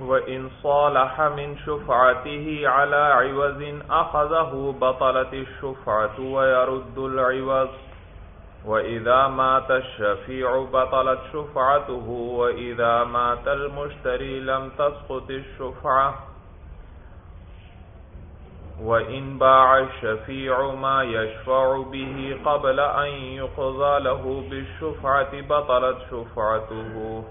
وإن صالح من شفعته على عوز أخذه بطلت الشفعة ويرد العوز. وإذا مات الشفيع بطلت شفعته وإذا مات المشتري لم تسقط الشفعة. وإن باع الشفيع ما يشفع به قبل أن يقضى له بالشفعة بطلت شفعته.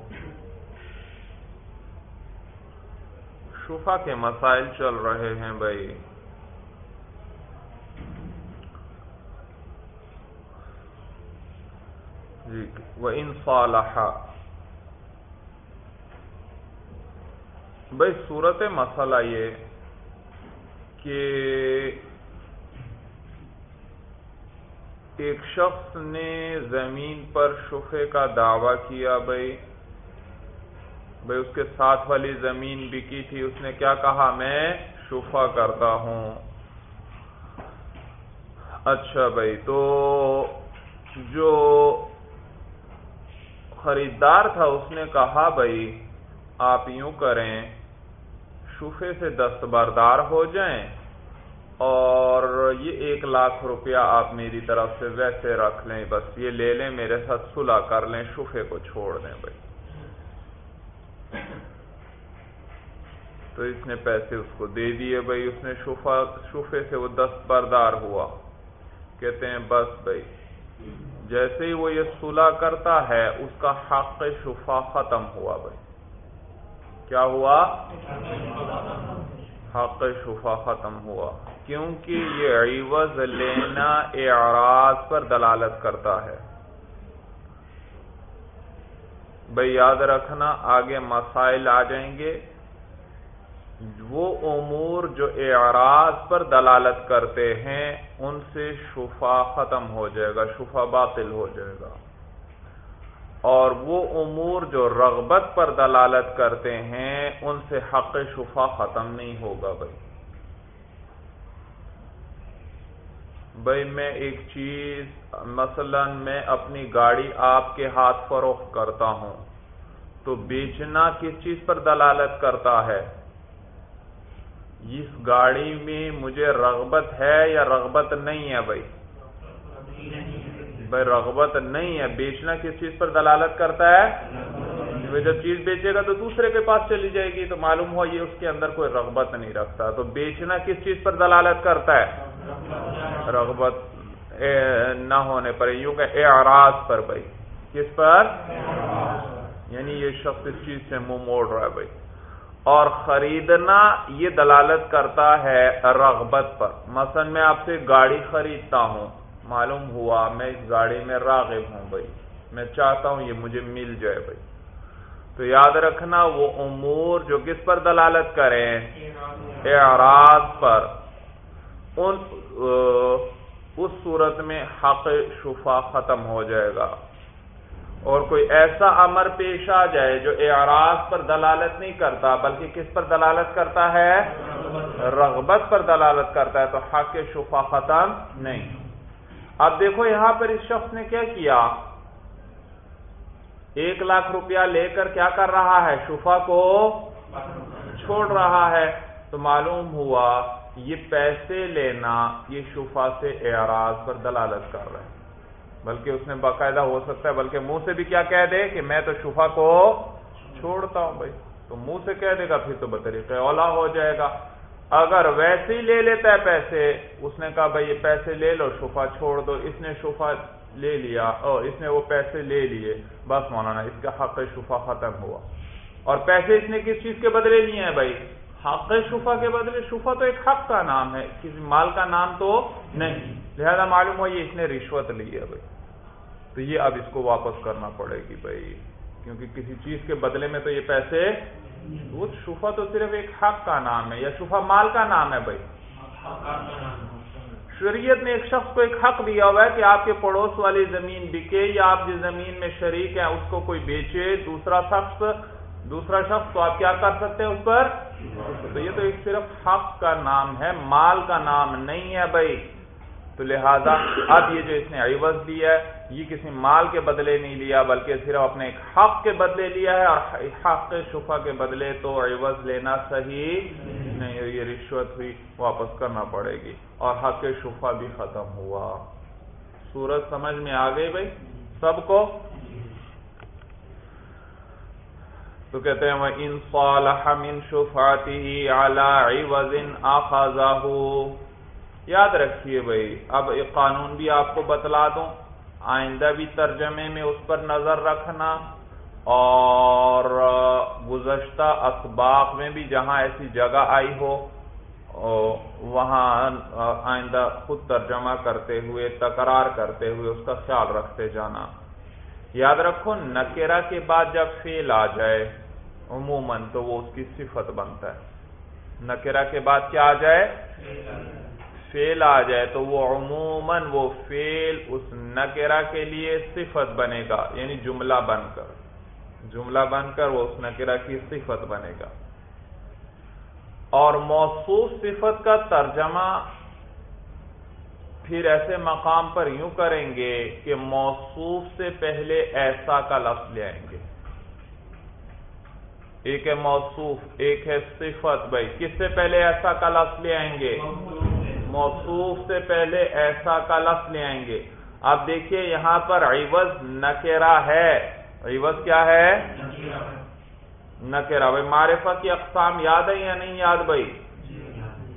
شفا کے مسائل چل رہے ہیں بھائی۔ جی وہ انصالح بھائی، صورت مسئلہ یہ کہ ایک شخص نے زمین پر شفے کا دعویٰ کیا بھائی۔ بھائی، اس کے ساتھ والی زمین بکی تھی، اس نے کیا کہا؟ میں شفا کرتا ہوں۔ اچھا بھائی، تو جو خریدار تھا، اس نے کہا، بھائی، آپ یوں کریں، شفے سے دستبردار ہو جائیں اور یہ ایک لاکھ روپیہ آپ میری طرف سے ویسے رکھ لیں، بس یہ لے لیں، میرے ساتھ صلح کر لیں، شفے کو چھوڑ دیں، بھائی۔ تو اس نے پیسے اس کو دے دیے بھائی، اس نے شفا، شفے سے وہ دست بردار ہوا۔ کہتے ہیں، بس بھائی، جیسے ہی وہ یہ صلح کرتا ہے، اس کا حق شفا ختم ہوا بھائی۔ کیا ہوا؟ حق شفا ختم ہوا۔ کیونکہ یہ عوض لینا اعراض پر دلالت کرتا ہے۔ بھائی، یاد رکھنا، آگے مسائل آ جائیں گے۔ وہ امور جو اعراض پر دلالت کرتے ہیں، ان سے شفا ختم ہو جائے گا، شفا باطل ہو جائے گا۔ اور وہ امور جو رغبت پر دلالت کرتے ہیں، ان سے حق شفا ختم نہیں ہوگا بھائی۔ بھائی، میں ایک چیز، مثلا میں اپنی گاڑی آپ کے ہاتھ فروخت کرتا ہوں، تو بیچنا کس چیز پر دلالت کرتا ہے؟ اس گاڑی میں مجھے رغبت ہے یا رغبت نہیں ہے بھائی؟ بھائی رغبت نہیں ہے۔ بیچنا کس چیز پر دلالت کرتا ہے؟ جب چیز بیچے گا تو دوسرے کے پاس چلی جائے گی۔ تو معلوم ہوا یہ اس کے اندر کوئی رغبت نہیں رکھتا۔ تو بیچنا کس چیز پر دلالت کرتا ہے؟ رغبت نہ ہونے پر، یوں کہ اعراض پر بھائی۔ کس پر؟ یعنی یہ شخص اس چیز سے منہ موڑ رہا ہے بھائی۔ اور خریدنا یہ دلالت کرتا ہے رغبت پر۔ مثلا میں آپ سے گاڑی خریدتا ہوں، معلوم ہوا میں اس گاڑی میں راغب ہوں بھائی، میں چاہتا ہوں یہ مجھے مل جائے بھائی۔ تو یاد رکھنا وہ امور جو کس پر دلالت کریں؟ اعراض پر۔ ان اس صورت میں حق شفا ختم ہو جائے گا۔ اور کوئی ایسا امر پیش آ جائے جو اعراض پر دلالت نہیں کرتا، بلکہ کس پر دلالت کرتا ہے؟ رغبت پر دلالت کرتا ہے، تو حق شفا ختم نہیں۔ اب دیکھو یہاں پر اس شخص نے کیا کیا؟ ایک لاکھ روپیہ لے کر کیا کر رہا ہے؟ شفا کو چھوڑ رہا ہے۔ تو معلوم ہوا یہ پیسے لینا، یہ شفا سے اعراض پر دلالت کر رہے ہیں بلکہ اس نے باقاعدہ ہو سکتا ہے، بلکہ منہ سے بھی کیا کہہ دے کہ میں تو شفا کو چھوڑتا ہوں بھائی۔ تو منہ سے کہہ دے گا، پھر تو بطریقے اولا ہو جائے گا۔ اگر ویسے ہی لے لیتا ہے پیسے، اس نے کہا، بھائی، یہ پیسے لے لو، شفا چھوڑ دو۔ اس نے شفا لے لیا اور اس نے وہ پیسے لے لیے۔ بس مولانا، اس کا حق شفا ختم ہوا۔ اور پیسے اس نے کس چیز کے بدلے لیے ہیں بھائی؟ حق شفا کے بدلے۔ شفا تو ایک حق کا نام ہے، کسی مال کا نام تو نہیں۔ لہذا معلوم ہو یہ اس نے رشوت لی ہے بھائی۔ تو یہ اب اس کو واپس کرنا پڑے گی بھائی۔ کیونکہ کسی چیز کے بدلے میں تو یہ پیسے وہ شفا تو صرف ایک حق کا نام ہے یا شفا مال کا نام ہے بھائی۔ شریعت نے ایک شخص کو ایک حق دیا ہوا ہے کہ آپ کے پڑوس والی زمین بکے یا آپ جس زمین میں شریک ہیں اس کو کوئی بیچے۔ دوسرا شخص دوسرا شخص تو آپ کیا کر سکتے ہیں اس پر؟ تو یہ تو ایک صرف حق کا نام ہے، مال کا نام نہیں ہے بھائی۔ تو لہذا اب یہ جو اس نے عوض دیا ہے، یہ کسی مال کے بدلے نہیں لیا، بلکہ صرف اپنے ایک حق کے بدلے لیا ہے۔ اور حق شفا کے بدلے تو عوض لینا صحیح نہیں یہ رشوت ہوئی واپس کرنا پڑے گی۔ اور حق شفا بھی ختم ہوا۔ سورج سمجھ میں آ گئی بھائی؟ سب کو؟ تو کہتے ہیں وہ ان صالح من شفاتی اعلی وزن آخذہ یاد رکھیے بھائی، اب ایک قانون بھی آپ کو بتلا دوں۔ آئندہ بھی ترجمے میں اس پر نظر رکھنا اور گزشتہ اسباق میں بھی جہاں ایسی جگہ آئی ہو، وہاں آئندہ خود ترجمہ کرتے ہوئے، تکرار کرتے ہوئے اس کا خیال رکھتے جانا۔ یاد رکھو نکیرا کے بعد جب فیل آ جائے، عموماً تو وہ اس کی صفت بنتا ہے۔ نکیرا کے بعد کیا آ جائے؟ فیل آ جائے تو وہ عموماً وہ فیل اس نکرا کے لیے صفت بنے گا یعنی جملہ بن کر۔ جملہ بن کر وہ اس نکرا کی صفت بنے گا۔ اور موصوف صفت کا ترجمہ پھر ایسے مقام پر یوں کریں گے کہ موصوف سے پہلے ایسا کا لفظ لے آئیں گے۔ ایک ہے موصوف، ایک ہے صفت، بھائی، کس سے پہلے ایسا کا لفظ لے آئیں گے؟ موصوف سے پہلے ایسا کا لفظ لے آئیں گے۔ آپ دیکھیے یہاں پر عوض نکرا ہے۔ عوض کیا ہے؟ نکرا بھائی معرفہ کی اقسام یاد ہے یا نہیں یاد بھائی؟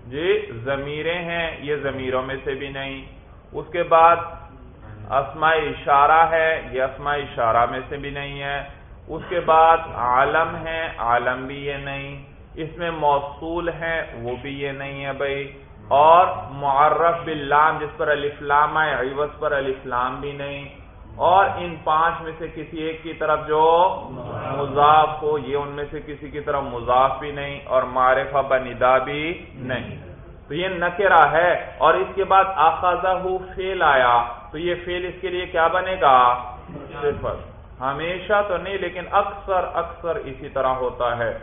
جی ضمیریں ہیں۔ یہ ضمیروں میں سے بھی نہیں۔ اس کے بعد اسماء اشارہ ہے۔ یہ اسماء اشارہ میں سے بھی نہیں ہے۔ اس کے بعد عالم ہے عالم بھی یہ نہیں۔ اس میں موصول ہے وہ بھی یہ نہیں ہے بھائی۔ اور معرف باللام، جس پر الفلام ہے، عوض پر الفلام بھی نہیں، اور ان پانچ میں سے کسی ایک کی طرف جو مضاف ہو، یہ ان میں سے کسی کی طرف مضاف بھی نہیں اور معرفہ بندا بھی نہیں۔ تو یہ نکرا ہے اور اس کے بعد آخذہ فیل آیا۔ تو یہ فیل اس کے لیے کیا بنے گا؟ صفر۔ ہمیشہ تو نہیں، لیکن اکثر اکثر اسی طرح ہوتا ہے۔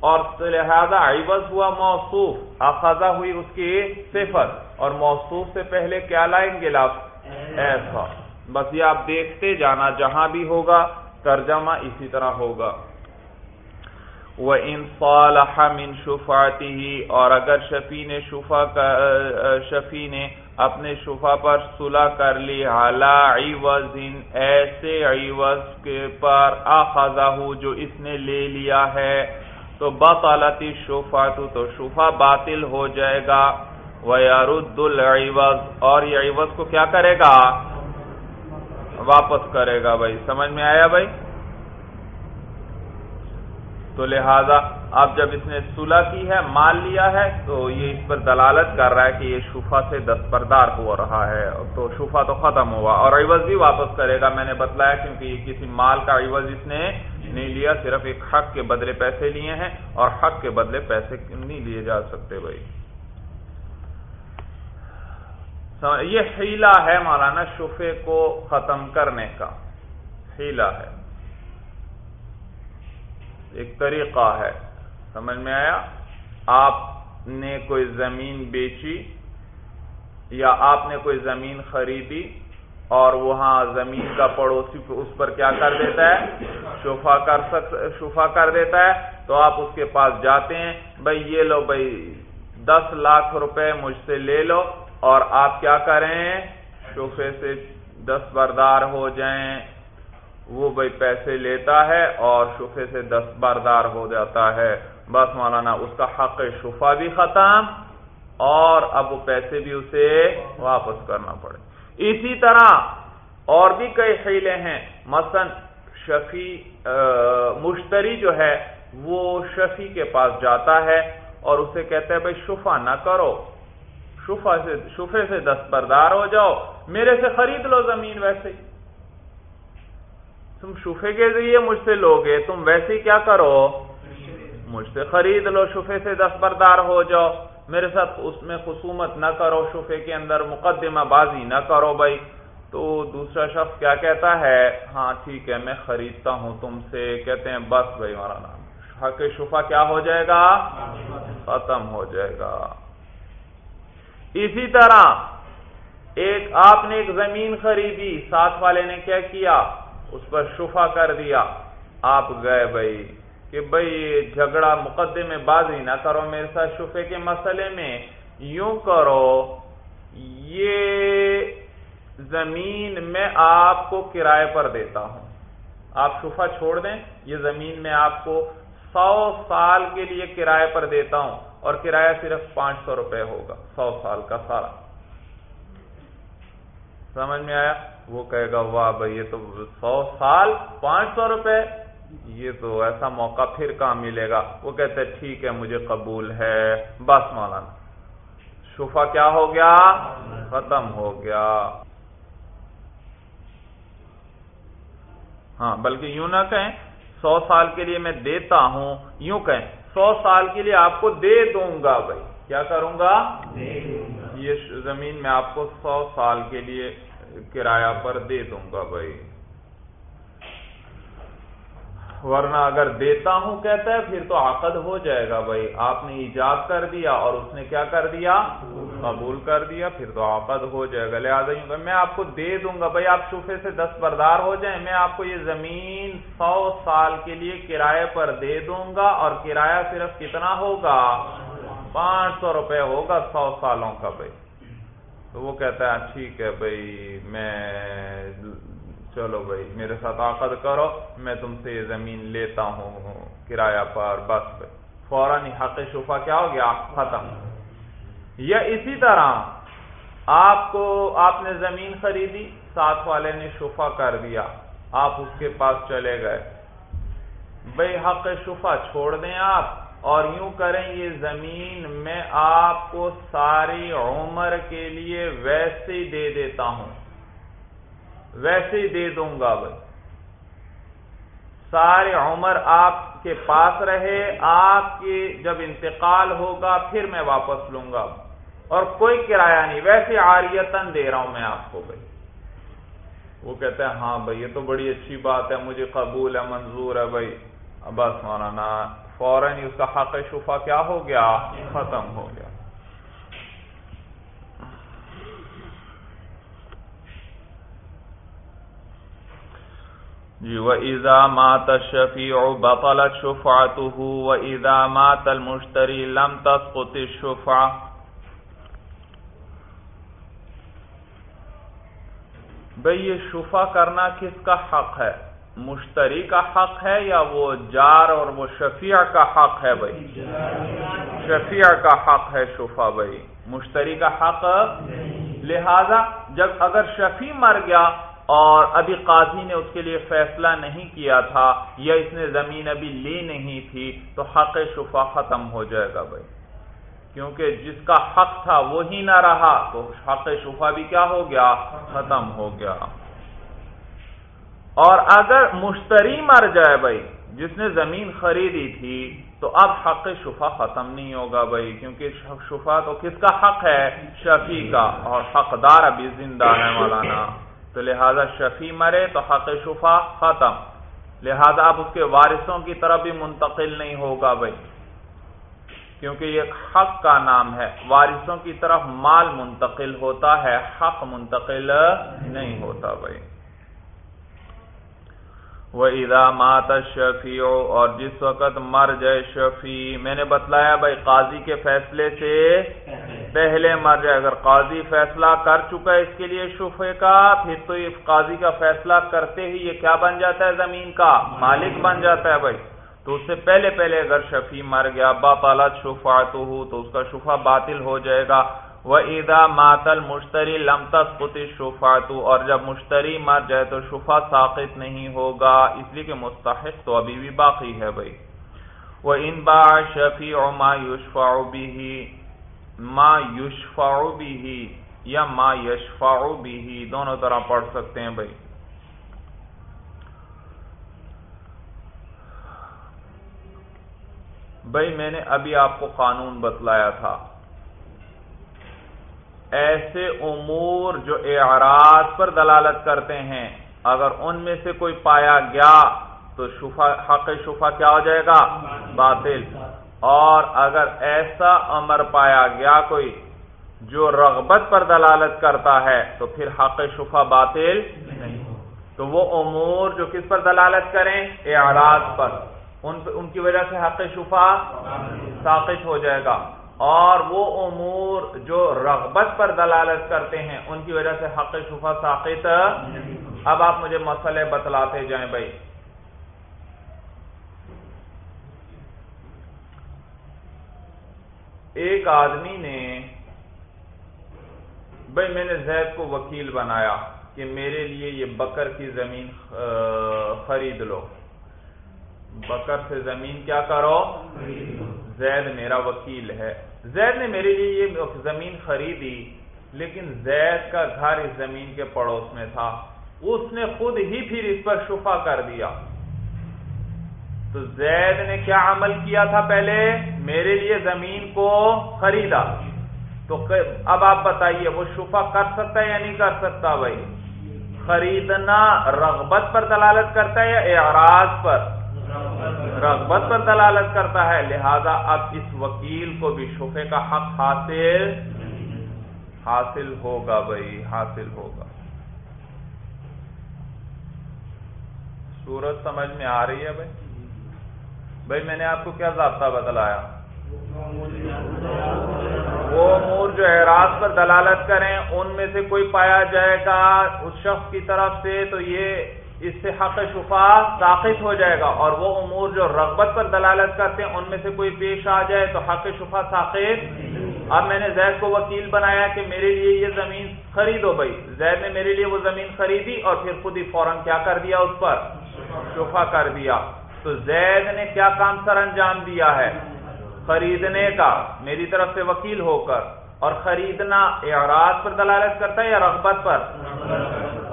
اور لہذا عوض ہوا موصوف اخذہ ہوئی اس کی صفت۔ اور موصوف سے پہلے کیا لائیں گے لفظ؟ ایسا بس یہ آپ دیکھتے جانا جہاں بھی ہوگا ترجمہ اسی طرح ہوگا۔ وہ انفالح من ہی اور اگر شفی نے شفا شفی نے اپنے شفا پر صلح کر لی اعلی عوض ایسے عوض کے پر آخذہ جو اس نے لے لیا ہے۔ تو بطالتی شفا تو شفا باطل ہو جائے گا۔ وہ یارد اور یہ عوض کو کیا کرے گا؟ واپس کرے گا بھائی۔ سمجھ میں آیا بھائی؟ تو لہذا اب جب اس نے صلح کی ہے، مال لیا ہے، تو یہ اس پر دلالت کر رہا ہے کہ یہ شفا سے دستبردار ہو رہا ہے۔ تو شفا تو ختم ہوا اور عوض بھی واپس کرے گا۔ میں نے بتلایا کیونکہ یہ کسی مال کا عوض اس نے نہیں لیا، صرف ایک حق کے بدلے پیسے لیے ہیں اور حق کے بدلے پیسے نہیں لیے جا سکتے بھائی۔ یہ ہیلا ہے مولانا شفے کو ختم کرنے کا۔ ہیلا ہے۔ ایک طریقہ ہے۔ سمجھ میں آیا؟ آپ نے کوئی زمین بیچی یا آپ نے کوئی زمین خریدی اور وہاں زمین کا پڑوسی اس پر کیا کر دیتا ہے؟ شفا کر سک، شفا کر دیتا ہے۔ تو آپ اس کے پاس جاتے ہیں۔ بھائی یہ لو بھائی دس لاکھ روپے مجھ سے لے لو۔ اور آپ کیا کریں شفے سے دس بردار ہو جائیں۔ وہ بھائی پیسے لیتا ہے اور شفے سے دس بردار ہو جاتا ہے۔ بس مولانا، اس کا حق شفا بھی ختم اور اب وہ پیسے بھی اسے واپس کرنا پڑے۔ اسی طرح اور بھی کئی حیلے ہیں۔ مثلا شفی مشتری جو ہے، وہ شفی کے پاس جاتا ہے اور اسے کہتا ہے بھائی، شفا نہ کرو۔ شفا سے، شفے سے دستبردار ہو جاؤ۔ میرے سے خرید لو زمین ویسے۔ تم شفے کے ذریعے مجھ سے لوگے تم ویسے ہی کیا کرو؟ مجھ سے خرید لو، شفے سے دستبردار ہو جاؤ۔ میرے ساتھ اس میں خصومت نہ کرو، شفے کے اندر مقدمہ بازی نہ کرو بھائی۔ تو دوسرا شخص کیا کہتا ہے؟ ہاں ٹھیک ہے، میں خریدتا ہوں تم سے۔ کہتے ہیں، بس بھائی، ہمارا نام۔ حق شفا کیا ہو جائے گا؟ ختم ہو جائے گا۔ اسی طرح ایک، آپ نے ایک زمین خریدی، ساتھ والے نے کیا کیا؟ اس پر شفا کر دیا۔ آپ گئے بھائی۔ کہ بھائی جھگڑا مقدمے بازی نہ کرو میرے ساتھ شفے کے مسئلے میں، یوں کرو، یہ زمین میں آپ کو کرائے پر دیتا ہوں۔ آپ شفا چھوڑ دیں، یہ زمین میں آپ کو سو سال کے لیے کرائے پر دیتا ہوں، اور کرایہ صرف پانچ سو روپے ہوگا، سو سال کا سارا۔ سمجھ میں آیا؟ وہ کہے گا، واہ بھائی یہ تو سو سال پانچ سو روپے یہ تو ایسا موقع پھر کہاں ملے گا؟ وہ کہتے ٹھیک ہے مجھے قبول ہے۔ بس مولانا شفا کیا ہو گیا؟ ختم ہو گیا۔ ہاں بلکہ یوں نہ کہیں سو سال کے لیے میں دیتا ہوں۔ یوں کہیں سو سال کے لیے آپ کو دے دوں گا بھائی۔ کیا کروں گا۔ یہ زمین میں آپ کو سو سال کے لیے کرایہ پر دے دوں گا بھائی۔ ورنہ اگر دیتا ہوں کہتا ہے، پھر تو عقد ہو جائے گا بھائی۔ آپ نے ایجاد کر دیا اور اس نے کیا کر دیا؟ قبول کر دیا، پھر تو عقد ہو جائے گا۔ لہٰذا میں آپ کو دے دوں گا، بھائی، آپ شفے سے دس بردار ہو جائیں۔ میں آپ کو یہ زمین سو سال کے لیے کرائے پر دے دوں گا اور کرایہ صرف کتنا ہوگا؟ پانچ سو روپے ہوگا سو سالوں کا، بھائی۔ تو وہ کہتا ہے ہاں، ٹھیک ہے، بھائی، میں چلو بھائی، میرے ساتھ عقد کرو، میں تم سے یہ زمین لیتا ہوں، کرایہ پر بس فوراً حق شفا کیا ہو گیا؟ ختم۔ یا اسی طرح، آپ کو آپ نے زمین خریدی، ساتھ والے نے شفا کر دیا، آپ اس کے پاس چلے گئے۔ بھائی، حق شفا چھوڑ دیں آپ، اور یوں کریں، یہ زمین میں آپ کو ساری عمر کے لیے ویسے ہی دے دیتا ہوں۔ ویسے ہی دے دوں گا بھائی۔ سارے عمر آپ کے پاس رہے، آپ کے جب انتقال ہوگا، پھر میں واپس لوں گا۔ اور کوئی کرایہ نہیں، ویسے آریتن دے رہا ہوں میں آپ کو بھائی۔ وہ کہتے ہیں ہاں بھائی، یہ تو بڑی اچھی بات ہے، مجھے قبول ہے، منظور ہے بھائی۔ بس مولانا، فوراً اس کا حق شفا کیا ہو گیا؟ ختم ہو گیا۔ جی وَإِذَا مَاتَ الشَّفِيعُ بَطَلَتْ شُفْعَتُهُ وَإِذَا مَاتَ الْمُشْتَرِي لَمْ تَسْقُطِ الشُّفْعَةُ بھئی یہ شفا کرنا کس کا حق ہے؟ مشتری کا حق ہے یا وہ جار اور وہ شفیع کا حق ہے بھائی شفیع کا حق ہے شفا بھائی مشتری کا حق؟ لہذا جب اگر شفیع مر گیا اور ابھی قاضی نے اس کے لیے فیصلہ نہیں کیا تھا یا اس نے زمین ابھی لی نہیں تھی، تو حق شفا ختم ہو جائے گا بھائی۔ کیونکہ جس کا حق تھا وہی نہ رہا، تو حق شفا بھی کیا ہو گیا؟ ختم ہو گیا۔ اور اگر مشتری مر جائے بھائی، جس نے زمین خریدی تھی، تو اب حق شفا ختم نہیں ہوگا بھائی، کیونکہ شفا تو کس کا حق ہے؟ شفیع کا، اور حقدار ابھی زندہ ہے مولانا۔ تو لہذا شفیع مرے تو حق شفا ختم۔ لہذا اب اس کے وارثوں کی طرف بھی منتقل نہیں ہوگا بھائی۔ کیونکہ یہ حق کا نام ہے۔ وارثوں کی طرف مال منتقل ہوتا ہے، حق منتقل نہیں ہوتا بھائی۔ وہ ادا مات شفیع اور جس وقت مر جائے شفیع، میں نے بتلایا بھائی قاضی کے فیصلے سے پہلے مر جائے، اگر قاضی فیصلہ کر چکا ہے اس کے لیے شفے کا، پھر تو یہ قاضی کا فیصلہ کرتے ہی یہ کیا بن جاتا ہے زمین کا؟ مالک بن جاتا ہے بھائی۔ تو اس سے پہلے پہلے اگر شفیع مر گیا با پالا شفا تو ہو تو اس کا شفا باطل ہو جائے گا۔ وہ عیدا ماتل مشتری لمتس پتی اور جب مشتری مر جائے تو شفا ساقت نہیں ہوگا، اس لیے کہ مستحق تو ابھی بھی باقی ہے بھائی۔ وہ ان با شفیع ما یوشفا بھی ما یوشفا بھی یا ما یشفا بھی دونوں طرح پڑھ سکتے ہیں بھائی۔ بھائی، میں نے ابھی آپ کو قانون بتلایا تھا۔ ایسے امور جو اعراض پر دلالت کرتے ہیں، اگر ان میں سے کوئی پایا گیا تو شفا، حق شفا کیا ہو جائے گا؟ باطل۔ اور اگر ایسا امر پایا گیا کوئی جو رغبت پر دلالت کرتا ہے، تو پھر حق شفا باطل نہیں تو وہ امور جو کس پر دلالت کریں؟ اعراض پر۔ ان کی وجہ سے حق شفا ساقط ہو جائے گا۔ اور وہ امور جو رغبت پر دلالت کرتے ہیں، ان کی وجہ سے حق شفا ساقط اب آپ مجھے مسئلے بتلاتے جائیں بھائی۔ ایک آدمی نے، بھائی میں نے زید کو وکیل بنایا کہ میرے لیے یہ بکر کی زمین خرید لو۔ بکر سے زمین کیا کرو؟ زید میرا وکیل ہے۔ زید نے میرے لیے یہ زمین خریدی، لیکن زید کا گھر اس زمین کے پڑوس میں تھا۔ اس نے خود ہی پھر اس پر شفا کر دیا۔ تو زید نے کیا عمل کیا تھا پہلے؟ میرے لیے زمین کو خریدا۔ تو اب آپ بتائیے، وہ شفا کر سکتا ہے یا نہیں کر سکتا بھائی؟ خریدنا رغبت پر دلالت کرتا ہے یا اعراض پر؟ رغبت پر دلالت کرتا ہے، لہذا اب اس وکیل کو بھی شفے کا حق حاصل حاصل ہوگا بھائی، حاصل ہوگا۔ سورج سمجھ میں آ رہی ہے بھائی؟ بھائی، میں نے آپ کو کیا ضابطہ بتلایا؟ وہ امور جو اعراض پر دلالت کریں، ان میں سے کوئی پایا جائے گا اس شخص کی طرف سے، تو یہ اس سے حق شفا ساخت ہو جائے گا اور وہ امور جو رغبت پر دلالت کرتے ہیں، ان میں سے کوئی پیش آ جائے تو حق شفا ساخت اب میں نے زید کو وکیل بنایا کہ میرے لیے یہ زمین خریدو بھائی۔ زید نے میرے لیے وہ زمین خریدی اور پھر خود ہی فوراً کیا کر دیا اس پر؟ شفا کر دیا۔ تو زید نے کیا کام سر انجام دیا ہے؟ خریدنے کا۔ میری طرف سے وکیل ہو کر۔ اور خریدنا اعراض پر دلالت کرتا ہے یا رغبت پر؟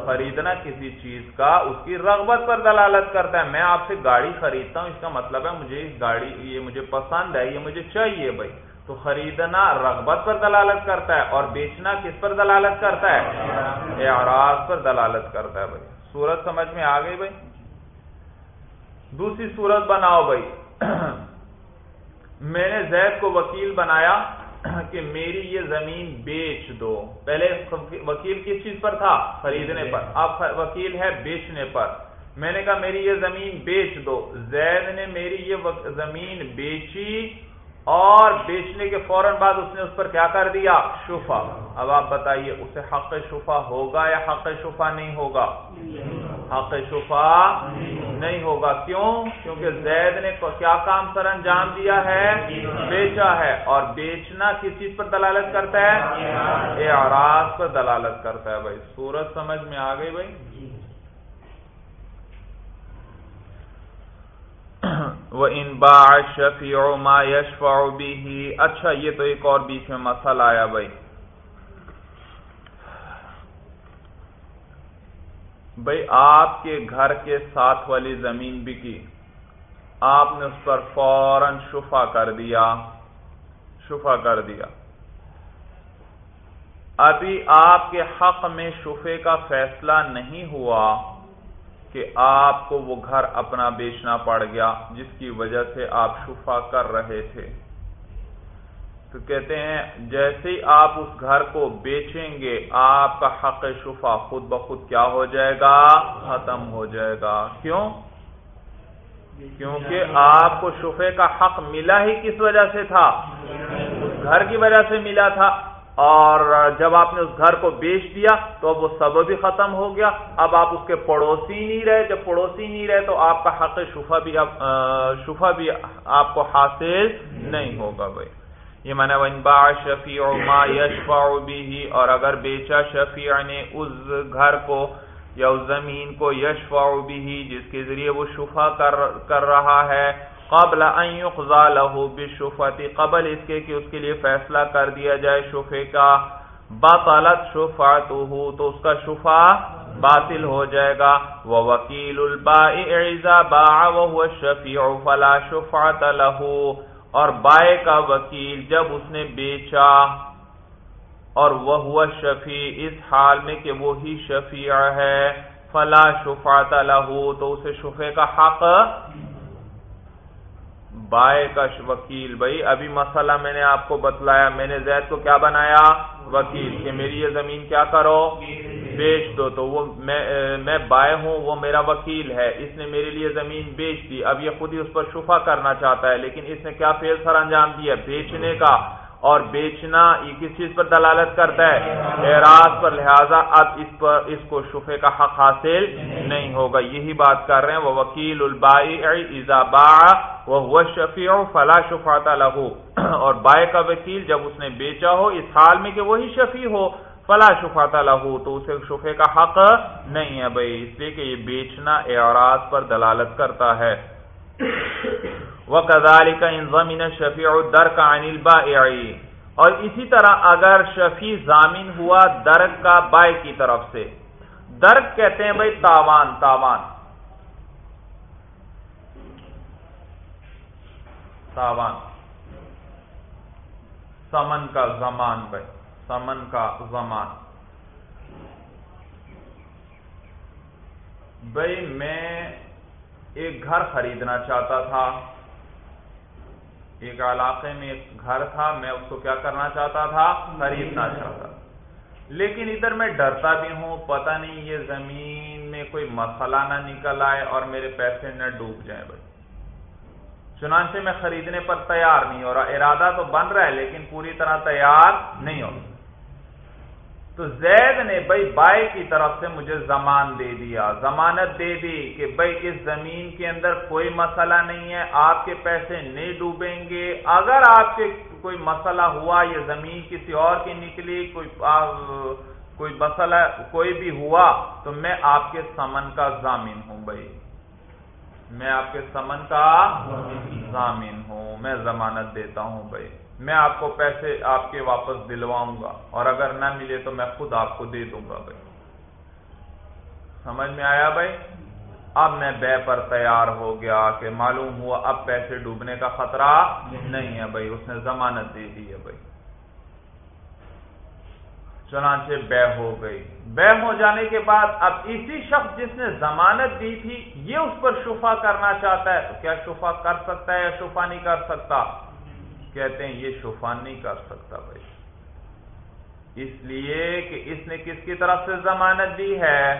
خریدنا کسی چیز کا، اس کی رغبت پر دلالت کرتا ہے۔ میں آپ سے گاڑی خریدتا ہوں، اس کا مطلب ہے مجھے اس گاڑی، یہ مجھے پسند ہے، یہ مجھے چاہیے بھائی۔ تو خریدنا رغبت پر دلالت کرتا ہے اور بیچنا کس پر دلالت کرتا ہے؟ اعراض پر دلالت کرتا ہے بھائی۔ سورت سمجھ میں آ گئی بھائی؟ دوسری صورت بناؤ بھائی۔ میں نے زید کو وکیل بنایا۔ کہ میری یہ زمین بیچ دو۔ پہلے وکیل کس چیز پر تھا؟ خریدنے پر۔ اب وکیل ہے بیچنے پر۔ میں نے کہا میری یہ زمین بیچ دو۔ زید نے میری یہ زمین بیچی۔ اور بیچنے کے فوراً بعد اس نے اس پر کیا کر دیا؟ شفا۔ اب آپ بتائیے، اسے حق شفا ہوگا یا حق شفا نہیں ہوگا؟ حق شفا نہیں ہوگا۔ کیوں؟ کیونکہ زید نے کیا کام سر انجام دیا ہے؟ بیچا ہے۔ اور بیچنا کس چیز پر دلالت کرتا ہے؟ اعراض پر دلالت کرتا ہے۔ بھائی، سورج سمجھ میں آ گئی بھائی؟ ان با شفیع ما یشفع بھی اچھا یہ تو ایک اور بیچ میں مسئلہ آیا بھائی۔ بھائی، آپ کے گھر کے ساتھ والی زمین بکی آپ نے اس پر فوراً شفا کر دیا۔ شفا کر دیا۔ ابھی آپ کے حق میں شفے کا فیصلہ نہیں ہوا۔ کہ آپ کو وہ گھر اپنا بیچنا پڑ گیا جس کی وجہ سے آپ شفا کر رہے تھے۔ تو کہتے ہیں، جیسے ہی آپ اس گھر کو بیچیں گے، آپ کا حق شفا خود بخود کیا ہو جائے گا؟ ختم ہو جائے گا۔ کیوں؟ کیونکہ آپ کو شفے کا حق ملا ہی کس وجہ سے تھا؟ اس گھر کی وجہ سے ملا تھا۔ اور جب آپ نے اس گھر کو بیچ دیا تو اب وہ سب بھی ختم ہو گیا۔ اب آپ اس کے پڑوسی نہیں رہے۔ جب پڑوسی نہیں رہے تو آپ کا حق شفا بھی شفا بھی آپ کو حاصل نہیں ہوگا بھائی۔ یہ مانا ونبا شفیع ما یشفع بھی اور اگر بیچا شفیع نے اس گھر کو یا اس زمین کو یشفع بھی جس کے ذریعے وہ شفا کر رہا ہے قبل ان يقضى له بالشفعه قبل اس کے کہ اس کے لیے فیصلہ کر دیا جائے شفے کا۔ باطلت شفعته تو اس کا شفا باطل ہو جائے گا۔ ووکیل البائع اذا باع وهو الشفيع فلا شفعه له۔ اور بائے کا وکیل جب اس نے بیچا، اور وہ ہوا شفیع اس حال میں کہ وہی شفیع ہے، فلا شفاعت لہو تو اسے شفے کا حق بائے کا وکیل، بھائی، ابھی مسئلہ میں نے آپ کو بتلایا، میں نے زید کو کیا بنایا؟ وکیل، کہ میری یہ زمین کیا کرو؟ بیچ دو، تو وہ میں بائے ہوں، وہ میرا وکیل ہے، اس نے میرے لیے زمین بیچ دی۔ اب یہ خود ہی اس پر شفا کرنا چاہتا ہے، لیکن اس نے کیا فیل سر انجام دیا؟ بیچنے کا۔ اور بیچنا یہ کس چیز پر دلالت کرتا ہے؟ اعراض پر، لہذا اب اس پر، اس کو شفے کا حق حاصل نہیں ہوگا۔ یہی بات کر رہے ہیں۔ وہ وکیل وہ شفیع فلا شفا لہو اور بائے کا وکیل جب اس نے بیچا ہو، اس حال میں کہ وہی شفیع ہو، فلا شفا لہو تو اسے شفے کا حق نہیں ہے بھائی۔ اس لیے کہ یہ بیچنا، اعراض پر دلالت کرتا ہے۔ وہ کزال کا انضمین شفیع در کا انل اور اسی طرح اگر شفیع ضامین ہوا درک کا بائے کی طرف سے. درک کہتے ہیں بھائی تاوان تاوان. تاوان. سمن کا زمان بھائی، سمن کا زمان. بھائی میں ایک گھر خریدنا چاہتا تھا۔ ایک علاقے میں ایک گھر تھا، میں اس کو کیا کرنا چاہتا تھا؟ خریدنا چاہتا لیکن ادھر میں ڈرتا بھی ہوں، پتہ نہیں یہ زمین میں کوئی مسئلہ نہ نکل آئے اور میرے پیسے نہ ڈوب جائیں بھائی چنانچہ میں خریدنے پر تیار نہیں ہو رہا۔ ارادہ تو بن رہا ہے، لیکن پوری طرح تیار نہیں ہو رہا۔ تو زید نے بھائی بائی کی طرف سے مجھے زمان دے دیا۔ ضمانت دے دی کہ بھائی اس زمین کے اندر کوئی مسئلہ نہیں ہے آپ کے پیسے نہیں ڈوبیں گے۔ اگر آپ کے کوئی مسئلہ ہوا یہ زمین کسی اور کی نکلی کوئی کوئی مسئلہ کوئی بھی ہوا تو میں آپ کے سمن کا ضامین ہوں بھائی۔ میں آپ کے سمن کا ضامین ہوں۔ میں ضمانت دیتا ہوں بھائی۔ میں آپ کو پیسے آپ کے واپس دلواؤں گا اور اگر نہ ملے تو میں خود آپ کو دے دوں گا بھائی۔ سمجھ میں آیا بھائی؟ اب میں بے پر تیار ہو گیا کہ معلوم ہوا اب پیسے ڈوبنے کا خطرہ نہیں ہے بھائی، اس نے ضمانت دے دی ہے بھائی۔ چنانچہ بے ہو گئی۔ بے ہو جانے کے بعد اب اسی شخص جس نے ضمانت دی تھی، یہ اس پر شفا کرنا چاہتا ہے۔ تو کیا شفا کر سکتا ہے یا شفا نہیں کر سکتا؟ کہتے ہیں یہ شفان نہیں کر سکتا بھائی۔ اس لیے کہ اس نے کس کی طرف سے ضمانت دی ہے؟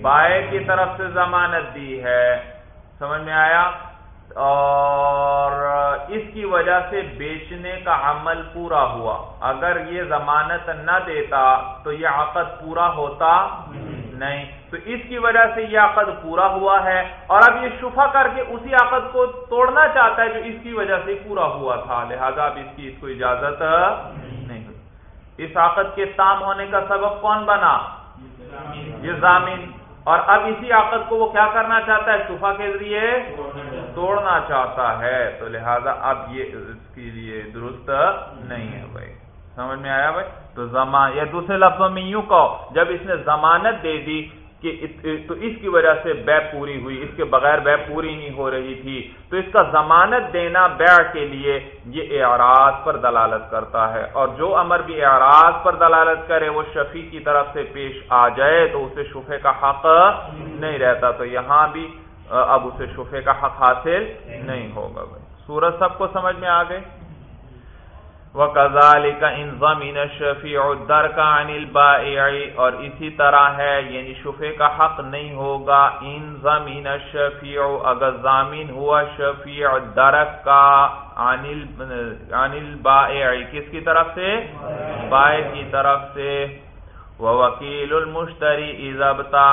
بائے کی طرف سے ضمانت دی ہے۔ سمجھ میں آیا؟ اور اس کی وجہ سے بیچنے کا عمل پورا ہوا۔ اگر یہ ضمانت نہ دیتا تو یہ عقد پورا ہوتا نہیں۔ تو اس کی وجہ سے یہ عقد پورا ہوا ہے۔ اور اب یہ شفا کر کے اسی عقد کو توڑنا چاہتا ہے جو اس کی وجہ سے پورا ہوا تھا۔ لہذا اب اس کی اس کو اجازت نہیں ہوئی۔ اس عقد کے تام ہونے کا سبب کون بنا؟ یہ ضامین اور اب اسی عقد کو وہ کیا کرنا چاہتا ہے؟ شفا کے ذریعے توڑنا چاہتا ہے۔ تو لہذا اب یہ اس کے لیے درست نہیں ہے بھائی سمجھ میں آیا بھائی؟ تو زمان یا دوسرے لفظوں میں یوں کہو، جب اس نے ضمانت دے دی کہ تو اس کی وجہ سے بے پوری ہوئی، اس کے بغیر بے پوری نہیں ہو رہی تھی، تو اس کا ضمانت دینا بیع کے لیے یہ اعراض پر دلالت کرتا ہے۔ اور جو امر بھی اعراض پر دلالت کرے، وہ شفیع کی طرف سے پیش آ جائے، تو اسے شفے کا حق نہیں رہتا۔ تو یہاں بھی اب اسے شفے کا حق حاصل نہیں ہوگا بھائی۔ سورج سب کو سمجھ میں آ گئے؟ وَكَذَلِكَ إِن ضَمِنَ الشَّفِيعُ الدَّرْكَ عَنِ الْبَائِعِ، اور اسی طرح ہے یعنی شفے کا حق نہیں ہوگا، ان ضمین الشفیع، اگر ضامین ہوا شفیع درک کا عن البائع، کس کی طرف سے؟ بائع کی طرف سے۔ وکیل المشتری ازبتا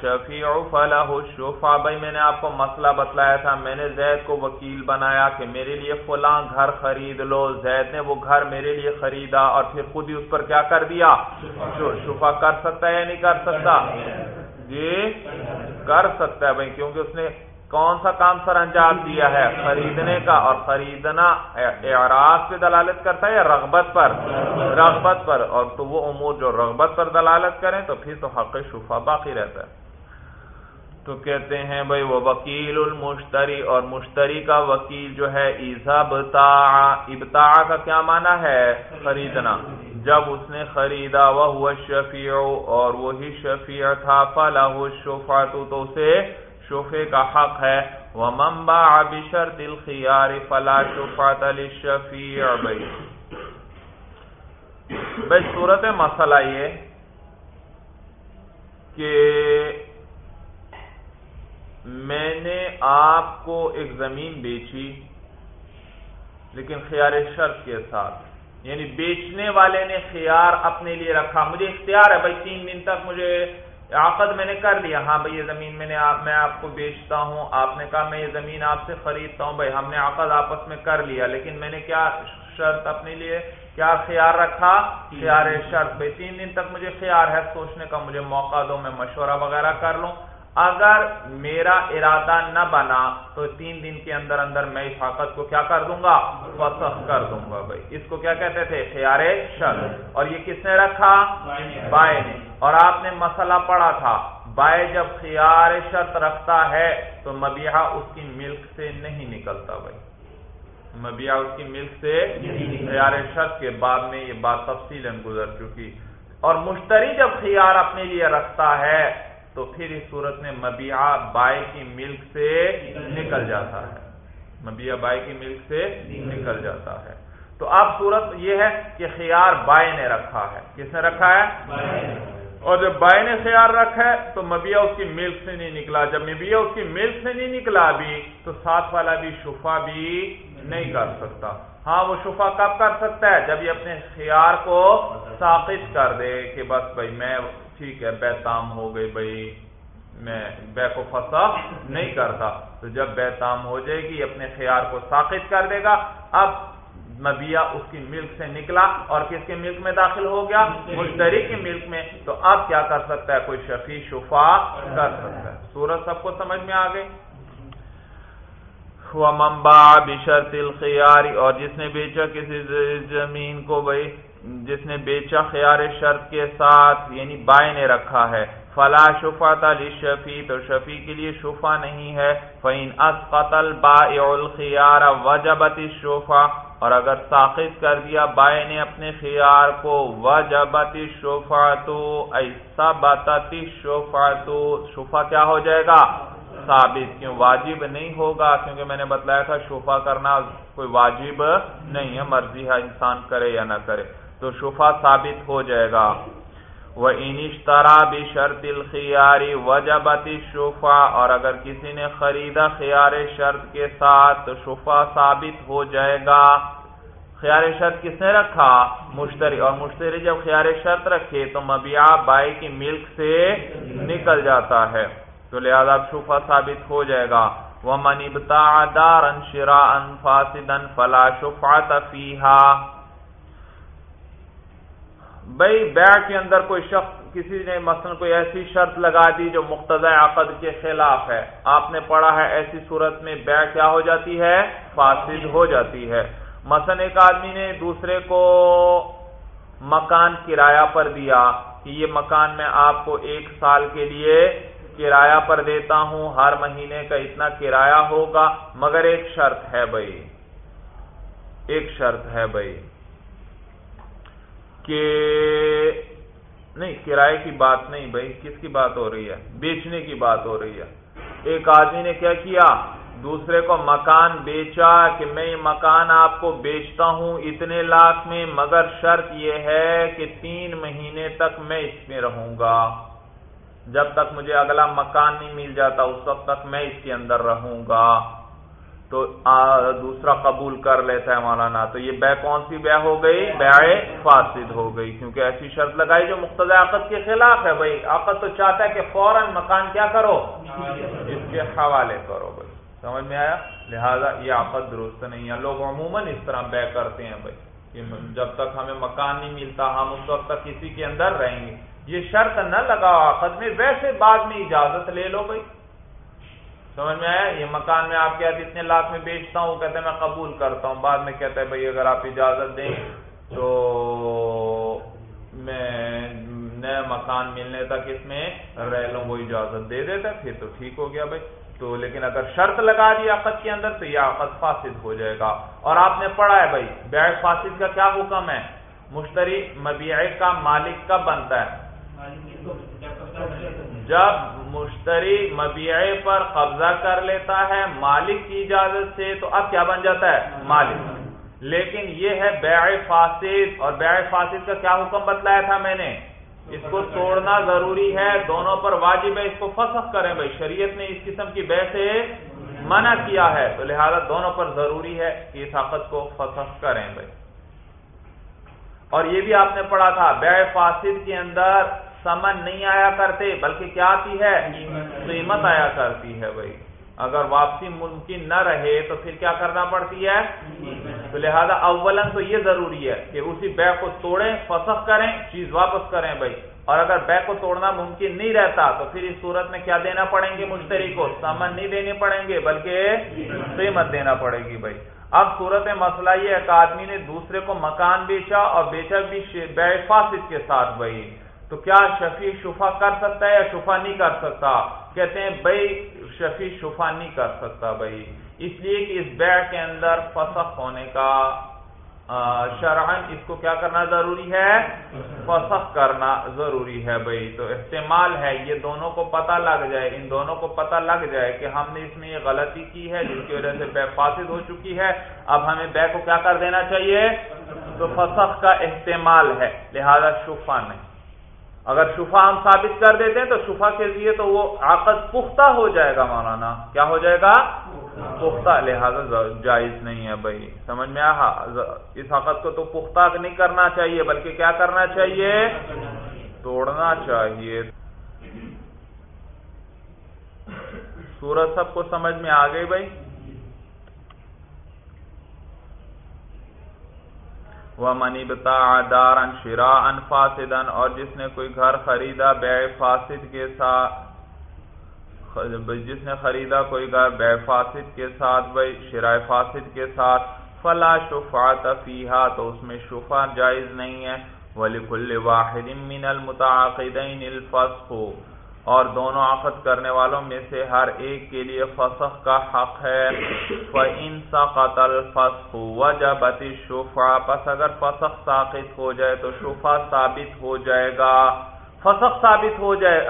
شفیع فلاح شفا بھائی میں نے آپ کو مسئلہ بتلایا تھا، میں نے زید کو وکیل بنایا کہ میرے لیے فلاں گھر خرید لو۔ زید نے وہ گھر میرے لیے خریدا اور پھر خود ہی اس پر کیا کر دیا؟ شفا کر سکتا ہے یا نہیں کر سکتا؟ جی کر سکتا ہے بھائی، کیونکہ اس نے کون سا کام سر انجام دیا ہے؟ خریدنے کا اور خریدنا اعراض پہ دلالت کرتا ہے یا رغبت پر؟ رغبت پر۔ اور تو وہ امور جو رغبت پر دلالت کریں تو پھر تو حق شفا باقی رہتا ہے۔ تو کہتے ہیں بھائی، وہ وکیل المشتری، اور مشتری کا وکیل جو ہے ایزا ابتا کا کیا معنی ہے؟ خریدنا۔ جب اس نے خریدا وہ شفیع اور وہی شفیع تھا فلاح شفا تو اسے شفے کا حق ہے۔ ومن باع بشرط الخيار فلا شفعت للشفيع بھائی بھائی، صورت مسئلہ یہ کہ میں نے آپ کو ایک زمین بیچی، لیکن خیار شرط کے ساتھ۔ یعنی بیچنے والے نے خیار اپنے لیے رکھا۔ مجھے اختیار ہے، بھائی، تین دن تک مجھے عقد میں نے کر لیا۔ ہاں بھائی، یہ زمین میں نے میں آپ کو بیچتا ہوں۔ آپ نے کہا میں یہ زمین آپ سے خریدتا ہوں۔ بھائی، ہم نے عقد آپس میں کر لیا، لیکن میں نے کیا شرط اپنے لیے؟ کیا خیال رکھا؟ خیار شرط۔ بھائی، تین دن تک مجھے خیال ہے، سوچنے کا مجھے موقع دو، میں مشورہ وغیرہ کر لوں۔ اگر میرا ارادہ نہ بنا تو تین دن کے اندر اندر میں اس حقت کو کیا کر دوں گا؟ فسخ کر دوں گا بھائی۔ اس کو کیا کہتے تھے؟ خیار شرط اور یہ کس نے رکھا؟ بائے نے اور آپ نے مسئلہ پڑھا تھا۔ بائے جب خیار شرط رکھتا ہے تو مبیحہ اس کی ملک سے نہیں نکلتا بھائی۔ مبیہ اس کی ملک سے خیار شرط کے بعد میں یہ بات تفصیل گزر چکی۔ اور مشتری جب خیار اپنے لیے رکھتا ہے تو پھر اس صورت میں مبیہ بائے کی ملک سے نکل جاتا ہے۔ مبیہ بائے کی ملک سے نکل جاتا ہے۔ تو اب صورت یہ ہے کہ خیار بائے نے رکھا ہے۔ کس نے رکھا ہے؟ اور جب بائے نے خیال رکھا ہے تو مبیا اس کی ملک سے نہیں نکلا۔ جب مبیا اس کی ملک سے نہیں نکلا ابھی تو ساتھ والا بھی شفا بھی نہیں کر سکتا۔ ہاں وہ شفا کب کر سکتا ہے؟ جب یہ اپنے خیار کو ساقط کر دے کہ بس بھائی میں ٹھیک ہے بے تام ہو گئی بھائی میں بے کو پھنسا نہیں کرتا۔ تو جب بے تام ہو جائے گی اپنے خیار کو ساقط کر دے گا۔ اب مبیا اس کی ملک سے نکلا اور کس کے ملک میں داخل ہو گیا؟ مشتری کی ملک میں۔ تو اب کیا کر سکتا ہے؟ کوئی شفیع شفا کر سکتا ہے۔ سورج سب کو سمجھ میں آ گئی؟ ممبا بشرط الخیاری اور جس نے بیچا کسی زمین کو بھائی جس نے بیچا خیار شرط کے ساتھ یعنی بائے نے رکھا ہے۔ فلا شفا تلی شفیع تو شفیع کے لیے شفا نہیں ہے۔ فین از قتل با الخیار وجبت شفا اور اگر ساخت کر دیا بائے نے اپنے خیار کو، وجبت شفا تو ایسا بتاتی شفا تو شفا کیا ہو جائے گا؟ ثابت، کیوں واجب نہیں ہوگا؟ کیونکہ میں نے بتلایا تھا شفا کرنا کوئی واجب نہیں ہے، مرضی ہے انسان کرے یا نہ کرے۔ تو شفا ثابت ہو جائے گا۔ وہ انشترا بھی شرط الخیاری وجبت شفا اور اگر کسی نے خریدا خیار شرط کے ساتھ تو شفا ثابت ہو جائے گا۔ خیار شرط کس نے رکھا؟ مشتری، اور مشتری جب خیار شرط رکھے تو مبیا بائی کی ملک سے نکل جاتا ہے۔ تو لہذا شفا ثابت ہو جائے گا۔ وہ منیبتا دار انشرا ان فاسدن فلا شفا تفیحا بھائی بیع کے اندر کوئی شخص کسی نے مثلا کوئی ایسی شرط لگا دی جو مقتض عقد کے خلاف ہے؟ آپ نے پڑھا ہے ایسی صورت میں بیع کیا ہو جاتی ہے؟ فاسد ہو جاتی ہے۔ مثلا ایک آدمی نے دوسرے کو مکان کرایہ پر دیا کہ یہ مکان میں آپ کو ایک سال کے لیے کرایہ پر دیتا ہوں، ہر مہینے کا اتنا کرایہ ہوگا، مگر ایک شرط ہے بھائی۔ ایک شرط ہے بھائی۔ کہ نہیں، کرائے کی بات نہیں بھائی، کس کی بات ہو رہی ہے؟ بیچنے کی بات ہو رہی ہے۔ ایک آدمی نے کیا کیا؟ دوسرے کو مکان بیچا کہ میں یہ مکان آپ کو بیچتا ہوں اتنے لاکھ میں، مگر شرط یہ ہے کہ تین مہینے تک میں اس میں رہوں گا۔ جب تک مجھے اگلا مکان نہیں مل جاتا، اس وقت تک میں اس کے اندر رہوں گا۔ تو دوسرا قبول کر لیتا ہے مولانا. تو یہ بے کون سی بے ہو گئی؟ بے فاسد ہو گئی. کیونکہ ایسی شرط لگائی جو مختلف عقد کے خلاف ہے. بھائی، عقد تو چاہتا ہے کہ فوراً مکان کیا کرو؟ اس کے حوالے کرو بھائی. سمجھ میں آیا؟ لہذا یہ عقد درست نہیں ہے. لوگ عموماً اس طرح بے کرتے ہیں بھائی. کہ جب تک ہمیں مکان نہیں ملتا، ہم اس وقت تک کسی کے اندر رہیں گے. یہ شرط نہ لگاؤ عقد میں. ویسے بعد میں اجازت لے لو بھائی. سمجھ میں آیا؟ یہ مکان میں آپ کے اتنے لاکھ میں بیچتا ہوں کہتے ہیں میں قبول کرتا ہوں۔ بعد میں کہتا ہے بھائی اگر آپ اجازت دیں تو میں نئے مکان ملنے تک اس میں رہ لوں، وہ اجازت دے دیتا پھر تو ٹھیک ہو گیا بھائی۔ تو لیکن اگر شرط لگا دی عقد کے اندر تو یہ عقد فاسد ہو جائے گا۔ اور آپ نے پڑھا ہے بھائی بیع فاسد کا کیا حکم ہے؟ مشتری مبیع کا مالک کب بنتا ہے؟ جب مشتری مبیعے پر قبضہ کر لیتا ہے، مالک کی اجازت سے، تو اب کیا بن جاتا ہے؟ مالک۔ لیکن یہ ہے بیع فاسد، اور بیع فاسد کا کیا حکم بتلایا تھا میں نے؟ اس کو توڑنا ضروری ہے، دونوں پر واجب ہے، اس کو فسخ کریں بھائی۔ شریعت نے اس قسم کی بے سے منع کیا ہے، تو لہذا دونوں پر ضروری ہے کہ اس حقت کو فسخ کریں بھائی۔ اور یہ بھی آپ نے پڑھا تھا، بیع فاسد کے اندر سمن نہیں آیا کرتے، بلکہ کیا آتی ہے؟ قیمت آیا کرتی ہے بھائی۔ اگر واپسی ممکن نہ رہے تو پھر کیا کرنا پڑتی ہے؟ تو لہذا اولن تو یہ ضروری ہے کہ اسی بے کو توڑیں، فسخ کریں، چیز واپس کریں بھائی۔ اور اگر بے کو توڑنا ممکن نہیں رہتا تو پھر اس صورت میں کیا دینا پڑیں گے مشتری کو؟ سامان نہیں دینے پڑیں گے، بلکہ قیمت دینا پڑے گی بھائی۔ اب صورت مسئلہ یہ ایک آدمی نے دوسرے کو مکان بیچا اور بیچا بھی بے فاسد کے ساتھ بھائی۔ تو کیا شفیع شفا کر سکتا ہے یا شفا نہیں کر سکتا؟ کہتے ہیں بھائی شفیع شفا نہیں کر سکتا بھائی اس لیے کہ اس بیع کے اندر فسخ ہونے کا شرحن اس کو کیا کرنا ضروری ہے؟ فسخ کرنا ضروری ہے بھائی تو استعمال ہے، یہ دونوں کو پتہ لگ جائے، ان دونوں کو پتہ لگ جائے کہ ہم نے اس میں یہ غلطی کی ہے، جس کی وجہ سے بے فاسد ہو چکی ہے۔ اب ہمیں بے کو کیا کر دینا چاہیے؟ تو فسخ کا استعمال ہے، لہذا شفا نہیں۔ اگر شفا ہم ثابت کر دیتے ہیں تو شفا کے لیے تو وہ عقد پختہ ہو جائے گا مولانا۔ کیا ہو جائے گا؟ پختہ۔ لہذا جائز نہیں ہے بھائی۔ سمجھ میں آ اس عقد کو تو پختہ نہیں کرنا چاہیے، بلکہ کیا کرنا چاہیے؟ توڑنا چاہیے۔ سورج سب کو سمجھ میں آ گئی بھائی؟ وہ منی بتا دار ان شرا ان فاسدن اور جس نے کوئی گھر خریدا بے فاسد کے ساتھ، جس نے خریدا کوئی گھر بے فاسد کے ساتھ، بھائی شرائے فاسد کے ساتھ، فلا شفا تفیحا تو اس میں شفا جائز نہیں ہے۔ ولی کل واحد من المتعاقدین الفسخ اور دونوں عقد کرنے والوں میں سے ہر ایک کے لیے فسخ کا حق ہے۔ فَإِن سَقَطَ الْفَسْخُ وَجَبَتِ الشُّفْعَ، پس اگر فسخ ساقط ہو جائے تو شفا ثابت ہو جائے گا۔ فسخ ثابت ہو جائے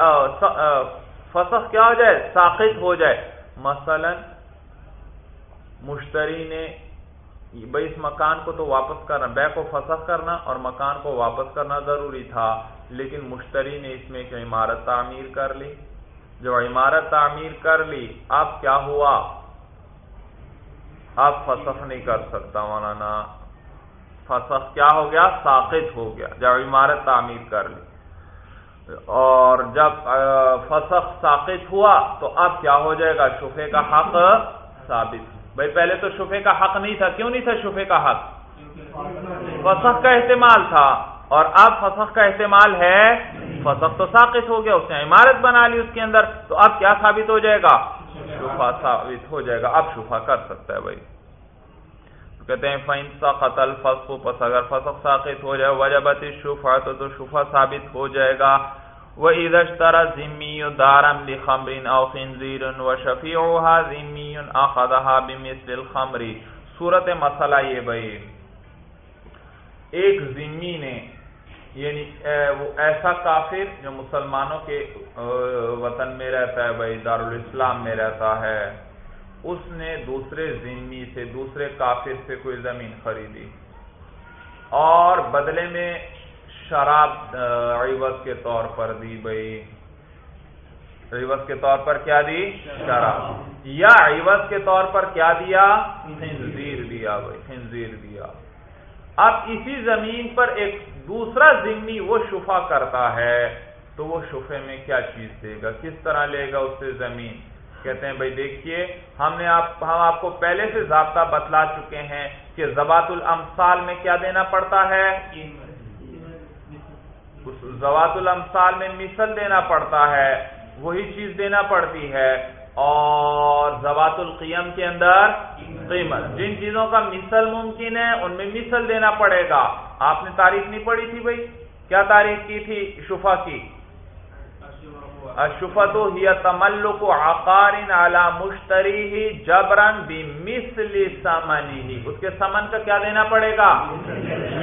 فسخ کیا ہو جائے؟ ساقط ہو جائے۔ مثلا مشتری نے بھائی اس مکان کو تو واپس کرنا بے کو فسخ کرنا اور مکان کو واپس کرنا ضروری تھا۔ لیکن مشتری نے اس میں ایک عمارت تعمیر کر لی۔ جو عمارت تعمیر کر لی، اب کیا ہوا؟ اب فسخ نہیں کر سکتا مولانا۔ فسخ کیا ہو گیا؟ ساقط ہو گیا۔ جب عمارت تعمیر کر لی۔ اور جب فسخ ساقط ہوا تو اب کیا ہو جائے گا؟ شفے کا حق ثابت۔ بھائی، پہلے تو شفے کا حق نہیں تھا۔ کیوں نہیں تھا شفے کا حق؟ فسخ کا احتمال تھا۔ اور اب فسخ کا احتمال ہے، فسخ تو ساقط ہو گیا، اس نے عمارت بنا لی اس کے اندر، تو اب کیا ثابت ہو جائے گا؟ شفا ثابت ہو جائے گا، اب شفا کر سکتا ہے بھائی۔ کہتے ہیں فائن سا قتل فسخ پس اگر فسخ ساقط ہو جائے وجہ بتی شفا تو تو شفا ثابت ہو جائے گا۔ وہ ادش ترا ذمی دارم لخمر او خنزیر و شفیعها ذمی اخذها بمثل الخمر۔ صورت مسئلہ یہ بھائی، ایک ذمی نے یعنی وہ ایسا کافر جو مسلمانوں کے وطن میں رہتا ہے، بھائی دارالاسلام میں رہتا ہے، اس نے دوسرے ذمی سے، دوسرے کافر سے کوئی زمین خریدی۔ اور بدلے میں شراب عوض کے طور پر دی، بھائی۔ عوض کے طور پر کیا دی؟ شراب۔ یا عوض کے طور پر کیا دیا؟ خنزیر دیا، بھائی، خنزیر دیا۔ اب اسی زمین پر ایک دوسرا ضمنی وہ شفا کرتا ہے، تو وہ شفے میں کیا چیز دے گا؟ کس طرح لے گا اس سے زمین؟ کہتے ہیں، بھائی دیکھیے، ہم نے آپ، ہم آپ کو پہلے سے ضابطہ بتلا چکے ہیں کہ زبات الامثال میں کیا دینا پڑتا ہے؟ زوات الامثال میں مثل دینا پڑتا ہے، وہی چیز دینا پڑتی ہے۔ اور زوات القیم کے اندر قیمت۔ جن چیزوں کا مثل ممکن ہے، ان میں مثل دینا پڑے گا۔ آپ نے تاریخ نہیں پڑھی تھی بھائی؟ کیا تاریخ کی تھی شفا کی؟ اشفت ہی تملک عقار علی مشتری ہی جبرن بھی سمنی ہی اس کے سمن کا کیا دینا پڑے گا؟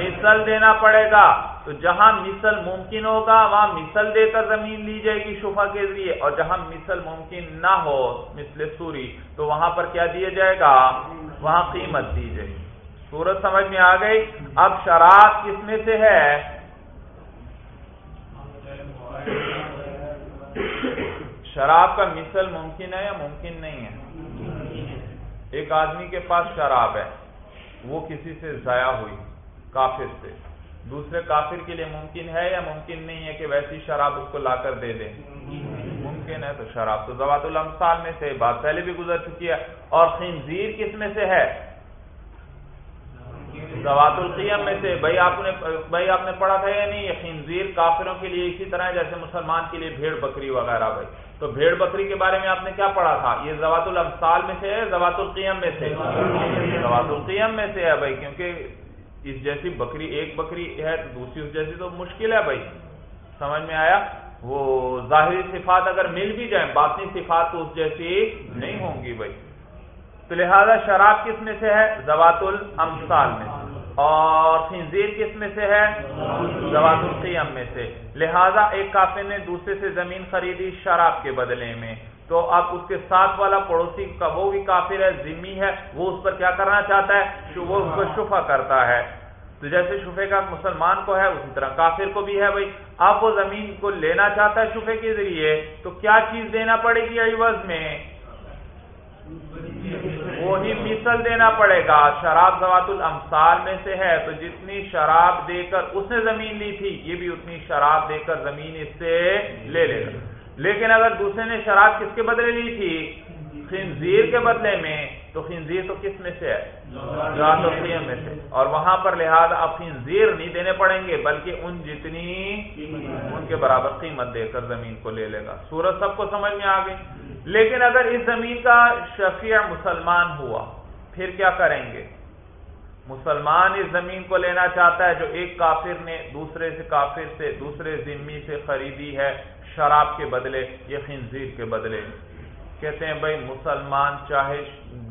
مثل دینا پڑے گا. تو جہاں مثل ممکن ہوگا، وہاں مثل دے کر زمین لی جائے گی شفا کے ذریعے. اور جہاں مثل ممکن نہ ہو، مثل سوری، تو وہاں پر کیا دیا جائے گا؟ وہاں قیمت دی جائے گی. سورت سمجھ میں آ گئی؟ اب شراب کس میں سے ہے؟ شراب کا مثل ممکن ہے یا ممکن نہیں ہے؟ ایک آدمی کے پاس شراب ہے، وہ کسی سے ضائع ہوئی، کافر سے۔ دوسرے کافر کے لیے ممکن ہے یا ممکن نہیں ہے کہ ویسی شراب اس کو لا کر دے دے؟ ممکن ہے تو شراب۔ تو زوات الامثال میں سے بات پہلے بھی گزر چکی ہے۔ اور خنزیر کس میں سے ہے؟ زوات القیم میں سے۔ بھائی آپ نے بھائی آپ نے پڑھا تھا یا نہیں؟ یہ خنزیر کافروں کے لیے اسی طرح جیسے مسلمان کے لیے بھیڑ بکری وغیرہ، بھائی۔ تو بھیڑ بکری کے بارے میں آپ نے کیا پڑھا تھا؟ یہ زوات الامثال میں سے ہے زوات القیم میں سے؟ زوات القیم میں سے ہے بھائی، کیونکہ اس جیسی بکری ایک بکری ہے تو دوسری اس جیسی تو مشکل ہے بھائی۔ سمجھ میں آیا؟ وہ ظاہری صفات اگر مل بھی جائیں، باطنی صفات تو اس جیسی نہیں ہوں گی بھائی۔ تو لہذا شراب کس میں سے ہے؟ زوات الامثال میں سے۔ اور خنزیر کس میں سے ہے؟ زوات القیم میں سے۔ لہذا ایک کافر نے دوسرے سے زمین خریدی شراب کے بدلے میں۔ تو اب اس کے ساتھ والا پڑوسی کا وہ بھی کافر ہے، ذمی ہے، وہ اس پر کیا کرنا چاہتا ہے؟ وہ اس کو شفا کرتا ہے۔ تو جیسے شفے کا مسلمان کو ہے، اسی طرح کافر کو بھی ہے بھائی۔ اب وہ زمین کو لینا چاہتا ہے شفے کے ذریعے، تو کیا چیز دینا پڑے گی عوض میں؟ وہی مثل دینا پڑے گا۔ شراب زوات الامثال میں سے ہے، تو جتنی شراب دے کر اس نے زمین لی تھی، یہ بھی اتنی شراب دے کر زمین اس سے لے لے گا۔ لیکن اگر دوسرے نے شراب کس کے بدلے لی تھی؟ خنزیر کے بدلے میں۔ تو خنزیر تو کس میں سے ہے؟ میں سے۔ اور وہاں پر لحاظ اب خنزیر نہیں دینے پڑیں گے، بلکہ ان جتنی، ان کے برابر قیمت دے کر زمین کو لے لے گا۔ سورج سب کو سمجھ میں آ گئی؟ لیکن اگر اس زمین کا شفیع مسلمان ہوا، پھر کیا کریں گے؟ مسلمان اس زمین کو لینا چاہتا ہے جو ایک کافر نے دوسرے سے کافر سے، دوسرے ذمی سے خریدی ہے شراب کے بدلے یا خنزیر کے بدلے۔ کہتے ہیں، بھائی، مسلمان چاہے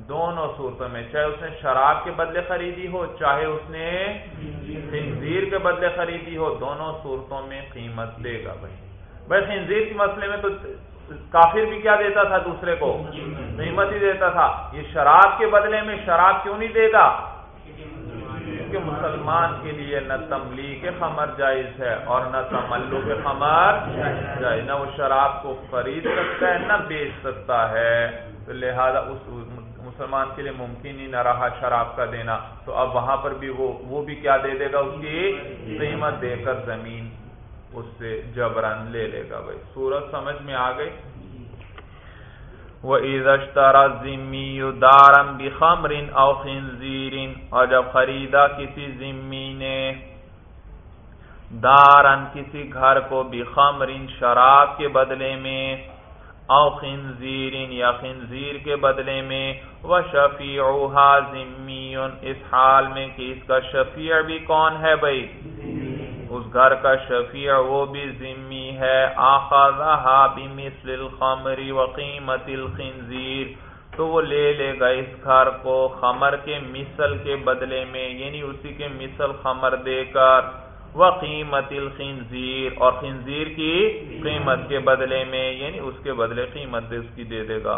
دونوں صورتوں میں، چاہے اس نے شراب کے بدلے خریدی ہو، چاہے اس نے خنزیر کے بدلے خریدی ہو، دونوں صورتوں میں قیمت دے گا بھائی۔ بھائی، خنزیر کے مسئلے میں تو کافر بھی کیا دیتا تھا دوسرے کو؟ قیمت ہی دیتا تھا۔ یہ شراب کے بدلے میں شراب کیوں نہیں دے گا؟ کہ مسلمان کے لیے نہ تملی کے خمر جائز ہے اور نہ تملو کے خمر جائز۔ نہ وہ شراب کو خرید سکتا ہے نہ بیچ سکتا ہے۔ تو لہذا اس مسلمان کے لیے ممکن ہی نہ رہا شراب کا دینا۔ تو اب وہاں پر بھی وہ وہ بھی کیا دے دے گا؟ اس کی قیمت دے کر زمین۔ اس سے جبرن لے لے گا بھائی۔ سورج سمجھ میں آ گئی؟ وہ عزشترا ذمی دارم بخمرن او خنزیرن اور جب خریدا کسی ذمی نے دارن کسی گھر کو بخمرن شراب کے بدلے میں او خنزیرن یا خنزیر کے بدلے میں وہ شفیع ذمی اس حال میں کہ اس کا شفیع بھی کون ہے بھائی؟ اس گھر کا شفیع وہ بھی ذمی ہے. آخذہا بمثل الخمر وقیمت الخنزیر. تو وہ لے لے گا اس گھر کو خمر کے مثل کے بدلے میں یعنی اسی کے مثل خمر دے کر. وقیمت الخنزیر اور خنزیر کی قیمت کے بدلے میں یعنی اس کے بدلے قیمت اس کی دے دے گا.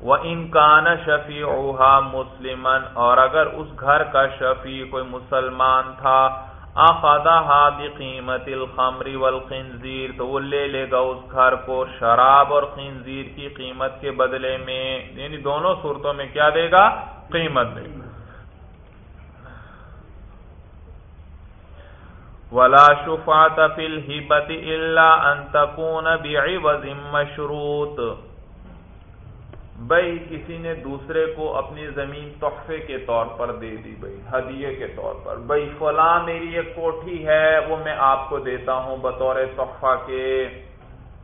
وہ انکان شفیع مسلمن اور اگر اس گھر کا شفیع کوئی مسلمان تھا اخذها بقیمت الخمر والخنزیر تو وہ لے لے گا اس گھر کو شراب اور خنزیر کی قیمت کے بدلے میں یعنی دونوں صورتوں میں کیا دے گا؟ قیمت دے گا۔ ولا شفاعت فی الہبت الا ان تکون بعوض مشروط۔ بھائی کسی نے دوسرے کو اپنی زمین تحفے کے طور پر دے دی بھائی ہدیے کے طور پر۔ بھائی فلاں میری ایک کوٹھی ہے، وہ میں آپ کو دیتا ہوں بطور تحفہ کے۔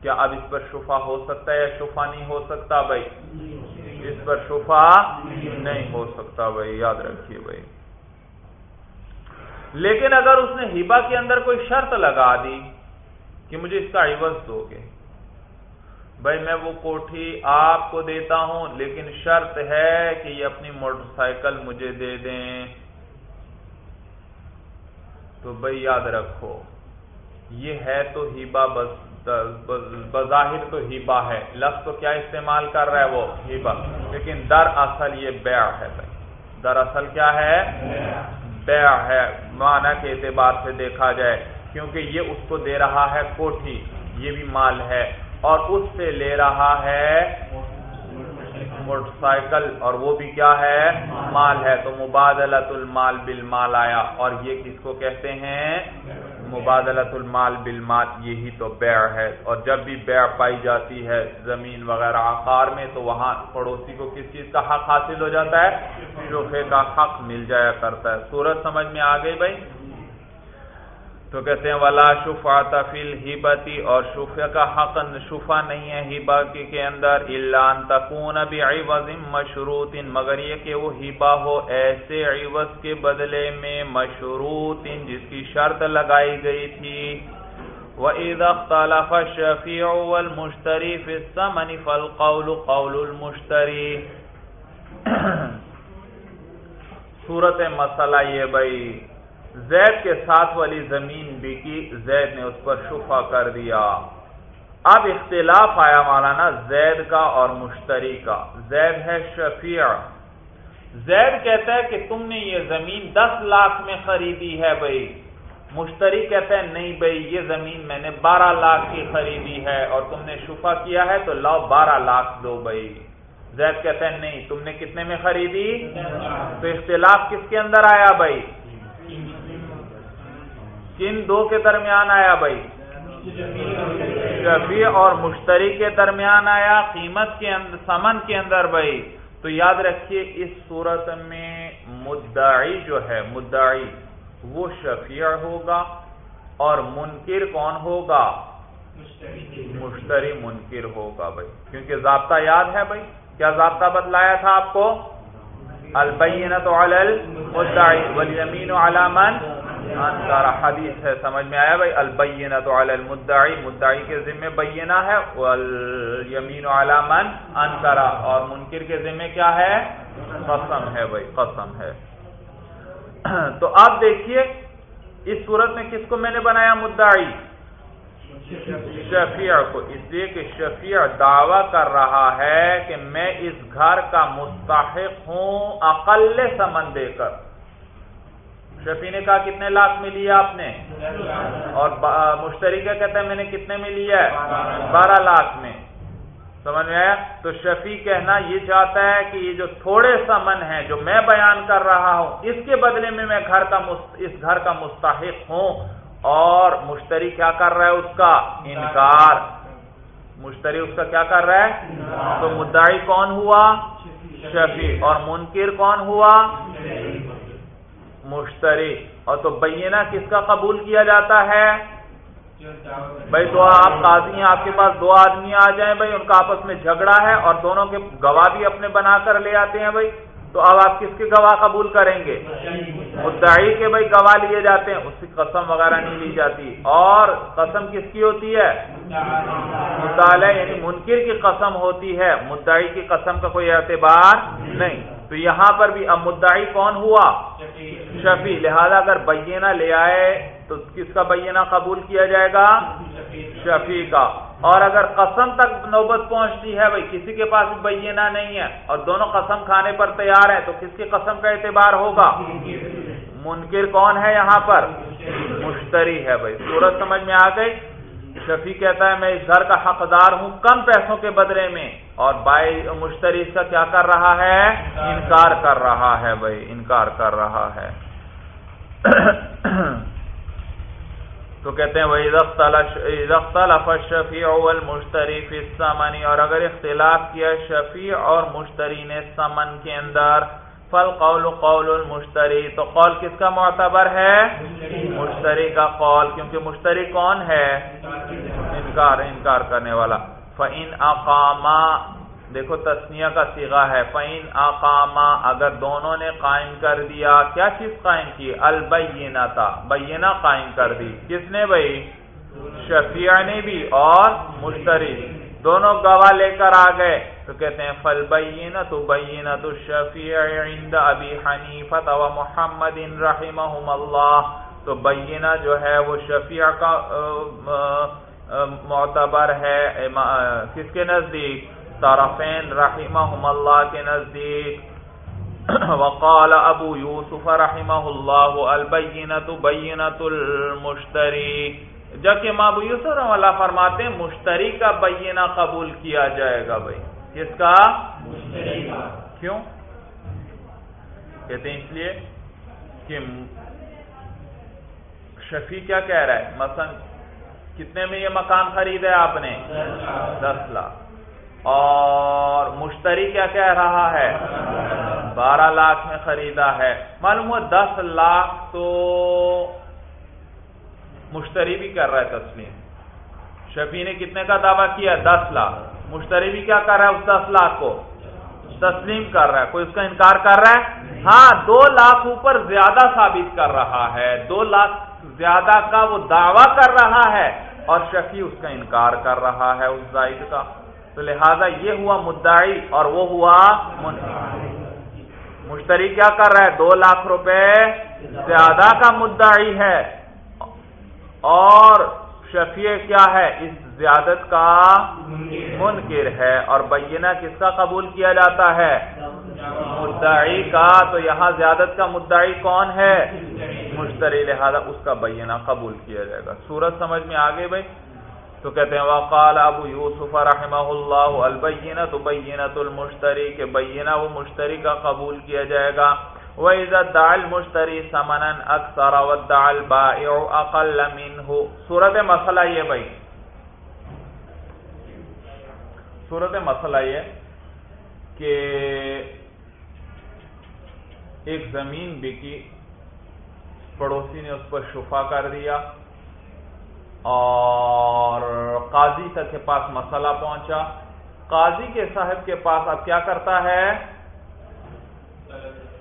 کیا اب اس پر شفا ہو سکتا ہے یا شفا نہیں ہو سکتا بھائی اس پر شفا نہیں ہو سکتا بھائی یاد رکھیے بھائی لیکن اگر اس نے ہبا کے اندر کوئی شرط لگا دی کہ مجھے اس کا عوض دو گے بھائی میں وہ کوٹھی آپ کو دیتا ہوں، لیکن شرط ہے کہ یہ اپنی موٹر سائیکل مجھے دے دیں۔ تو بھائی یاد رکھو، یہ ہے تو ہیبا بظاہر تو ہیبا ہے۔ لفظ تو کیا استعمال کر رہا ہے وہ؟ ہیبا لیکن در اصل یہ بیع ہے بھائی۔ در اصل کیا ہے؟ بیع ہے۔ معنی کے اعتبار سے دیکھا جائے، کیونکہ یہ اس کو دے رہا ہے کوٹھی، یہ بھی مال ہے۔ اور اس سے لے رہا ہے موٹر سائیکل اور وہ بھی کیا ہے؟ مال ہے۔ تو مبادلت المال بالمال آیا۔ اور یہ کس کو کہتے ہیں؟ مبادلت المال بالمال، یہی تو بیع ہے۔ اور جب بھی بیع پائی جاتی ہے زمین وغیرہ آکار میں، تو وہاں پڑوسی کو کس چیز کا حق حاصل ہو جاتا ہے؟ شوفے کا حق مل جایا کرتا ہے۔ سورج سمجھ میں آ گئی بھائی؟ تو کہتے ہیں، ولا شفا تفیل ہیبتی اور شفا کا حق شفا نہیں ہے ہیبا کے اندر اللہ تکون ابھی عوض مشروط، مگر یہ کہ وہ ہیبا ہو ایسے عوض کے بدلے میں مشروط، جس کی شرط لگائی گئی تھی۔ وَإِذَا اخْتَلَفَ الشَّفِيعُ وَالْمُشْتَرِي فِي الثَّمَنِ فَالْقَوْلُ قَوْلُ الْمُشْتَرِي۔ صورت مسئلہ یہ بھائی زید کے ساتھ والی زمین بکی، زید نے اس پر شفا کر دیا۔ اب اختلاف آیا مولانا زید کا اور مشتری کا۔ زید ہے شفیع۔ زید کہتا ہے کہ تم نے یہ زمین دس لاکھ میں خریدی ہے بھائی۔ مشتری کہتا ہے نہیں بھائی، یہ زمین میں نے بارہ لاکھ کی خریدی ہے اور تم نے شفا کیا ہے تو لاؤ بارہ لاکھ دو بھائی۔ زید کہتا ہے نہیں، تم نے کتنے میں خریدی؟ تو اختلاف کس کے اندر آیا بھائی؟ کن دو کے درمیان آیا بھائی؟ شفیع اور مشتری کے درمیان آیا، قیمت کے اندر سمن کے اندر بھائی۔ تو یاد رکھیے، اس صورت میں مدعی جو ہے، مدعی، وہ شفیع ہوگا اور منکر کون ہوگا؟ مشتری منکر ہوگا بھائی۔ کیونکہ ضابطہ یاد ہے بھائی، کیا ضابطہ بتلایا تھا آپ کو؟ البینت علی المدعی والیمین علی من؟ سارا حدیث ہے، سمجھ میں آیا بھائی؟ البینہ تو المدعی، مدعی کے ذمے بینہ ہے یمین علی من انکرا اور منکر کے ذمے کیا ہے؟ قسم ہے بھائی، قسم ہے۔ تو آپ دیکھیے، اس صورت میں کس کو میں نے بنایا مدعی؟ شفیع کو۔ اس لیے کہ شفیع دعویٰ کر رہا ہے کہ میں اس گھر کا مستحق ہوں، اقل سمن دے کر۔ شفیع نے کہا، کتنے لاکھ میں لیا آپ نے؟ اور مشتری کیا کہتا ہے، میں نے کتنے میں لیا ہے؟ بارہ لاکھ میں۔ سمجھ میں آیا؟ تو شفیع کہنا یہ چاہتا ہے کہ یہ جو تھوڑے سا من ہے جو میں بیان کر رہا ہوں، اس کے بدلے میں میں گھر کا اس گھر کا مستحق ہوں۔ اور مشتری کیا کر رہا ہے اس کا؟ انکار۔ مشتری اس کا کیا کر رہا ہے؟ تو مدعی کون ہوا؟ شفیع۔ اور منکر کون ہوا؟ مشتری اور تو بینہ کس کا قبول کیا جاتا ہے؟ بھائی تو آپ قاضی ہیں، آپ کے پاس دو آدمی آ جائیں بھائی، ان کا آپس میں جھگڑا ہے اور دونوں کے گواہ بھی اپنے بنا کر لے آتے ہیں بھائی۔ تو اب آپ کس کے گواہ قبول کریں گے؟ مدعی کے بھائی گواہ لیے جاتے ہیں، اس کی قسم وغیرہ نہیں لی جاتی۔ اور قسم کس کی ہوتی ہے؟ مطالعہ یعنی منکر کی قسم ہوتی ہے۔ مدعی کی قسم کا کوئی اعتبار نہیں۔ تو یہاں پر بھی اب مدعی کون ہوا؟ شفیع. لہذا اگر بینہ لے آئے تو کس کا بینہ قبول کیا جائے گا؟ شفیع کا. اور اگر قسم تک نوبت پہنچتی ہے بھائی کسی کے پاس بینہ نہیں ہے اور دونوں قسم کھانے پر تیار ہیں تو کس کی قسم کا اعتبار ہوگا؟ منکر. کون ہے یہاں پر؟ مشتری ہے بھائی. صورت سمجھ میں آ گئی؟ شفیع کہتا ہے، میں اس گھر کا حقدار ہوں کم پیسوں کے بدلے میں۔ اور بائی مشتری اس کا کیا کر رہا ہے؟ انکار کر رہا ہے بھائی، انکار کر رہا ہے۔ تو کہتے ہیں وہی شفیع مشتری سمنی اور اگر اختلاف کیا شفیع اور مشتری نے سمن کے اندر فل قول قول المشتری تو قول کس کا معتبر ہے؟ مشتری کا قول، کیونکہ مشتری کون ہے؟ انکار انکار کرنے والا۔ فعین اقامہ دیکھو تسنیہ کا سیگا ہے۔ فعین اقامہ اگر دونوں نے قائم کر دیا، کیا چیز قائم کی؟ البینہ تھا بینہ قائم کر دی۔ کس نے بھائی؟ شفیع نے بھی اور مشتری۔ دونوں گواہ لے کر آ گئے۔ تو کہتے ہیں فل بین تو بین تو شفیع عند ابی حنیفت و محمد رحمہم اللہ تو بینہ جو ہے وہ شفیع کا معتبر ہے کس کے نزدیک؟ طرفین رحمہم اللہ کے نزدیک۔ وقال ابو یوسف رحمہ اللہ البینت بینت المشتری جبکہ ابو یوسف رحمہ اللہ فرماتے ہیں، مشتری کا بینہ قبول کیا جائے گا بھائی۔ کس کا؟ کیوں؟ کہتے ہیں اس لیے کہ شفیع کیا کہہ رہا ہے؟ مثلا کتنے میں یہ مکان خریدا ہے آپ نے؟ دس لاکھ۔ اور مشتری کیا کہہ رہا ہے؟ بارہ لاکھ میں خریدا ہے۔ معلوم ہوا دس لاکھ تو مشتری بھی کر رہا ہے تسلیم۔ شفی نے کتنے کا دعویٰ کیا؟ دس لاکھ۔ مشتری بھی کیا کر رہا ہے؟ اس دس لاکھ کو۔ تسلیم کر رہا ہے۔ کوئی اس کا انکار کر رہا ہے؟ ہاں دو لاکھ اوپر زیادہ ثابت کر رہا ہے۔ دو لاکھ زیادہ کا وہ دعویٰ کر رہا ہے اور شفیع اس کا انکار کر رہا ہے اس زائد کا۔ تو لہذا یہ ہوا مدعی اور وہ ہوا مشتری کیا کر رہا ہے؟ دو لاکھ روپے زیادہ کا مدعی ہے۔ اور شفیع کیا ہے؟ اس زیادت کا منکر. ہے اور بینہ کس کا قبول کیا جاتا ہے؟ مدعی کا. تو یہاں زیادت کا مدعی کون ہے؟ مشتری لہذا اس کا بینہ قبول کیا جائے گا. سورج سمجھ میں آگے بھائی؟ تو کہتے ہیں وقال ابو یوسف رحمہ اللہ البینہ تو بینت المشتری کے بینہ وہ مشتری کا قبول کیا جائے گا. وَإِذَا دَعَ الْمُشْتَرِي سَمَنًا أَكْثَرَ وَدَّعَ الْبَائِعُ أَقَلَّ مِنْهُ. صورت مسئلہ یہ بھائی صورت مسئلہ یہ کہ ایک زمین بکی، پڑوسی نے اس پر شفا کر دیا اور قاضی تک کے پاس مسئلہ پہنچا۔ قاضی کے صاحب کے پاس اب کیا کرتا ہے؟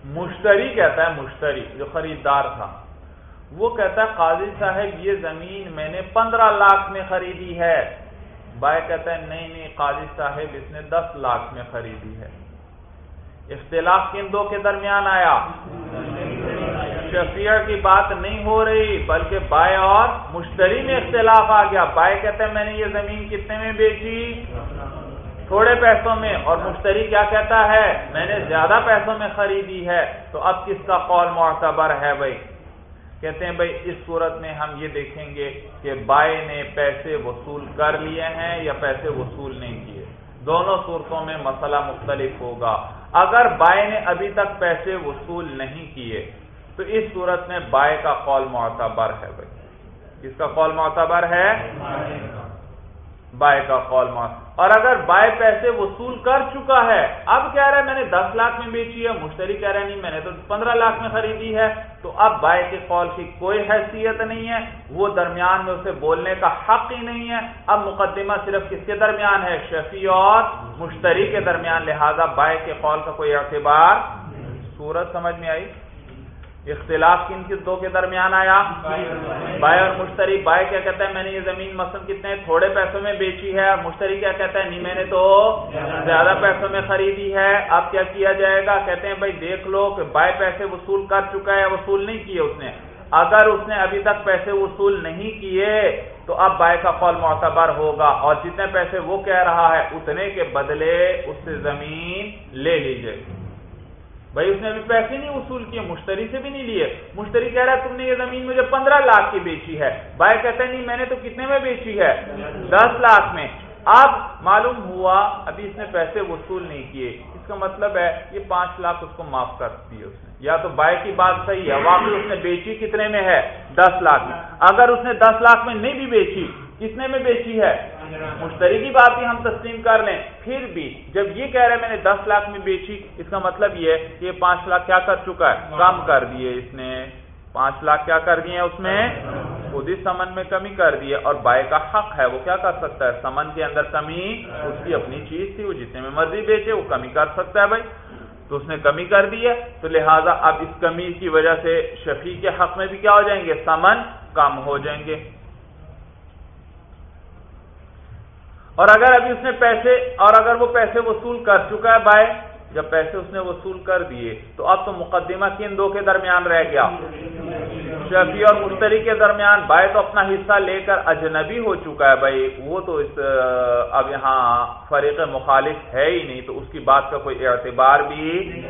مشتری کہتا ہے، مشتری جو خریدار تھا۔ وہ کہتا ہے، قاضی صاحب، یہ زمین میں نے پندرہ لاکھ میں خریدی ہے۔ بھائی کہتا ہے، نہیں نہیں، قاضی صاحب اس نے دس لاکھ میں خریدی ہے۔ اختلاف کن دو کے درمیان آیا؟ شفیع کی بات نہیں ہو رہی، بلکہ بائے اور مشتری میں اختلاف آ گیا۔ بائے کہتے ہیں میں نے یہ زمین کتنے میں بیچی؟ تھوڑے پیسوں میں۔ اور مشتری کیا کہتا ہے، میں نے زیادہ پیسوں میں خریدی ہے۔ تو اب کس کا قول معتبر ہے بھائی؟ کہتے ہیں بھائی اس صورت میں ہم یہ دیکھیں گے کہ بائے نے پیسے وصول کر لیے ہیں یا پیسے وصول نہیں کیے۔ دونوں صورتوں میں مسئلہ مختلف ہوگا۔ اگر بائے نے ابھی تک پیسے وصول نہیں کیے، تو اس صورت میں بائے کا قول معتبر ہے بھائی۔ اس کا قول معتبر ہے؟ بائے کا قول معتبر اور اگر بائے پیسے وصول کر چکا ہے، اب کہہ رہا ہے میں نے دس لاکھ میں بیچی ہے، مشتری کہہ رہے نہیں، میں نے تو پندرہ لاکھ میں خریدی ہے۔ تو اب بائے کے قول کی کوئی حیثیت نہیں ہے۔ وہ درمیان میں اسے بولنے کا حق ہی نہیں ہے۔ اب مقدمہ صرف کس کے درمیان ہے؟ شفیع اور مشتری کے درمیان، لہذا بائے کے قول کا کوئی اعتبار صورت سمجھ میں آئی؟ اختلاف کن کس دو کے درمیان آیا؟ بائے اور مشتری. بائے کیا کہتا ہے میں نے یہ زمین مثلا کتنے تھوڑے پیسوں میں بیچی ہے؟ اور مشتری کیا کہتا ہے نہیں، میں نے تو زیادہ پیسوں میں خریدی ہے. اب کیا کیا جائے گا؟ کہتے ہیں بھائی دیکھ لو کہ بائے پیسے وصول کر چکا ہے، وصول نہیں کیے اس نے. اگر اس نے ابھی تک پیسے وصول نہیں کیے تو اب بائے کا قول معتبر ہوگا. اور جتنے پیسے وہ کہہ رہا ہے، اتنے کے بدلے اس سے زمین لے لیجیے بھائی، اس نے ابھی پیسے نہیں وصول کیے، مشتری سے بھی نہیں لیے۔ مشتری کہہ رہا ہے، تم نے یہ زمین مجھے پندرہ لاکھ کی بیچی ہے۔ بھائی کہتے ہیں نہیں، میں نے تو کتنے میں بیچی ہے؟ دس لاکھ میں۔ اب معلوم ہوا، ابھی اس نے پیسے وصول نہیں کیے۔ اس کا مطلب ہے، یہ پانچ لاکھ اس کو معاف کر دیے اس نے۔ یا تو بائی کی بات صحیح ہے، واقعی اس نے بیچی کتنے میں ہے؟ دس لاکھ میں۔ اگر اس نے دس لاکھ میں نہیں بھی بیچی، کتنے میں بیچی ہے؟ مشتری کی بات ہی ہم تسلیم کر لیں۔ پھر بھی جب یہ کہہ رہے میں نے دس لاکھ میں بیچی، اس کا مطلب یہ ہے کہ یہ پانچ لاکھ کیا کر چکا ہے؟ کم کر دیے اس نے۔ پانچ لاکھ کیا کر دیے اس میں خود ہی سمن میں کمی کر دی اور بائے کا حق ہے، وہ کیا کر سکتا ہے؟ سمن کے اندر کمی، اس کی اپنی چیز تھی، وہ جتنے میں مرضی بیچے، وہ کمی کر سکتا ہے بھائی۔ تو اس نے کمی کر دی ہے۔ تو لہٰذا اب اس کمی کی وجہ سے شفیع کے حق میں بھی کیا ہو جائیں گے؟ سمن کم ہو جائیں گے۔ اور اگر ابھی اس نے پیسے اور اگر وہ پیسے وصول کر چکا ہے بھائی، جب پیسے اس نے وصول کر دیے، تو اب تو مقدمہ کن دو کے درمیان رہ گیا؟ شفیع اور مشتری کے درمیان۔ بھائی تو اپنا حصہ لے کر اجنبی ہو چکا ہے بھائی۔ وہ تو اس اب یہاں فریق مخالف ہے ہی نہیں، تو اس کی بات کا کوئی اعتبار بھی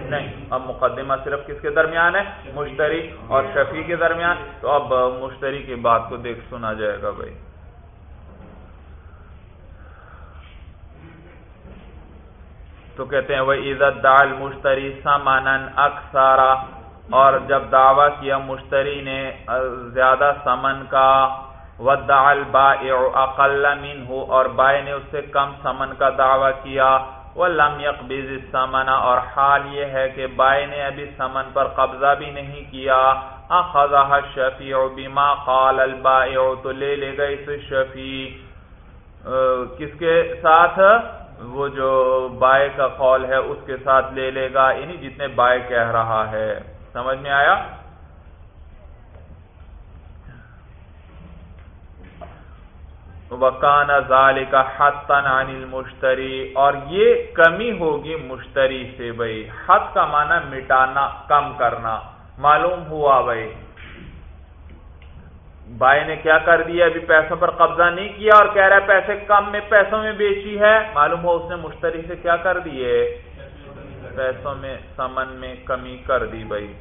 نہیں۔ اب مقدمہ صرف کس کے درمیان ہے؟ مشتری اور شفیع کے درمیان۔ تو اب مشتری کی بات کو دیکھ سنا جائے گا بھائی۔ تو کہتے ہیں وہ عزت دال مشتری سامان اکثارا اور جب دعویٰ کیا مشتری نے زیادہ سمن کا ودال با اقل من ہو اور بائے نے اس سے کم سمن کا دعویٰ کیا وہ لم یقبض سمنا اور حال یہ ہے کہ بائے نے ابھی سمن پر قبضہ بھی نہیں کیا اخذہ شفیع بما قال البائع تو لے لے گا اس شفیع. کس کے ساتھ؟ وہ جو بائے کا قول ہے اس کے ساتھ لے لے گا یعنی جتنے بائے کہہ رہا ہے۔ سمجھ میں آیا؟ وکان ظال کا حت عن مشتری اور یہ کمی ہوگی مشتری سے بھائی حت کا معنی مٹانا، کم کرنا۔ معلوم ہوا بھائی بھائی نے کیا کر دیا ابھی پیسوں پر قبضہ نہیں کیا اور کہہ رہا ہے پیسے کم میں، پیسوں میں بیچی ہے۔ معلوم ہو اس نے مشتری سے کیا کر دیے؟ پیسوں میں سمن میں کمی کر دی بھائی۔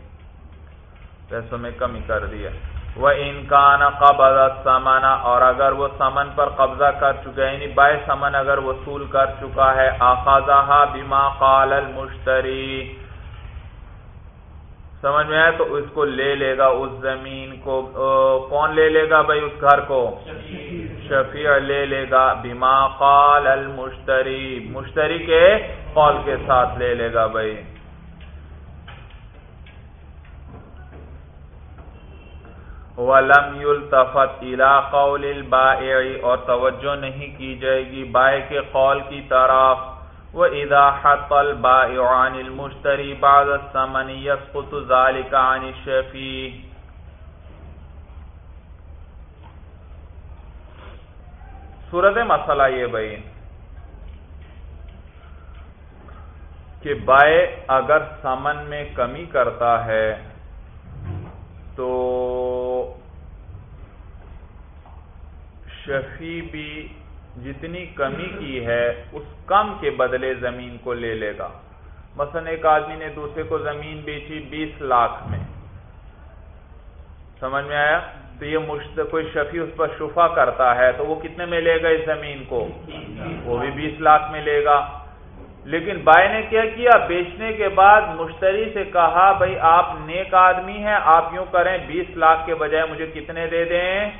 پیسوں میں کمی کر دیا۔ وہ انکان قبض سمنا اور اگر وہ سمن پر قبضہ کر چکا ہے یعنی بائے سمن اگر وصول کر چکا ہے آخا بیما قال المشتری۔ سمجھ میں آئے تو اس کو لے لے گا اس زمین کو کون لے لے گا بھائی اس گھر کو؟ شفیع لے لے گا۔ بیما قال المشتری، مشتری کے قول کے ساتھ لے لے گا بھائی۔ ولم يلتفت الى قول البائع، اور توجہ نہیں کی جائے گی بائع کے قول کی طرف۔ وَإِذَا حَطَّ الْبَائِعُ عَنِ الْمُشْتَرِي بَعْدَ الثَّمَنِ يَسْقُطُ ذَلِكَ عَنِ الشَّفِي صورت مسئلہ یہ بھائی کہ بائے اگر سمن میں کمی کرتا ہے تو شفی بھی جتنی کمی کی ہے، اس کم کے بدلے زمین کو لے لے گا۔ مثلا ایک آدمی نے دوسرے کو زمین بیچی بیس لاکھ میں۔ سمجھ میں آیا؟ تو یہ مشت کوئی شفیع اس پر شفا کرتا ہے، تو وہ کتنے میں لے گا اس زمین کو؟ وہ بھی بیس لاکھ میں لے گا۔ لیکن بائی نے کیا کیا؟ بیچنے کے بعد مشتری سے کہا، بھائی، آپ نیک آدمی ہیں، آپ یوں کریں بیس لاکھ کے بجائے مجھے کتنے دے دیں؟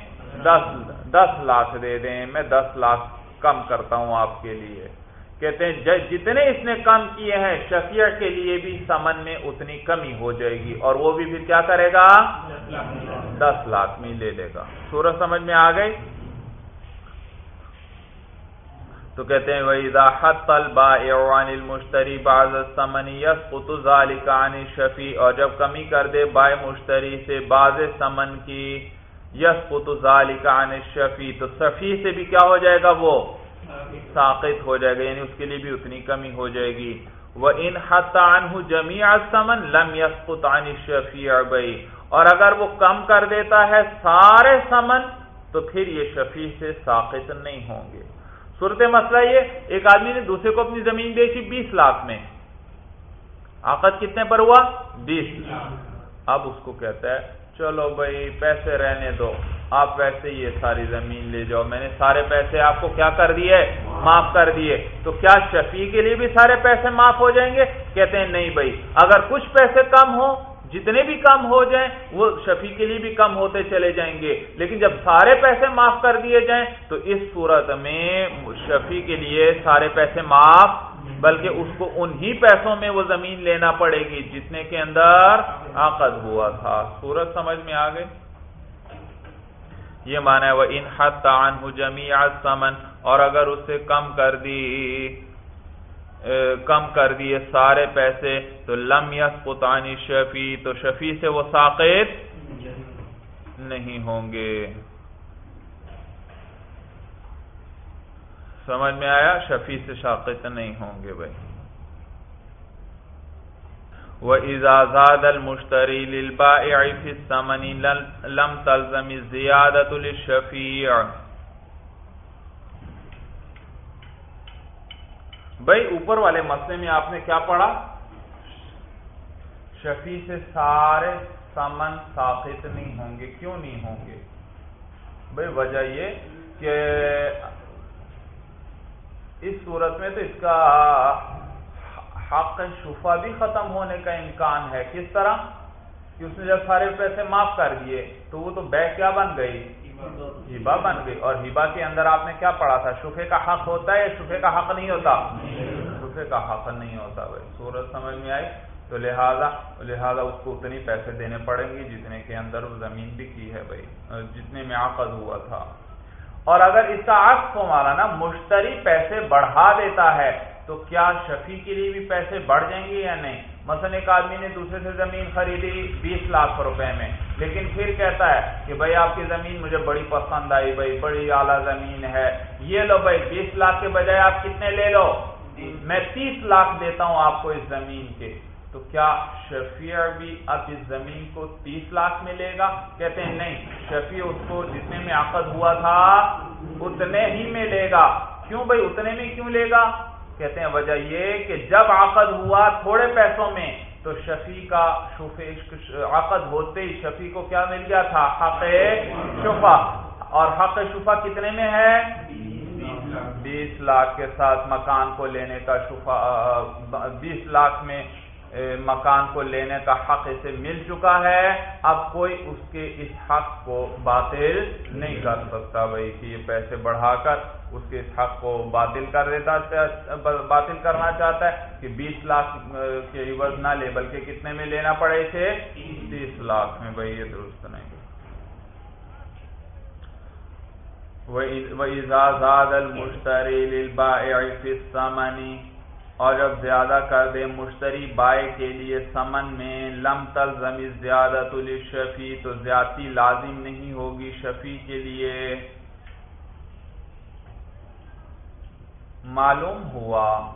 دس۔ دس لاکھ دے دیں، میں دس لاکھ کم کرتا ہوں آپ کے لیے۔ کہتے ہیں جی، جتنے اس نے کم کیے ہیں، شفیع کے لیے بھی سمن میں اتنی کمی ہو جائے گی۔ اور وہ بھی پھر کیا کرے گا؟ دس لاکھ میں لے لے گا۔ سورج سمجھ میں آ گئی؟ تو کہتے ہیں وہی راحت طلبا ایوان المشتری باز سمنی یس قطعانی شفیع اور جب کمی کر دے بائے مشتری سے باز سمن کی یس ذالک عن تو شفی سے بھی کیا ہو جائے گا وہ؟ ساقط ہو جائے گا یعنی اس کے لیے بھی اتنی کمی ہو جائے گی۔ وہ ان حتان جمیع سمن لم یس عن الشفیع اور اگر وہ کم کر دیتا ہے سارے سمن تو پھر یہ شفیع سے ساقط نہیں ہوں گے۔ صورت مسئلہ یہ، ایک آدمی نے دوسرے کو اپنی زمین بیچی بیس لاکھ میں۔ آقت کتنے پر ہوا؟ بیس اب اس کو کہتا ہے چلو بھائی، پیسے رہنے دو۔ آپ ویسے یہ ساری زمین لے جاؤ۔ میں نے سارے پیسے آپ کو کیا کر دیے؟ معاف کر دیے۔ تو کیا شفیع کے لیے بھی سارے پیسے معاف ہو جائیں گے؟ کہتے ہیں نہیں بھائی۔ اگر کچھ پیسے کم ہو جتنے بھی کم ہو جائیں، وہ شفیع کے لیے بھی کم ہوتے چلے جائیں گے۔ لیکن جب سارے پیسے معاف کر دیے جائیں، تو اس صورت میں شفیع کے لیے سارے پیسے معاف بلکہ اس کو انہی پیسوں میں وہ زمین لینا پڑے گی جتنے کے اندر عقد ہوا تھا۔ سورج سمجھ میں آ گئے؟ یہ مانا ہے وہ ان حد تان سمن اور اگر اس سے کم کر دی کم کر دیے سارے پیسے، تو لم یس پتانی شفی تو شفی سے وہ ساقت نہیں ہوں گے۔ سمجھ میں آیا؟ شفیع سے شاقت نہیں ہوں گے بھائی۔ وہ ازازاد المشتری السمن لم تلزم زیادت الشفیع بھائی، اوپر والے مسئلے میں آپ نے کیا پڑھا؟ شفیع سے سارے سمن ساخت نہیں ہوں گے۔ کیوں نہیں ہوں گے؟ بھائی، وجہ یہ کہ اس صورت میں تو اس کا حق شفا بھی ختم ہونے کا امکان ہے۔ کس طرح؟ کہ اس نے جب سارے پیسے معاف کر دیے تو وہ تو بے کیا بن گئی؟ ہبا بن گئی۔ اور ہبا کے اندر آپ نے کیا پڑھا تھا؟ شفے کا حق ہوتا ہے یا شفے کا حق نہیں ہوتا؟ شفے کا حق نہیں ہوتا بھائی۔ صورت سمجھ میں آئی؟ تو لہذا لہذا اس کو اتنی پیسے دینے پڑیں گے جتنے کے اندر وہ زمین بھی کی ہے بھائی۔ جتنے میں عقد ہوا تھا۔ اور اگر اس کا عکس کو مارا نا مشتری پیسے بڑھا دیتا ہے تو کیا شفیع کے لیے بھی پیسے بڑھ جائیں گے یا نہیں؟ مثلا ایک آدمی نے دوسرے سے زمین خریدی بیس لاکھ روپے میں لیکن پھر کہتا ہے کہ بھائی آپ کی زمین مجھے بڑی پسند آئی بھائی بڑی اعلیٰ زمین ہے۔ یہ لو بھائی بیس لاکھ کے بجائے آپ کتنے لے لو؟ میں تیس لاکھ دیتا ہوں آپ کو اس زمین کے۔ تو کیا شفیع بھی اب اس زمین کو تیس لاکھ میں لے گا؟ کہتے ہیں نہیں، شفیع اس کو جتنے میں عقد ہوا تھا، اتنے ہی میں لے گا۔ کیوں بھائی اتنے میں کیوں لے گا؟ کہتے ہیں وجہ یہ کہ جب عقد ہوا تھوڑے پیسوں میں، تو شفیع کا عقد ہوتے ہی شفیع کو کیا مل گیا تھا؟ حق شفا۔ اور حق شفا کتنے میں ہے؟ بیس لاکھ کے ساتھ مکان کو لینے کا شفا، بیس لاکھ میں مکان کو لینے کا حق اسے مل چکا ہے۔ اب کوئی اس کے اس حق کو باطل نہیں کر سکتا۔ بھائی، کہ یہ پیسے بڑھا کر اس کے اس حق کو باطل کر دیتا باطل کرنا چاہتا ہے کہ بیس لاکھ، کے عوض نہ لے، بلکہ کتنے میں لینا پڑے اسے؟ تیس لاکھ میں۔ بھائی، یہ درست نہیں۔ وَإِذَا الْمُشْتَرِي لِلْبَائِعِ فِي السَّمَنِ اور جب زیادہ کر دے مشتری بائے کے لیے سمن میں، لم تلزم زیادہ شفی تو زیادتی لازم نہیں ہوگی شفی کے لیے۔ معلوم ہوا،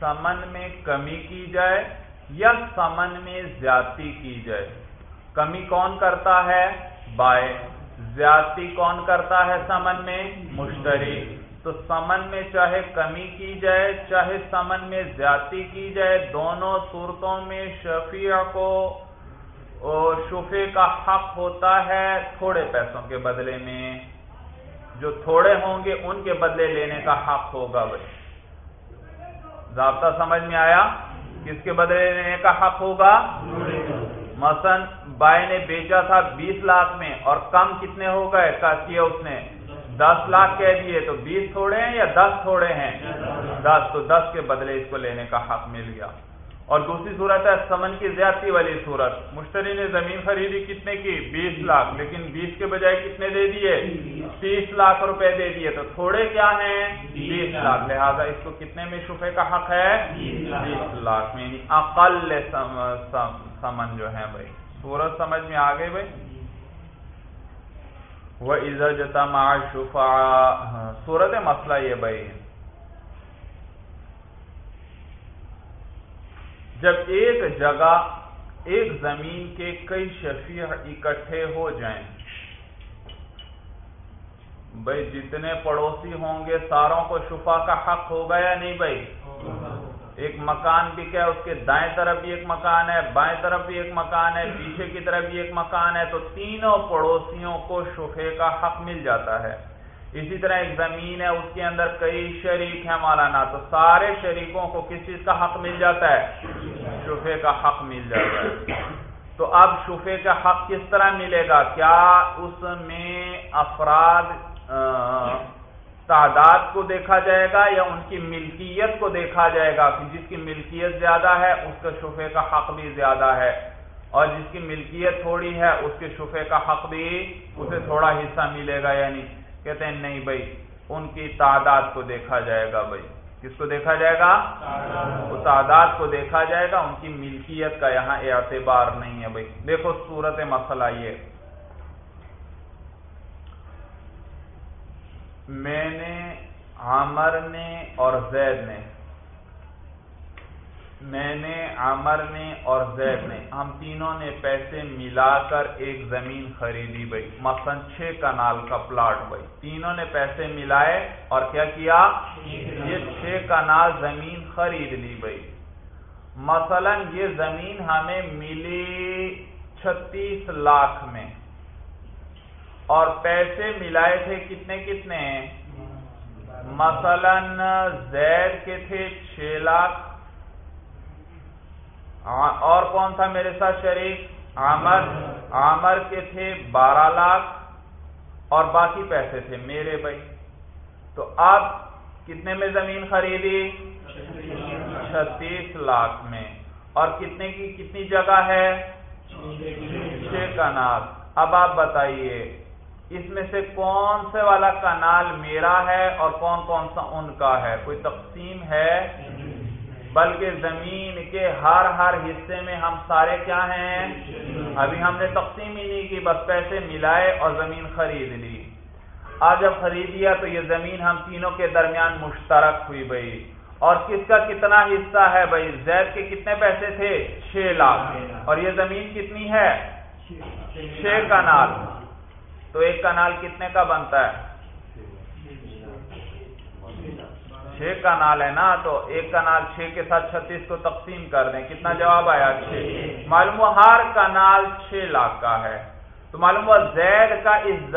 سمن میں کمی کی جائے یا سمن میں زیادتی کی جائے؟ کمی کون کرتا ہے؟ بائے۔ زیادتی کون کرتا ہے سمن میں؟ مشتری۔ تو سمن میں چاہے کمی کی جائے، چاہے سمن میں زیادتی کی جائے، دونوں صورتوں میں شفیع کو شفے کا حق ہوتا ہے تھوڑے پیسوں کے بدلے میں۔ جو تھوڑے ہوں گے، ان کے بدلے لینے کا حق ہوگا بھائی۔ ضابطہ سمجھ میں آیا؟ کس کے بدلے لینے کا حق ہوگا؟ مثلا بائی نے بیچا تھا بیس لاکھ میں اور کم کتنے ہو گئے؟ کیا اس نے؟ دس لاکھ کہہ دیے تو بیس تھوڑے ہیں یا دس تھوڑے ہیں؟ دس تو دس کے بدلے اس کو لینے کا حق مل گیا۔ اور دوسری صورت ہے سمن کی زیادتی والی صورت۔ مشتری نے زمین خریدی کتنے کی؟ بیس لاکھ۔ لیکن بیس کے بجائے کتنے دے دیے تیس لاکھ روپے دے دیے تو تھوڑے کیا ہیں؟ بیس لاکھ۔ لہذا اس کو کتنے میں شفے کا حق ہے؟ بیس لاکھ۔ میں یعنی اقل سمن جو ہے بھائی۔ صورت سمجھ میں آ گئی بھائی؟ وہ عزت شفا صورت مسئلہ یہ بھائی جب ایک جگہ، ایک زمین کے کئی شفیع اکٹھے ہو جائیں، بھائی، جتنے پڑوسی ہوں گے، ساروں کو شفا کا حق ہوگا یا نہیں بھائی؟ ایک مکان بھی کیا اس کے دائیں طرف بھی ایک مکان ہے، بائیں طرف بھی ایک مکان ہے، پیچھے کی طرف بھی ایک مکان ہے، تو تینوں پڑوسیوں کو شفے کا حق مل جاتا ہے۔ اسی طرح ایک زمین ہے، اس کے اندر کئی شریک ہیں مولانا، تو سارے شریکوں کو کس چیز کا حق مل جاتا ہے؟ شفے کا حق مل جاتا ہے۔ تو اب شفے کا حق کس طرح ملے گا؟ کیا اس میں افراد تعداد کو دیکھا جائے گا یا ان کی ملکیت کو دیکھا جائے گا کہ جس کی ملکیت زیادہ ہے اس کے شفے کا حق بھی زیادہ ہے۔ اور جس کی ملکیت تھوڑی ہے اس کے شفے کا حق بھی اسے تھوڑا حصہ ملے گا یعنی کہتے ہیں نہیں بھائی ان کی تعداد کو دیکھا جائے گا بھائی۔ کس کو دیکھا جائے گا؟ وہ تعداد کو دیکھا جائے گا ان کی ملکیت کا یہاں اعتبار نہیں ہے بھائی۔ دیکھو صورت مسئلہ یہ۔ میں نے، عامر نے اور زید نے۔ میں نے، عامر نے اور زید نے۔ ہم تینوں نے پیسے ملا کر ایک زمین خریدی بھائی۔ مثلا چھ کنال کا پلاٹ بھائی۔ تینوں نے پیسے ملائے اور کیا کیا؟ یہ چھ کنال زمین خرید لی بھائی۔ مثلا یہ زمین ہمیں ملی چھتیس لاکھ میں۔ اور پیسے ملائے تھے کتنے کتنے مثلا زید کے تھے چھ لاکھ اور کون تھا میرے ساتھ شریک عامر عامر کے تھے بارہ لاکھ اور باقی پیسے تھے میرے بھائی تو اب کتنے میں زمین خریدی؟ چھتیس لاکھ میں اور کتنے کی کتنی جگہ ہے؟ چھ کنال اب آپ بتائیے اس میں سے کون سے والا کنال میرا ہے اور کون کون سا ان کا ہے؟ کوئی تقسیم ہے؟ بلکہ زمین کے ہر ہر حصے میں ہم سارے کیا ہیں؟ ابھی ہم نے تقسیم ہی نہیں کی، بس پیسے ملائے اور زمین خرید لی۔ آج جب خرید لیا تو یہ زمین ہم تینوں کے درمیان مشترک ہوئی بھائی۔ اور کس کا کتنا حصہ ہے بھائی؟ زید کے کتنے پیسے تھے؟ چھ لاکھ۔ اور یہ زمین کتنی ہے؟ چھ کنال تو ایک کنال کتنے کا بنتا ہے؟ چھ کنال ہے نا، تو ایک کنال چھ کے ساتھ چھتیس کو تقسیم کر دیں۔ کتنا جواب آیا؟ چھ۔ معلوم ہر کنال چھ لاکھ کا ہے۔ تو معلوم ہوا زید کا اس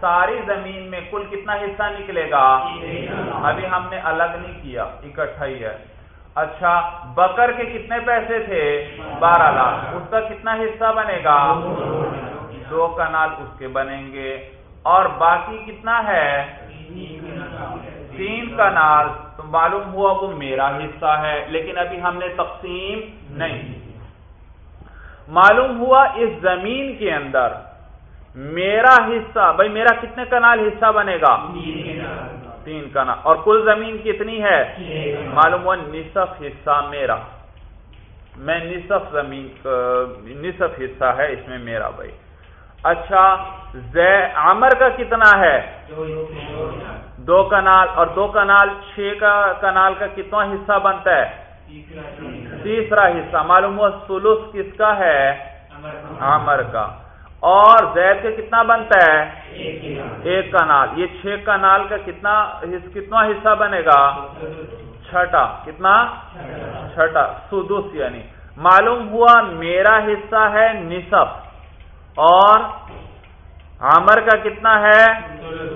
ساری زمین میں کل کتنا حصہ نکلے گا؟ ابھی ہم نے الگ نہیں کیا، اکٹھا ہی ہے۔ اچھا بکر کے کتنے پیسے تھے؟ بارہ لاکھ۔ اس کا کتنا حصہ بنے گا؟ دو کنال اس کے بنیں گے۔ اور باقی کتنا ہے؟ تین کا نال تو معلوم ہوا وہ میرا حصہ ہے، لیکن ابھی ہم نے تقسیم نہیں معلوم ہوا اس زمین کے اندر میرا حصہ، بھائی میرا کتنے کنال حصہ بنے گا؟ تین کنال۔ اور کل زمین کتنی ہے؟ معلوم ہوا نصف حصہ میرا۔ میں نصف زمین، نصف حصہ ہے اس میں میرا، بھائی۔ اچھا عمر کا کتنا ہے؟ دو کنال، اور دو کنال چھ کا کنال کا کتنا حصہ بنتا ہے؟ تیسرا حصہ، معلوم ہوا سلوس کس کا ہے؟ عمر کا۔ اور زید کا کتنا بنتا ہے؟ ایک کنال۔ یہ چھ کنال کا کتنا کتنا حصہ بنے گا؟ چھٹا۔ کتنا؟ چھٹا۔ سدس یعنی۔ معلوم ہوا میرا حصہ ہے نصف۔ اور عامر کا کتنا ہے؟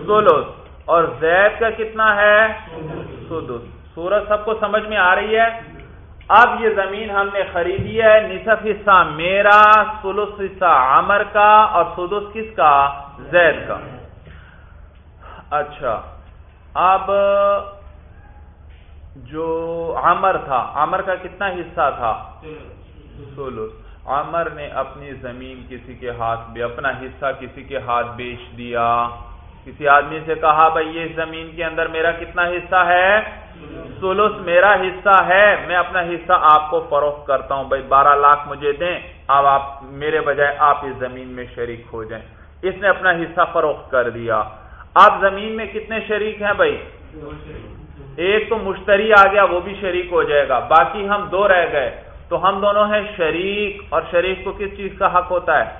سولوس اور زید کا کتنا ہے؟ سدس سورج سب کو سمجھ میں آ رہی ہے؟ اب یہ زمین ہم نے خریدی ہے نصف حصہ میرا سلس حصہ عمر کا اور سدس کس کا؟ زید کا۔ اچھا۔ اب جو عمر تھا عمر کا کتنا حصہ تھا؟ سولس عمر نے اپنی زمین کسی کے ہاتھ بھی اپنا حصہ کسی کے ہاتھ بیچ دیا۔ کسی آدمی سے کہا، بھائی، یہ زمین کے اندر میرا کتنا حصہ ہے؟ سلس میرا حصہ ہے، میں اپنا حصہ آپ کو فروخت کرتا ہوں۔ بھائی، بارہ لاکھ مجھے دیں، اب آپ میرے بجائے آپ اس زمین میں شریک ہو جائیں۔ اس نے اپنا حصہ فروخت کر دیا۔ آپ زمین میں کتنے شریک ہیں بھائی؟ ایک تو مشتری آ گیا، وہ بھی شریک ہو جائے گا۔ باقی ہم دو رہ گئے۔ تو ہم دونوں ہیں شریک اور شریک کو کس چیز کا حق ہوتا ہے؟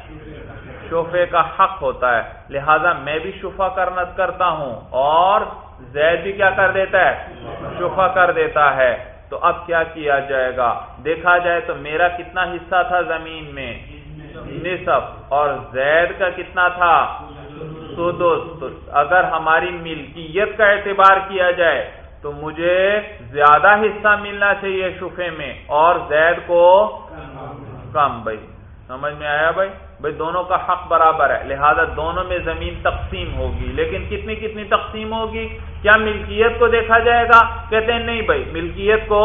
شفے کا حق ہوتا ہے۔ لہذا میں بھی شفا کرنا کرتا ہوں اور زید بھی کیا کر دیتا ہے؟ شفا کر دیتا ہے۔ تو اب کیا کیا جائے گا؟ دیکھا جائے تو میرا کتنا حصہ تھا زمین میں؟ نصف۔ اور زید کا کتنا تھا؟ سدس۔ اگر ہماری ملکیت کا اعتبار کیا جائے تو مجھے زیادہ حصہ ملنا چاہیے شفے میں اور زید کو کم بھائی۔ سمجھ میں آیا بھائی؟ بھائی دونوں کا حق برابر ہے، لہذا دونوں میں زمین تقسیم ہوگی۔ لیکن کتنی کتنی تقسیم ہوگی؟ کیا ملکیت کو دیکھا جائے گا؟ کہتے ہیں نہیں بھائی، ملکیت کو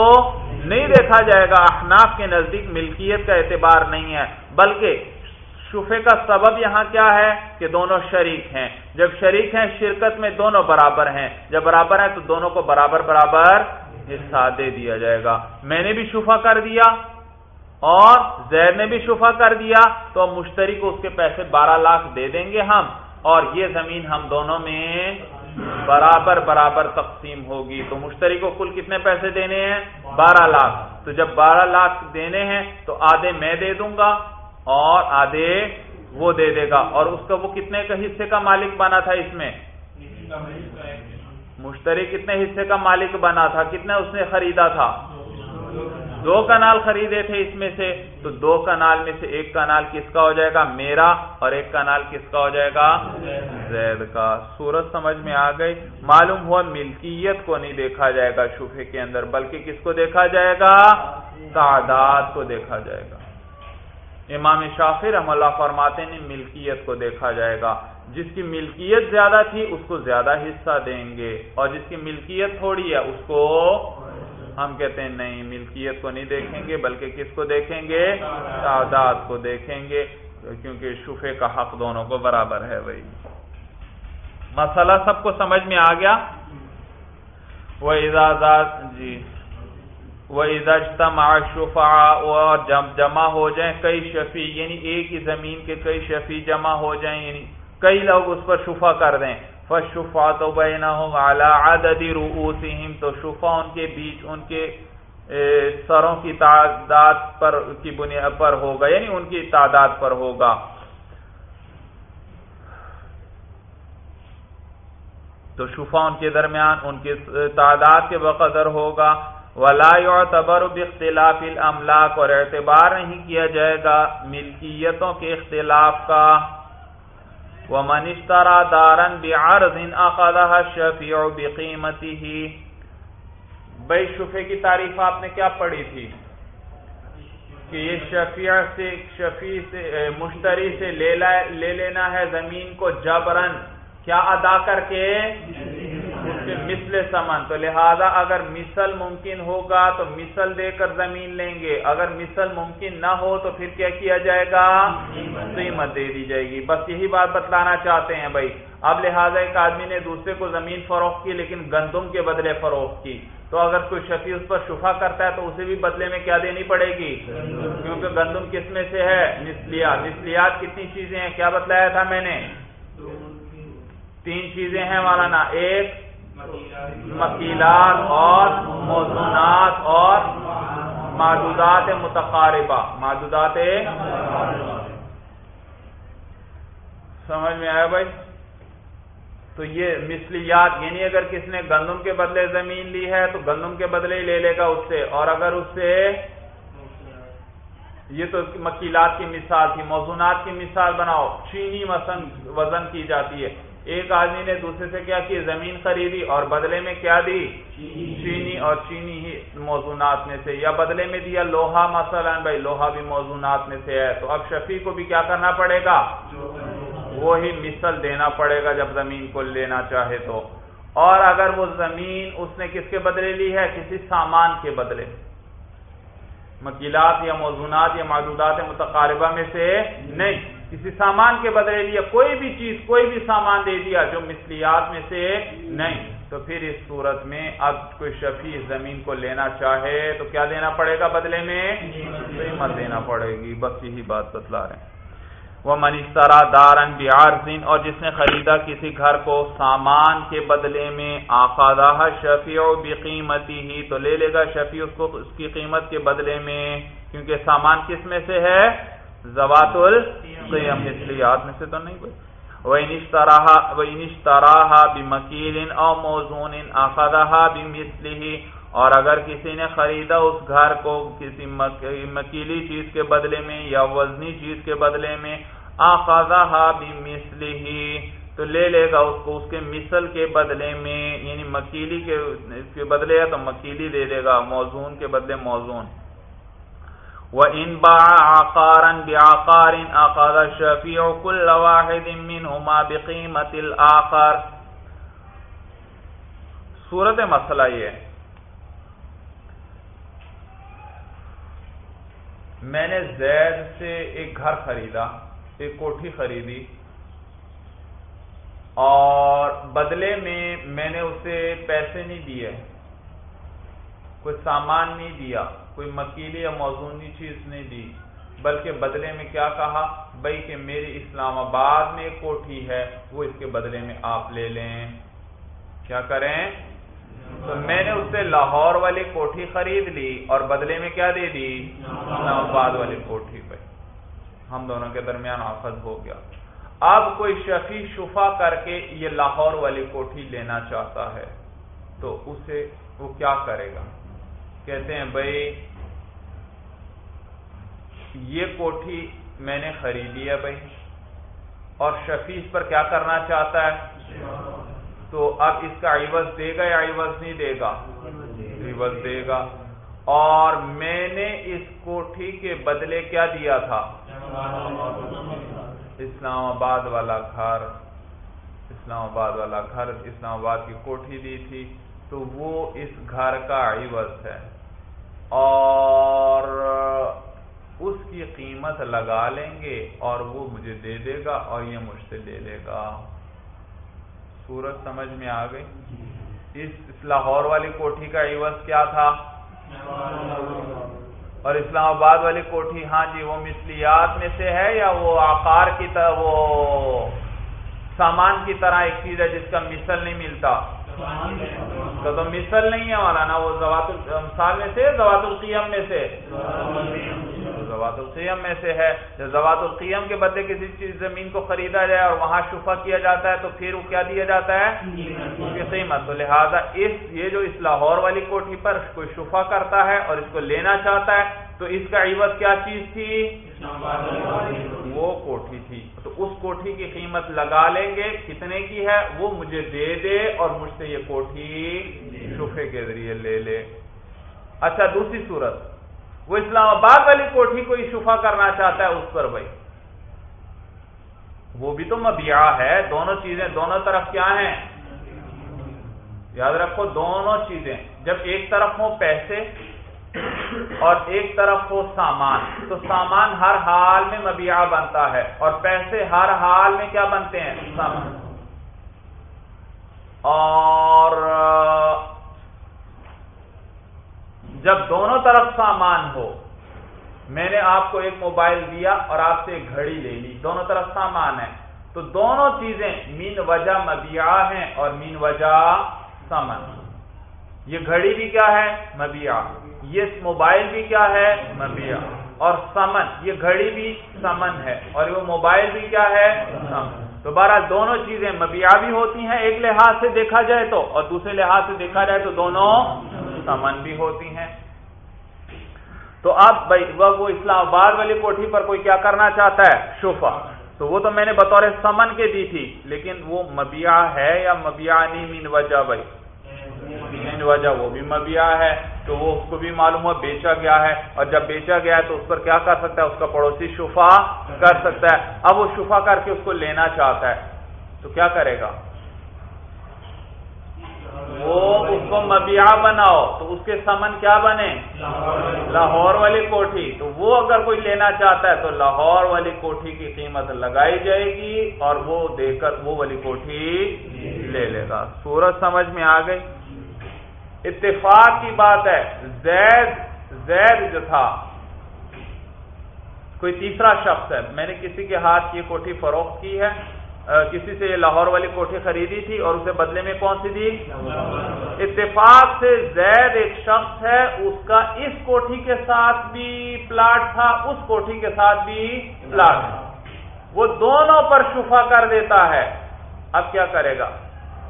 نہیں دیکھا جائے گا۔ احناف کے نزدیک ملکیت کا اعتبار نہیں ہے، بلکہ شفے کا سبب یہاں کیا ہے کہ دونوں شریک ہیں۔ جب شریک ہیں، شرکت میں دونوں برابر ہیں۔ جب برابر ہیں تو دونوں کو برابر برابر حصہ دے دیا جائے گا۔ میں نے بھی شفا کر دیا اور زید نے بھی شفا کر دیا تو مشتری کو اس کے پیسے بارہ لاکھ دے دیں گے ہم اور یہ زمین ہم دونوں میں برابر برابر تقسیم ہوگی۔ تو مشتری کو کل کتنے پیسے دینے ہیں؟ بارہ لاکھ۔ تو جب بارہ لاکھ دینے ہیں تو آدھے میں دے دوں گا اور آدھے وہ دے دے گا۔ اور اس کا وہ کتنے کا حصے کا مالک بنا تھا اس میں؟ مشتری کتنے حصے کا مالک بنا تھا؟ کتنے اس نے خریدا تھا؟ دو کنال خریدے تھے اس میں سے۔ تو دو کنال میں سے ایک کنال کس کا ہو جائے گا؟ میرا۔ اور ایک کنال کس کا ہو جائے گا؟ زید کا۔ سورج سمجھ میں آ گئی۔ معلوم ہوا ملکیت کو نہیں دیکھا جائے گا شفے کے اندر، بلکہ کس کو دیکھا جائے گا؟ تعداد کو دیکھا جائے گا۔ امام شافی رحم اللہ فرماتے نے ملکیت کو دیکھا جائے گا۔ جس کی ملکیت زیادہ تھی، اس کو زیادہ حصہ دیں گے۔ اور جس کی ملکیت تھوڑی ہے، اس کو ہم کہتے ہیں، نہیں، ملکیت کو نہیں دیکھیں گے، بلکہ کس کو دیکھیں گے؟ تعداد کو دیکھیں گے۔ کیونکہ شفے کا حق دونوں کو برابر ہے وہی مسئلہ سب کو سمجھ میں آ گیا؟ وہ اجازت جی۔ وہ شفا اور جب جمع ہو جائیں، کئی شفیع یعنی ایک ہی زمین کے کئی شفیع جمع ہو جائیں یعنی کئی لوگ اس پر شفا کر دیں۔ فشفا تو بینہم علی رؤوسہم تو شفا ان کے بیچ، ان کے سروں کی تعداد پر، کی بنیاد پر ہوگا یعنی ان کی تعداد پر ہوگا۔ تو شفا ان کے درمیان، ان کی تعداد کے بقدر ہوگا۔ ولا يعتبر باختلاف الاملاک اور اعتبار نہیں کیا جائے گا ملکیتوں کے اختلاف کا۔ ومن اشترى دارا بعرض اخذها الشفيع بقيمته بھائی، شفے کی تعریف آپ نے کیا پڑھی تھی؟ کہ یہ شفیع سے شفیع سے مشتری سے لے لینا ہے زمین کو جبرن کیا ادا کر کے؟ مثل سمن تو لہذا اگر مثل ممکن ہوگا تو مثل دے کر زمین لیں گے۔ اگر مثل ممکن نہ ہو تو پھر کیا کیا جائے گا؟ قیمت۔ دے دی جائے گی۔ بس یہی بات بتلانا چاہتے ہیں بھائی۔ اب لہذا ایک آدمی نے دوسرے کو زمین فروخت کی لیکن گندم کے بدلے فروخت کی۔ تو اگر کوئی شفیع اس پر شفا کرتا ہے تو اسے بھی بدلے میں کیا دینی پڑے گی؟ کیونکہ گندم کس میں سے ہے؟ نسلیات نسلیات کتنی چیزیں ہیں؟ کیا بتلایا تھا میں نے؟ تین چیزیں ہیں مولانا۔ ایک مکیلات اور موزونات اور معدودات متقاربہ، معدودات سمجھ میں آیا بھائی؟ تو یہ مثلیات یعنی اگر کس نے گندم کے بدلے زمین لی ہے تو گندم کے بدلے ہی لے لے گا اس سے، اور اگر اس سے یہ تو مکیلات کی مثال تھی، موزونات کی مثال بناؤ، چینی مثلا وزن کی جاتی ہے۔ ایک آدمی نے دوسرے سے کیا کی زمین خریدی اور بدلے میں کیا دی؟ چینی، اور چینی ہی موضوعات میں سے، یا بدلے میں دیا لوہا مثلا، بھائی لوہا بھی موضوعات میں سے ہے۔ تو اب شفیع کو بھی کیا کرنا پڑے گا؟ وہی مثل دینا پڑے گا جب زمین کو لینا چاہے تو۔ اور اگر وہ زمین اس نے کس کے بدلے لی ہے؟ کسی سامان کے بدلے۔ مکیلات یا موضوعات یا معدودات متقاربہ میں سے نہیں۔ کسی سامان کے بدلے لیا کوئی بھی چیز، کوئی بھی سامان دے دیا جو مثلیات میں سے نہیں۔ تو پھر اس صورت میں اب کوئی شفیع زمین کو لینا چاہے تو کیا دینا پڑے گا بدلے میں؟ قیمت دینا پڑے گی۔ بس یہی بات بتلا رہے ہیں۔ وہ منیسترا دارن بہار اور جس نے خریدا کسی گھر کو سامان کے بدلے میں آخادہ شفیع بھی قیمتی ہی تو لے لے گا شفیع اس کو، اس کی قیمت کے بدلے میں، کیونکہ سامان کس میں سے ہے؟ زوات القیم مثلیات میں سے تو نہیں کوئی۔ وَإِنِشْتَرَاهَا بِمَكِيلٍ اَوْ مَوْزُونٍ أَخَذَهَا بِمِثْلِهِ۔ اور اگر کسی نے خریدا اس گھر کو، کسی مکیلی چیز کے بدلے میں یا وزنی چیز کے بدلے میں آخذها بِمِثْلِهِ۔ تو لے لے گا اس کو اس کے مثل کے بدلے میں یعنی مکیلی کے، اس کے بدلے ہے تو مکیلی لے لے گا، موزون کے بدلے موزون۔ وَإِن بَاعَ عَقَارًا بِعَقَارٍ أَخَذَ الشَّفِيعُ كُلَّ وَاحِدٍ مِّنْهُمَا بِقِيمَةِ الْآخَرِ۔ صورت مسئلہ یہ ہے۔ میں نے زید سے ایک گھر خریدا، ایک کوٹھی خریدی۔ اور بدلے میں میں نے اسے پیسے نہیں دیے، کوئی سامان نہیں دیا۔ کوئی مکیلی یا موزونی چیز نہیں دی، بلکہ بدلے میں کیا کہا؟ بھائی کہ میری اسلام آباد میں ایک کوٹھی ہے، وہ اس کے بدلے میں آپ لے لیں۔ کیا کریں؟ تو میں نے اس سے لاہور والی کوٹھی خرید لی اور بدلے میں کیا دے دی؟ اسلام آباد والی کوٹھی پہ۔ ہم دونوں کے درمیان آفت ہو گیا۔ اب کوئی شفی شفا کر کے یہ لاہور والی کوٹھی لینا چاہتا ہے، تو اسے وہ کیا کرے گا؟ کہتے ہیں بھائی، یہ کوٹھی میں نے خریدی ہے بھائی۔ اور شفیع اس پر کیا کرنا چاہتا ہے؟ تو اب اس کا عوض دے گا یا عوض نہیں دے گا؟ عوض دے گا۔ اور میں نے اس کوٹھی کے بدلے کیا دیا تھا؟ اسلام آباد والا گھر۔ اسلام آباد والا گھر، اسلام آباد کی کوٹھی دی تھی۔ تو وہ اس گھر کا عوض ہے۔ اور اس کی قیمت لگا لیں گے اور وہ مجھے دے دے گا اور یہ مجھ سے لے لے گا۔ سورج سمجھ میں آ گئی؟ اس لاہور والی کوٹھی کا عوض کیا تھا؟ اور اسلام آباد والی کوٹھی؟ ہاں جی وہ مثلیات میں سے ہے یا وہ آکار کی طرح، وہ سامان کی طرح ایک چیز ہے جس کا مثل نہیں ملتا؟ تو تو مثل نہیں ہے والا نا وہ زوات مثال میں سے، زوات القیم میں سے۔ زوات القیم میں سے ہے۔ جب زوات القیم کے بدلے کسی چیز زمین کو خریدا جائے اور وہاں شفا کیا جاتا ہے، تو پھر وہ کیا دیا جاتا ہے؟ قیمت۔ تو لہٰذا اس، یہ جو اس لاہور والی کوٹھی پر کوئی شفا کرتا ہے اور اس کو لینا چاہتا ہے، تو اس کا عوض کیا چیز تھی؟ وہ کوٹھی تھی۔ اس کوٹھی کی قیمت لگا لیں گے۔ کتنے کی ہے؟ وہ مجھے دے دے اور مجھ سے یہ کوٹھی شفے کے ذریعے لے لے۔ اچھا دوسری صورت۔ وہ اسلام آباد والی کوٹھی کو شفا کرنا چاہتا ہے اس پر بھائی۔ وہ بھی تو مبیا ہے۔ دونوں چیزیں دونوں طرف کیا ہیں؟ یاد رکھو، دونوں چیزیں۔ جب ایک طرف ہو پیسے اور ایک طرف ہو سامان۔ تو سامان ہر حال میں مبیا بنتا ہے۔ اور پیسے ہر حال میں کیا بنتے ہیں؟ سامان۔ اور، جب دونوں طرف سامان ہو، میں نے آپ کو ایک موبائل دیا اور آپ سے ایک گھڑی لے لی۔ دونوں طرف سامان ہے تو دونوں چیزیں مین وجہ مبیا ہیں اور مین وجہ سمن یہ گھڑی بھی کیا ہے؟ مبیا یہ موبائل بھی کیا ہے؟ مبیا اور سمن، یہ گھڑی بھی سمن ہے۔ اور وہ موبائل بھی کیا ہے؟ سمن۔ تو بارہ دونوں چیزیں مبیا بھی ہوتی ہیں، ایک لحاظ سے دیکھا جائے تو، اور دوسرے لحاظ سے دیکھا جائے تو دونوں سمن بھی ہوتی ہیں۔ تو اب بھائی، وہ اسلام آباد والی کوٹھی پر کوئی کیا کرنا چاہتا ہے؟ شوفا تو وہ تو میں نے بطور سمن کے دی تھی، لیکن وہ مبیا ہے یا مبیا نہیں؟ مین وجہ بھائی۔ مین وجہ وہ بھی مبیا ہے، تو وہ اس کو بھی معلوم ہوا، بیچا گیا ہے۔ اور جب بیچا گیا ہے تو اس پر کیا کر سکتا ہے؟ اس کا پڑوسی شفا کر سکتا ہے۔ اب وہ شفا کر کے اس کو لینا چاہتا ہے۔ تو کیا کرے گا؟ وہ اس کو مبیا بناؤ۔ تو اس کے سمن کیا بنے؟ لاہور والی کوٹھی۔ تو وہ اگر کوئی لینا چاہتا ہے تو لاہور والی کوٹھی کی قیمت لگائی جائے گی اور وہ دے کر وہ والی کوٹھی لے لے گا۔ سورج سمجھ میں آ گئی؟ اتفاق کی بات ہے۔ زید زید جو تھا، کوئی تیسرا شخص ہے۔ میں نے کسی کے ہاتھ یہ کوٹھی فروخت کی ہے۔ کسی سے یہ لاہور والی کوٹھی خریدی تھی اور اسے بدلے میں کون سی دی؟ اتفاق سے زید ایک شخص ہے۔ اس کا اس کوٹھی کے ساتھ بھی پلاٹ تھا، اس کوٹھی کے ساتھ بھی پلاٹ۔ وہ دونوں پر شفا کر دیتا ہے۔ اب کیا کرے گا؟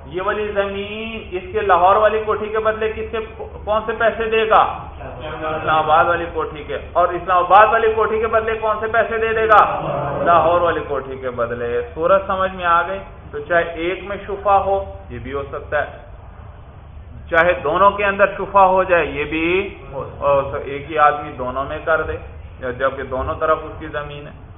یہ والی زمین اس کے لاہور والی کوٹھی کے بدلے کس کے کون سے پیسے دے گا؟ اسلام آباد والی کوٹھی کے اور اسلام آباد والی کوٹھی کے بدلے کون سے پیسے دے دے گا؟ لاہور والی کوٹھی کے بدلے۔ سورج سمجھ میں آ گئی تو چاہے ایک میں شفا ہو، یہ بھی ہو سکتا ہے۔ چاہے دونوں کے اندر شفا ہو جائے، یہ بھی ایک ہی آدمی دونوں میں کر دے۔ جبکہ دونوں طرف اس کی زمین ہے۔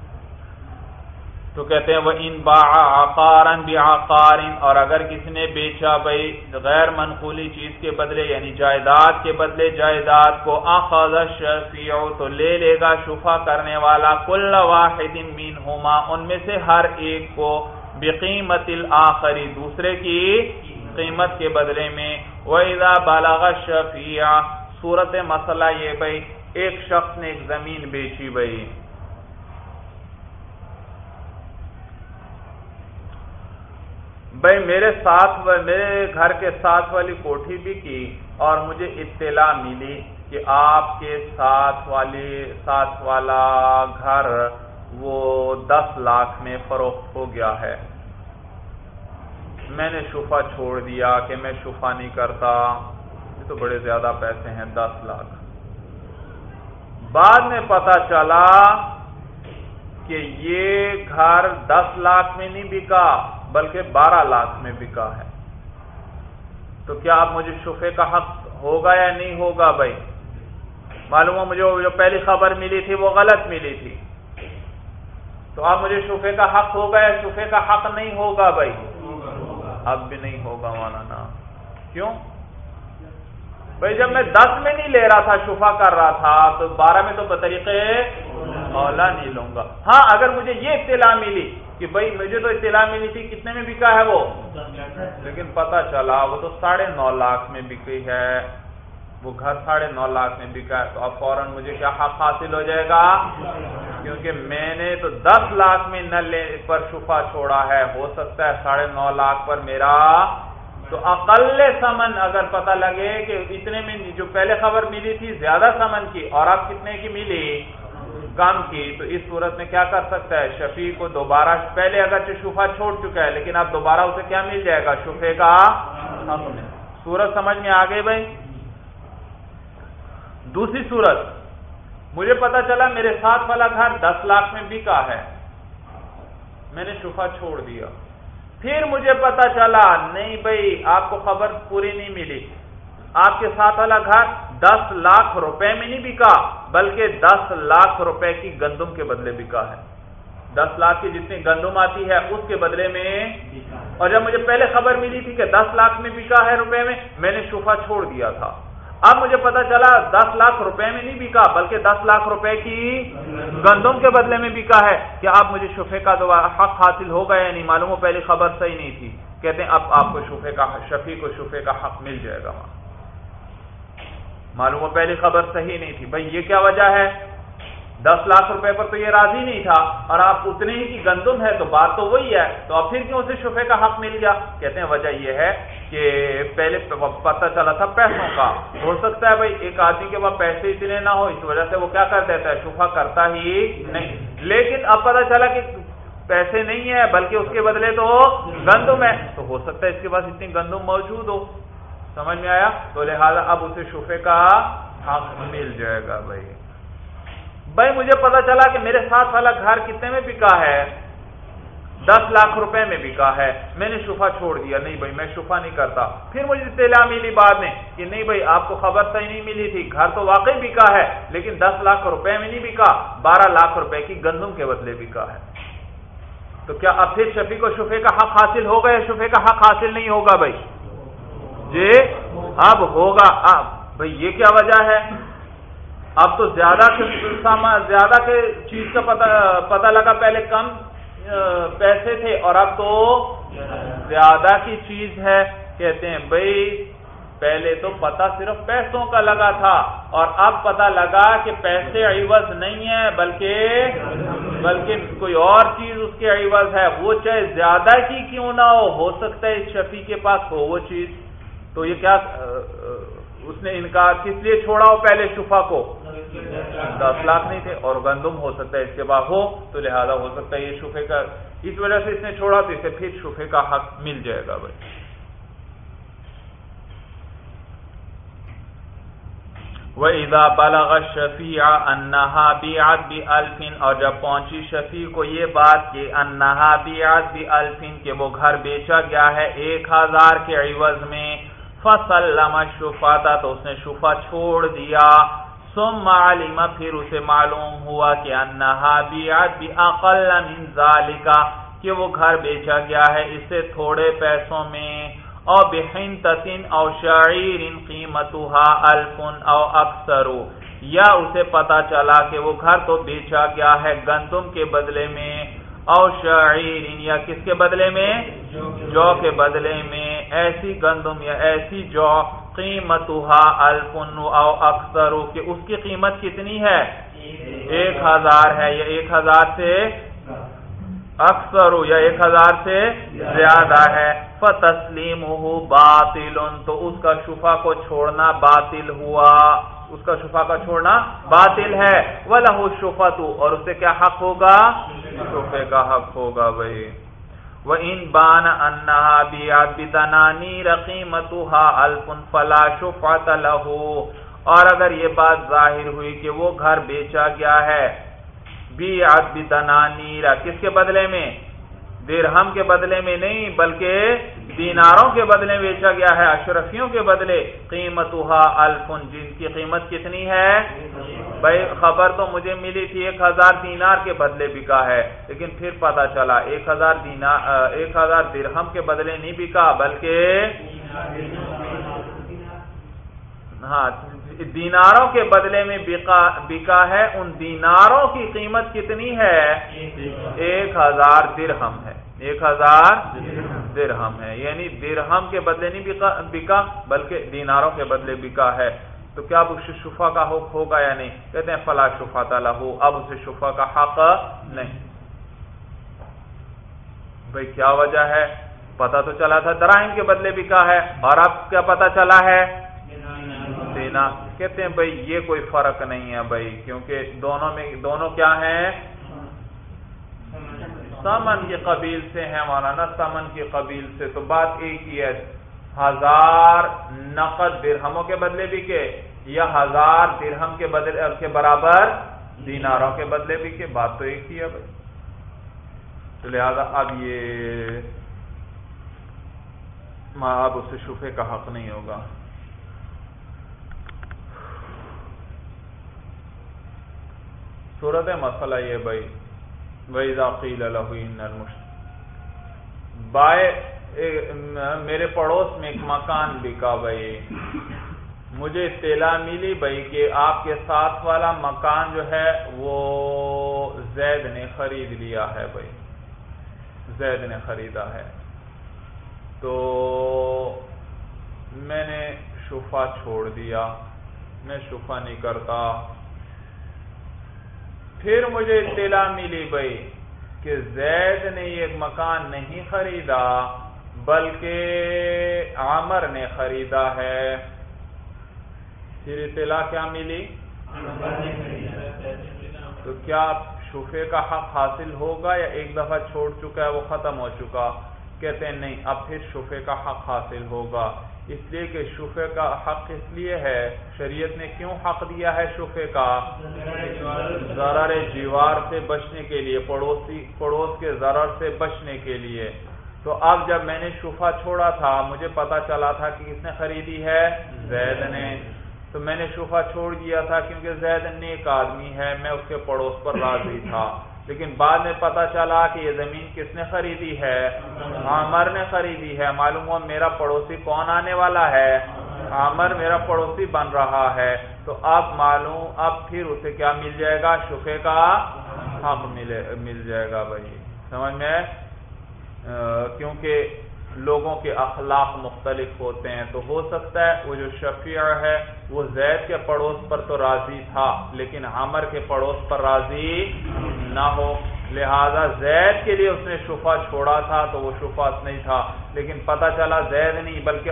تو کہتے ہیں وہ ان با آکارن بھی آکارن اور اگر کسی نے بیچا بھائی غیر منقولی چیز کے بدلے یعنی جائیداد کے بدلے، جائیداد کو آخذ شفیع تو لے لے گا شفا کرنے والا کل واحد مین ہوما ان میں سے ہر ایک کو بقیمت الآخری دوسرے کی قیمت کے بدلے میں۔ وَإِذَا بَلَغَ شفیع صورت مسئلہ یہ بھائی ایک شخص نے ایک زمین بیچی بھائی بھائی میرے ساتھ میرے گھر کے ساتھ والی کوٹھی بھی کی اور مجھے اطلاع ملی کہ آپ کے ساتھ والی ساتھ والا گھر وہ دس لاکھ میں فروخت ہو گیا ہے۔ میں نے شفا چھوڑ دیا کہ میں شفا نہیں کرتا۔ یہ تو بڑے زیادہ پیسے ہیں، دس لاکھ۔ بعد میں پتا چلا کہ یہ گھر دس لاکھ میں نہیں بکا۔ بلکہ بارہ لاکھ میں بکا ہے۔ تو کیا آپ مجھے شفے کا حق ہوگا یا نہیں ہوگا بھائی؟ معلوم ہو مجھے جو پہلی خبر ملی تھی وہ غلط ملی تھی۔ تو اب مجھے شفے کا حق ہوگا یا شفے کا حق نہیں ہوگا بھائی؟ اب بھی نہیں ہوگا مولانا۔ کیوں؟ بھائی جب میں دس میں نہیں لے رہا تھا، شفا کر رہا تھا، تو بارہ میں تو بطریقے اولا نہیں لوں گا۔ ہاں اگر مجھے یہ اطلاع ملی کہ بھائی مجھے تو اطلاع ملی تھی کتنے میں بکا ہے وہ؟ لیکن پتا چلا، وہ تو ساڑھے نو لاکھ میں بکی ہے۔ وہ گھر ساڑھے نو لاکھ میں بکا ہے۔ تو اب فوراً مجھے کیا حق حاصل ہو جائے گا؟ کیونکہ میں نے تو دس لاکھ میں نہ لے پر شفا چھوڑا ہے۔ ہو سکتا ہے ساڑھے نو لاکھ پر میرا۔ تو اقل سمن اگر پتا لگے کہ اتنے میں جو پہلے خبر ملی تھی، زیادہ سمن کی، اور اب کتنے کی ملی؟ کم کی، تو اس صورت میں کیا کر سکتا ہے؟ شفیع کو دوبارہ، پہلے اگر شفا چھوڑ چکا ہے، لیکن اب دوبارہ اسے کیا مل جائے گا؟ شفے کا سورت سمجھ میں آ گئی بھائی؟ دوسری صورت، مجھے پتا چلا میرے ساتھ والا گھر دس لاکھ میں بکا ہے۔ میں نے شفا چھوڑ دیا۔ پھر مجھے پتا چلا، نہیں بھائی، آپ کو خبر پوری نہیں ملی۔ آپ کے ساتھ والا گھر دس لاکھ روپے میں نہیں بکا۔ بلکہ دس لاکھ روپے کی گندم کے بدلے بکا ہے۔ دس لاکھ کی جتنی گندم آتی ہے، اس کے بدلے میں اور جب مجھے پہلے خبر ملی تھی کہ دس لاکھ میں بکا ہے روپے میں میں نے شفا چھوڑ دیا تھا۔ اب مجھے پتا چلا، دس لاکھ روپے میں نہیں بکا، بلکہ دس لاکھ روپے کی گندم کے بدلے میں بکا ہے۔ کہ آپ مجھے شفے کا دوبارہ حق حاصل ہو گیا نہیں؟ معلوم ہو، پہلی خبر صحیح نہیں تھی۔ کہتے ہیں، اب آپ کو شفے کا، شفیع کو شفے کا حق مل جائے گا۔ وہاں معلوم ہو پہلی خبر صحیح نہیں تھی. بھائی، یہ کیا وجہ ہے؟ دس لاکھ روپے پر تو یہ راضی نہیں تھا. اور آپ اتنے ہی کی گندم ہے، تو بات تو وہی ہے. تو اب پھر کیوں اسے شفے کا حق مل گیا؟ کہتے ہیں، وجہ یہ ہے کہ پہلے پتہ چلا تھا پیسوں کا. ہو سکتا ہے، بھائی، ایک آدمی کے پاس پیسے اتنے نہ ہو اس وجہ سے وہ کیا کر دیتا ہے؟ شفا کرتا ہی نہیں. لیکن اب پتا چلا کہ پیسے نہیں ہے بلکہ اس کے بدلے تو گندم ہے. تو ہو سکتا ہے اس کے پاس اتنی گندم موجود ہو. سمجھ میں آیا؟ تو لہٰذا اب اسے شفے کا حق مل جائے گا بھائی۔ بھائی، مجھے پتا چلا کہ میرے ساتھ والا گھر کتنے میں بکا ہے؟ دس لاکھ روپے میں بکا ہے۔ میں نے شفا چھوڑ دیا۔ نہیں بھائی، میں شفا نہیں کرتا۔ پھر مجھے اطلاع ملی بعد میں کہ نہیں بھائی، آپ کو خبر صحیح نہیں ملی تھی۔ گھر تو واقعی بکا ہے، لیکن دس لاکھ روپے میں نہیں بکا۔ بارہ لاکھ روپے کی گندم کے بدلے بکا ہے۔ تو کیا اب پھر شفیع کو شفے کا حق حاصل ہوگا یا شفے کا حق حاصل نہیں ہوگا بھائی۔ جی اب ہوگا، اب۔ بھائی یہ کیا وجہ ہے؟ اب تو زیادہ زیادہ کے چیز کا پتہ لگا پہلے کم پیسے تھے اور اب تو زیادہ کی چیز ہے۔ کہتے ہیں بھائی پہلے تو پتا صرف پیسوں کا لگا تھا اور اب پتا لگا کہ پیسے عوض نہیں ہے بلکہ بلکہ کوئی اور چیز اس کے عوض ہے۔ وہ چاہے زیادہ کی کیوں نہ ہو ہو سکتا ہے اس شفیع کے پاس ہو وہ چیز۔ تو یہ کیا اس نے انکار کس لیے چھوڑا ہو پہلے شفا کو؟ دس لاکھ نہیں تھے، اور گندم ہو سکتا ہے اس کے بعد ہو، تو لہذا ہو سکتا ہے یہ شفے کا، اس وجہ سے اس نے چھوڑا تو اسے پھر شفے کا حق مل جائے گا بھائی۔ وہ ادا بالغ شفیع انہا بیعت بھی الفین اور جب پہنچی شفیع کو یہ بات کہ انہا بیعت بھی الفین کہ وہ گھر بیچا گیا ہے ایک ہزار کے عوض میں فصل شفا تھا تو اس نے شفا چھوڑ دیا۔ ثم علم پھر اسے معلوم ہوا کہ انہا بیعت بھی اقل من ذالکا کہ وہ گھر بیچا گیا ہے اس سے تھوڑے پیسوں میں۔ او بحنتتن او شعیر قیمتها الفن او اکثر یا اسے پتا چلا کہ وہ گھر تو بیچا گیا ہے گندم کے بدلے میں۔ او شعیر یا کس کے بدلے میں؟ جو کے بدلے میں۔ ایسی گندم یا ایسی جو قیمت الفن او اکثر، کہ اس کی قیمت کتنی ہے؟ ایک ہزار ہے یا ایک ہزار سے اکثر یا ایک ہزار سے زیادہ ہے۔ فتسلیم ہو باطل، تو اس کا شفا کو چھوڑنا باطل ہوا۔ اس کا شفا کا چھوڑنا باطل ہے۔ وہ لہو شفا تو اور اسے کیا حق ہوگا؟ شفے کا حق ہوگا بھائی۔ وہ ان بان انہا بدنانی رقیمت الفن فلا شفا لہو اور اگر یہ بات ظاہر ہوئی کہ وہ گھر بیچا گیا ہے بی آد نیرا کس کے بدلے میں؟ درہم کے بدلے میں نہیں، بلکہ دیناروں کے بدلے بیچا گیا ہے، اشرفیوں کے بدلے۔ قیمت الفن جن کی قیمت کتنی ہے؟ بھائی، خبر تو مجھے ملی تھی، ایک ہزار دینار کے بدلے بکا ہے، لیکن پھر پتا چلا، ایک ہزار دینار ایک ہزار درہم کے بدلے نہیں بکا، بلکہ۔ ہاں دیناروں کے بدلے میں بکا ہے، ان دیناروں کی قیمت کتنی ہے؟ ایک ہزار درہم ہے۔ ایک ہزار درہم ہے۔ یعنی درہم کے بدلے نہیں بکا، بلکہ دیناروں کے بدلے بکا ہے۔ تو کیا اب اسے شفا کا حق ہوگا یا نہیں؟ کہتے ہیں فلاں شفا تعالیٰ ہو اب اسے شفا کا حق نہیں۔ بھائی، کیا وجہ ہے؟ پتا تو چلا تھا دراہم کے بدلے بکا ہے۔ اور اب کیا پتا چلا ہے؟ دینا کہتے ہیں بھائی یہ کوئی فرق نہیں ہے بھائی، کیونکہ دونوں میں، دونوں کیا ہیں؟ سمن کے قبیل سے ہیں مولانا سمن کے قبیل سے۔ تو بات ایک ہی ہے، ہزار نقد درہموں کے بدلے بھی کے، یا ہزار درہم کے بدلے کے برابر دیناروں کے بدلے بھی کے۔ بات تو ایک ہی ہے بھائی۔ تو لہذا اب یہ اب اسے شفے کا حق نہیں ہوگا۔ صورت مسئلہ یہ بھائی بھائی ذاقیل بائے میرے پڑوس میں ایک مکان بکا بھائی مجھے اطلاع ملی بھائی کہ آپ کے ساتھ والا مکان جو ہے، وہ زید نے خرید لیا ہے بھائی۔ زید نے خریدا ہے۔ تو میں نے شفا چھوڑ دیا۔ میں شفا نہیں کرتا۔ پھر مجھے اطلاع ملی بھائی کہ زید نے یہ مکان نہیں خریدا بلکہ عامر نے خریدا ہے۔ پھر اطلاع کیا ملی؟ تو کیا شفے کا حق حاصل ہوگا یا ایک دفعہ چھوڑ چکا ہے وہ ختم ہو چکا؟ کہتے ہیں نہیں اب پھر شفے کا حق حاصل ہوگا۔ اس لیے کہ شفے کا حق اس لیے ہے، شریعت نے کیوں حق دیا ہے شفے کا؟ ضرر جیوار سے بچنے کے لیے، پڑوسی، پڑوس کے ضرر سے بچنے کے لیے۔ تو اب جب میں نے شفا چھوڑا تھا، مجھے پتا چلا تھا کہ کس نے خریدی ہے؟ زید نے۔ تو میں نے شفا چھوڑ دیا تھا کیونکہ زید نیک آدمی ہے، میں اس کے پڑوس پر راضی تھا۔ لیکن بعد میں پتا چلا کہ یہ زمین کس نے خریدی ہے۔ عامر نے خریدی ہے۔ معلوم ہوا میرا پڑوسی کون آنے والا ہے۔ عامر میرا پڑوسی بن رہا ہے۔ تو اب معلوم، اب پھر اسے کیا مل جائے گا؟ شکے کا حق مل جائے گا بھائی۔ سمجھ میں؟ کیونکہ لوگوں کے اخلاق مختلف ہوتے ہیں تو ہو سکتا ہے وہ جو شفیع ہے، وہ زید کے پڑوس پر تو راضی تھا، لیکن عامر کے پڑوس پر راضی نہ ہو۔ لہذا زید کے لیے اس نے شفا چھوڑا تھا تو وہ شفا نہیں تھا۔ لیکن پتہ چلا زید نہیں، بلکہ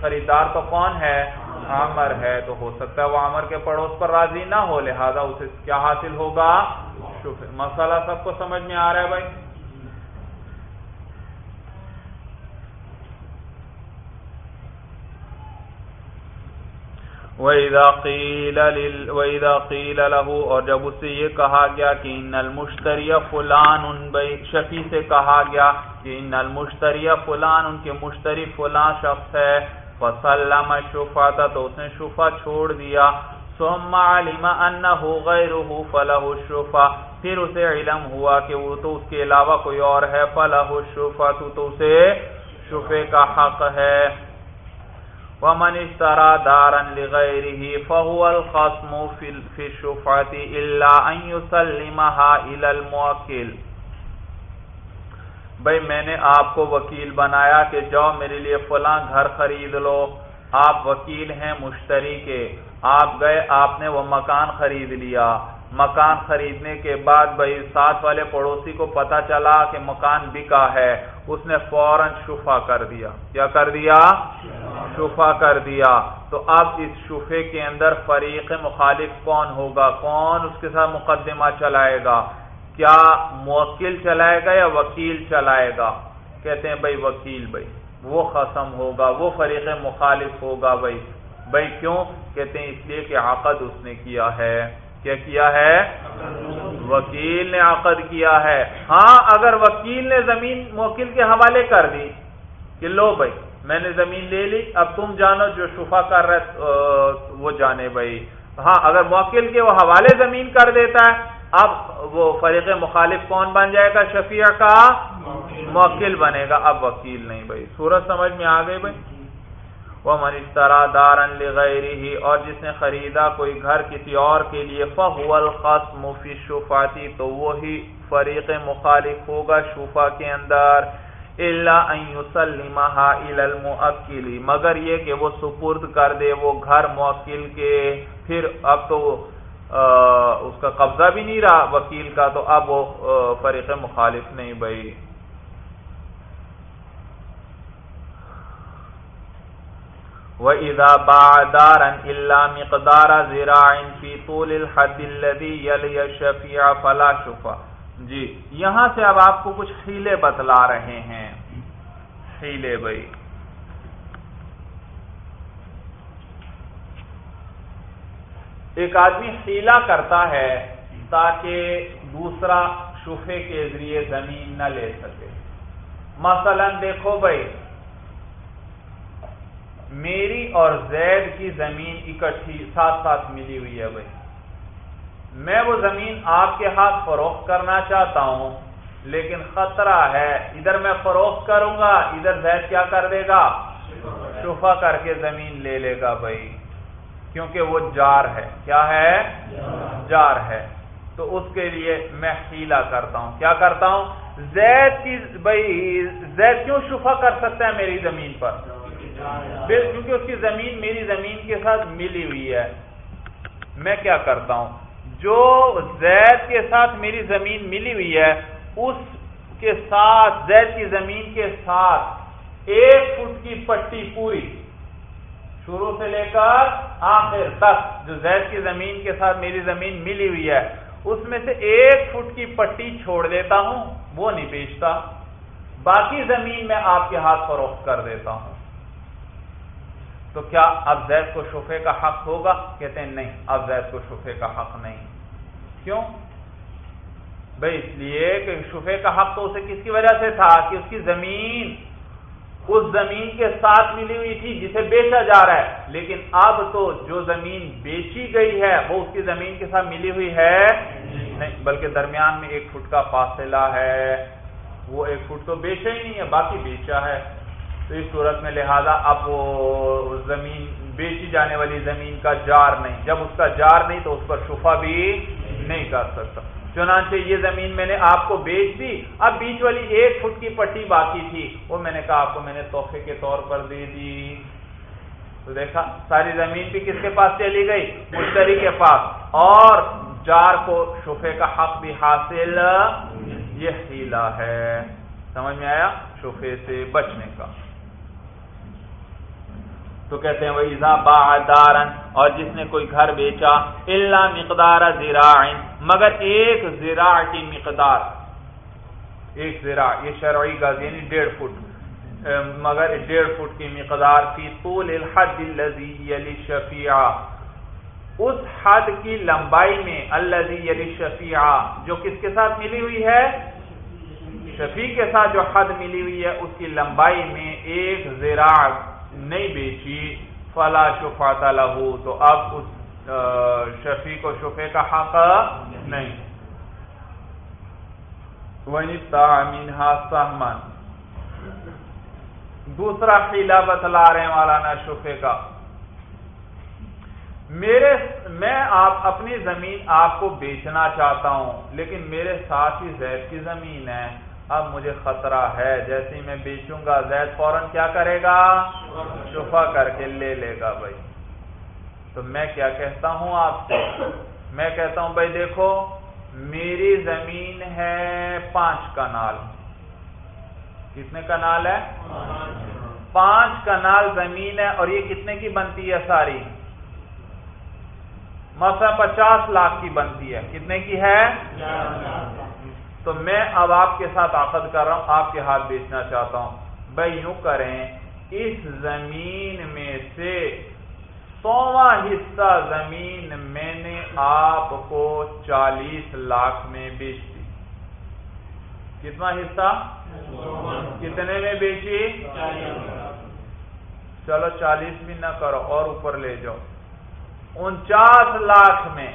خریدار تو کون ہے؟ عامر ہے۔ تو ہو سکتا ہے وہ عامر کے پڑوس پر راضی نہ ہو۔ لہذا اسے کیا حاصل ہوگا؟ مسئلہ سب کو سمجھ میں آ رہا ہے بھائی؟ وَإِذَا قِيلَ لَهُ، اور جب اسے یہ کہا گیا کہ ان المشتری فلان ان بھائی شفی سے کہا گیا کہ ان المشتری فلان، ان کے مشتری فلان شخص ہے، فسلم شفا تھا تو اس نے شفا چھوڑ دیا۔ ثم علم انه غيره فله الشفا پھر اسے علم ہوا کہ وہ تو اس کے علاوہ کوئی اور ہے، فله الشفا تو اسے شفے کا حق ہے۔ ومن اشترى دارا لغيره فهو الخصم في الشفعة إلا أن يسلمها إلى الموكل. بھائی میں نے آپ کو وکیل بنایا کہ جاؤ میرے لیے فلاں گھر خرید لو۔ آپ وکیل ہیں مشتری کے۔ آپ گئے، آپ نے وہ مکان خرید لیا۔ مکان خریدنے کے بعد بھائی ساتھ والے پڑوسی کو پتا چلا کہ مکان بکا ہے۔ اس نے فوراً شفا کر دیا۔ کیا کر دیا؟ شفا کر دیا۔ تو اب اس شفے کے اندر فریق مخالف کون ہوگا؟ کون اس کے ساتھ مقدمہ چلائے گا؟ کیا موکل چلائے گا یا وکیل چلائے گا؟ کہتے ہیں بھائی وکیل بھائی۔ وہ ختم ہوگا، وہ فریق مخالف ہوگا بھائی۔ بھائی کیوں؟ کہتے ہیں اس لیے کہ عقد اس نے کیا ہے۔ کیا کیا ہے؟ وکیل نے عقد کیا ہے۔ ہاں اگر وکیل نے زمین موکل کے حوالے کر دی کہ لو بھائی، میں نے زمین لے لی، اب تم جانو جو شفا کر رہا وہ جانے بھائی۔ ہاں اگر موکل کے وہ حوالے زمین کر دیتا ہے، اب وہ فریق مخالف کون بن جائے گا؟ شفیع کا موکل بنے گا۔ اب وکیل نہیں بھائی۔ سورج سمجھ میں آ گئی بھائی؟ وہ منشترا دارن ہی اور جس نے خریدا کوئی گھر کسی اور کے لیے فہول خاص مفی شفاتی تو وہی فریق مخالف ہوگا شفا کے اندر اللہ المعکلی مگر یہ کہ وہ سپرد کر دے وہ گھر موکل کے۔ پھر اب تو اس کا قبضہ بھی نہیں رہا وکیل کا، تو اب وہ فریق مخالف نہیں بھائی۔ وَإِذَا بَاعَ دَارًا إِلَّا مِقْدَارَ زِرَاعٍ فِي طُولِ الْحَدِّ الَّذِي يَلِيَ الشَّفِيعَ فَلَا شُفَى جی یہاں سے اب آپ کو کچھ حیلے بتلا رہے ہیں۔ حیلے بھائی۔ ایک آدمی حیلہ کرتا ہے تاکہ دوسرا شفے کے ذریعے زمین نہ لے سکے۔ مثلا دیکھو بھائی میری اور زید کی زمین اکٹھی، ساتھ ساتھ ملی ہوئی ہے بھائی۔ میں وہ زمین آپ کے ہاتھ فروخت کرنا چاہتا ہوں، لیکن خطرہ ہے، ادھر میں فروخت کروں گا، ادھر زید کیا کر دے گا؟ شفا کر کے زمین لے لے گا بھائی۔ کیونکہ وہ جار ہے۔ کیا ہے؟ جار ہے۔ تو اس کے لیے میں ہیلا کرتا ہوں۔ کیا کرتا ہوں؟ زید کی، بھائی، زید کیوں شفا کر سکتا ہے میری زمین پر؟ کیونکہ اس کی زمین میری زمین کے ساتھ ملی ہوئی ہے۔ میں کیا کرتا ہوں؟ جو زید کے ساتھ میری زمین ملی ہوئی ہے، اس کے ساتھ، زید کی زمین کے ساتھ ایک فٹ کی پٹی پوری، شروع سے لے کر آخر تک جو زید کی زمین کے ساتھ میری زمین ملی ہوئی ہے، اس میں سے ایک فٹ کی پٹی چھوڑ دیتا ہوں، وہ نہیں بیچتا۔ باقی زمین میں آپ کے ہاتھ فروخت کر دیتا ہوں۔ تو کیا اب زید کو شفے کا حق ہوگا؟ کہتے ہیں نہیں اب زید کو شفے کا حق نہیں۔ کیوں؟ بھائی، اس لیے کہ شفے کا حق تو اسے کس کی وجہ سے تھا؟ کہ اس کی زمین، اس زمین کے ساتھ ملی ہوئی تھی جسے بیچا جا رہا ہے۔ لیکن اب تو جو زمین بیچی گئی ہے، وہ اس کی زمین کے ساتھ ملی ہوئی ہے؟ نہیں، بلکہ درمیان میں ایک فٹ کا فاصلہ ہے۔ وہ ایک فٹ تو بیچا ہی نہیں ہے، باقی بیچا ہے۔ تو اس صورت میں لہذا اب وہ زمین بیچی جانے والی زمین کا جار نہیں۔ جب اس کا جار نہیں تو اس پر شفا بھی نہیں کر سکتا۔ چنانچہ یہ زمین میں نے آپ کو بیچ دی۔ اب بیچ والی ایک فٹ کی پٹی باقی تھی۔ وہ میں نے کہا آپ کو میں نے تحفے کے طور پر دے دی۔ تو دیکھا، ساری زمین بھی کس کے پاس چلی گئی؟ مشتری کے پاس۔ اور جار کو شفے کا حق بھی حاصل یہ ہیلا ہے۔ سمجھ میں آیا؟ شفے سے بچنے کا۔ تو کہتے ہیں وہ ایزا دارن اور جس نے کوئی گھر بیچا اللہ مقدار زیرا مگر ایک زیرا کی مقدار۔ ایک زیرا یہ شرعی گز یعنی ڈیڑھ فٹ۔ مگر ڈیڑھ فٹ کی مقدار فی طول الحد الذي یلی شفیع اس حد کی لمبائی میں الذي یلی شفیع جو کس کے ساتھ ملی ہوئی ہے؟ شفیع کے ساتھ جو حد ملی ہوئی ہے، اس کی لمبائی میں ایک زیرا نہیں بیچی، فلا شفا لہو، تو اب اس شفیع کو شفے کا حق نہیں۔ سہمن دوسرا خیلا بتلا رہے ہیں مولانا شفے کا۔ میرے، میں آپ، اپنی زمین آپ کو بیچنا چاہتا ہوں، لیکن میرے ساتھ ہی زید کی زمین ہے۔ اب مجھے خطرہ ہے جیسے ہی میں بیچوں گا، زید فوراً کیا کرے گا؟ شفا کر کے لے لے گا بھائی۔ تو میں کیا کہتا ہوں آپ سے؟ میں کہتا ہوں، بھائی دیکھو، میری زمین ہے پانچ کنال۔ کتنے کنال ہے؟ پانچ کنال زمین ہے، اور یہ کتنے کی بنتی ہے ساری؟ مثلا پچاس لاکھ کی بنتی ہے۔ کتنے کی ہے؟ تو میں اب آپ کے ساتھ آخد کر رہا ہوں، آپ کے ہاتھ بیچنا چاہتا ہوں۔ بھائی، یوں کریں، اس زمین میں سے سواں حصہ زمین میں نے آپ کو چالیس لاکھ میں بیچ دی۔ کتنا حصہ؟ کتنے میں بیچی؟ چلو چالیس بھی نہ کرو، اور اوپر لے جاؤ۔ انچاس لاکھ میں،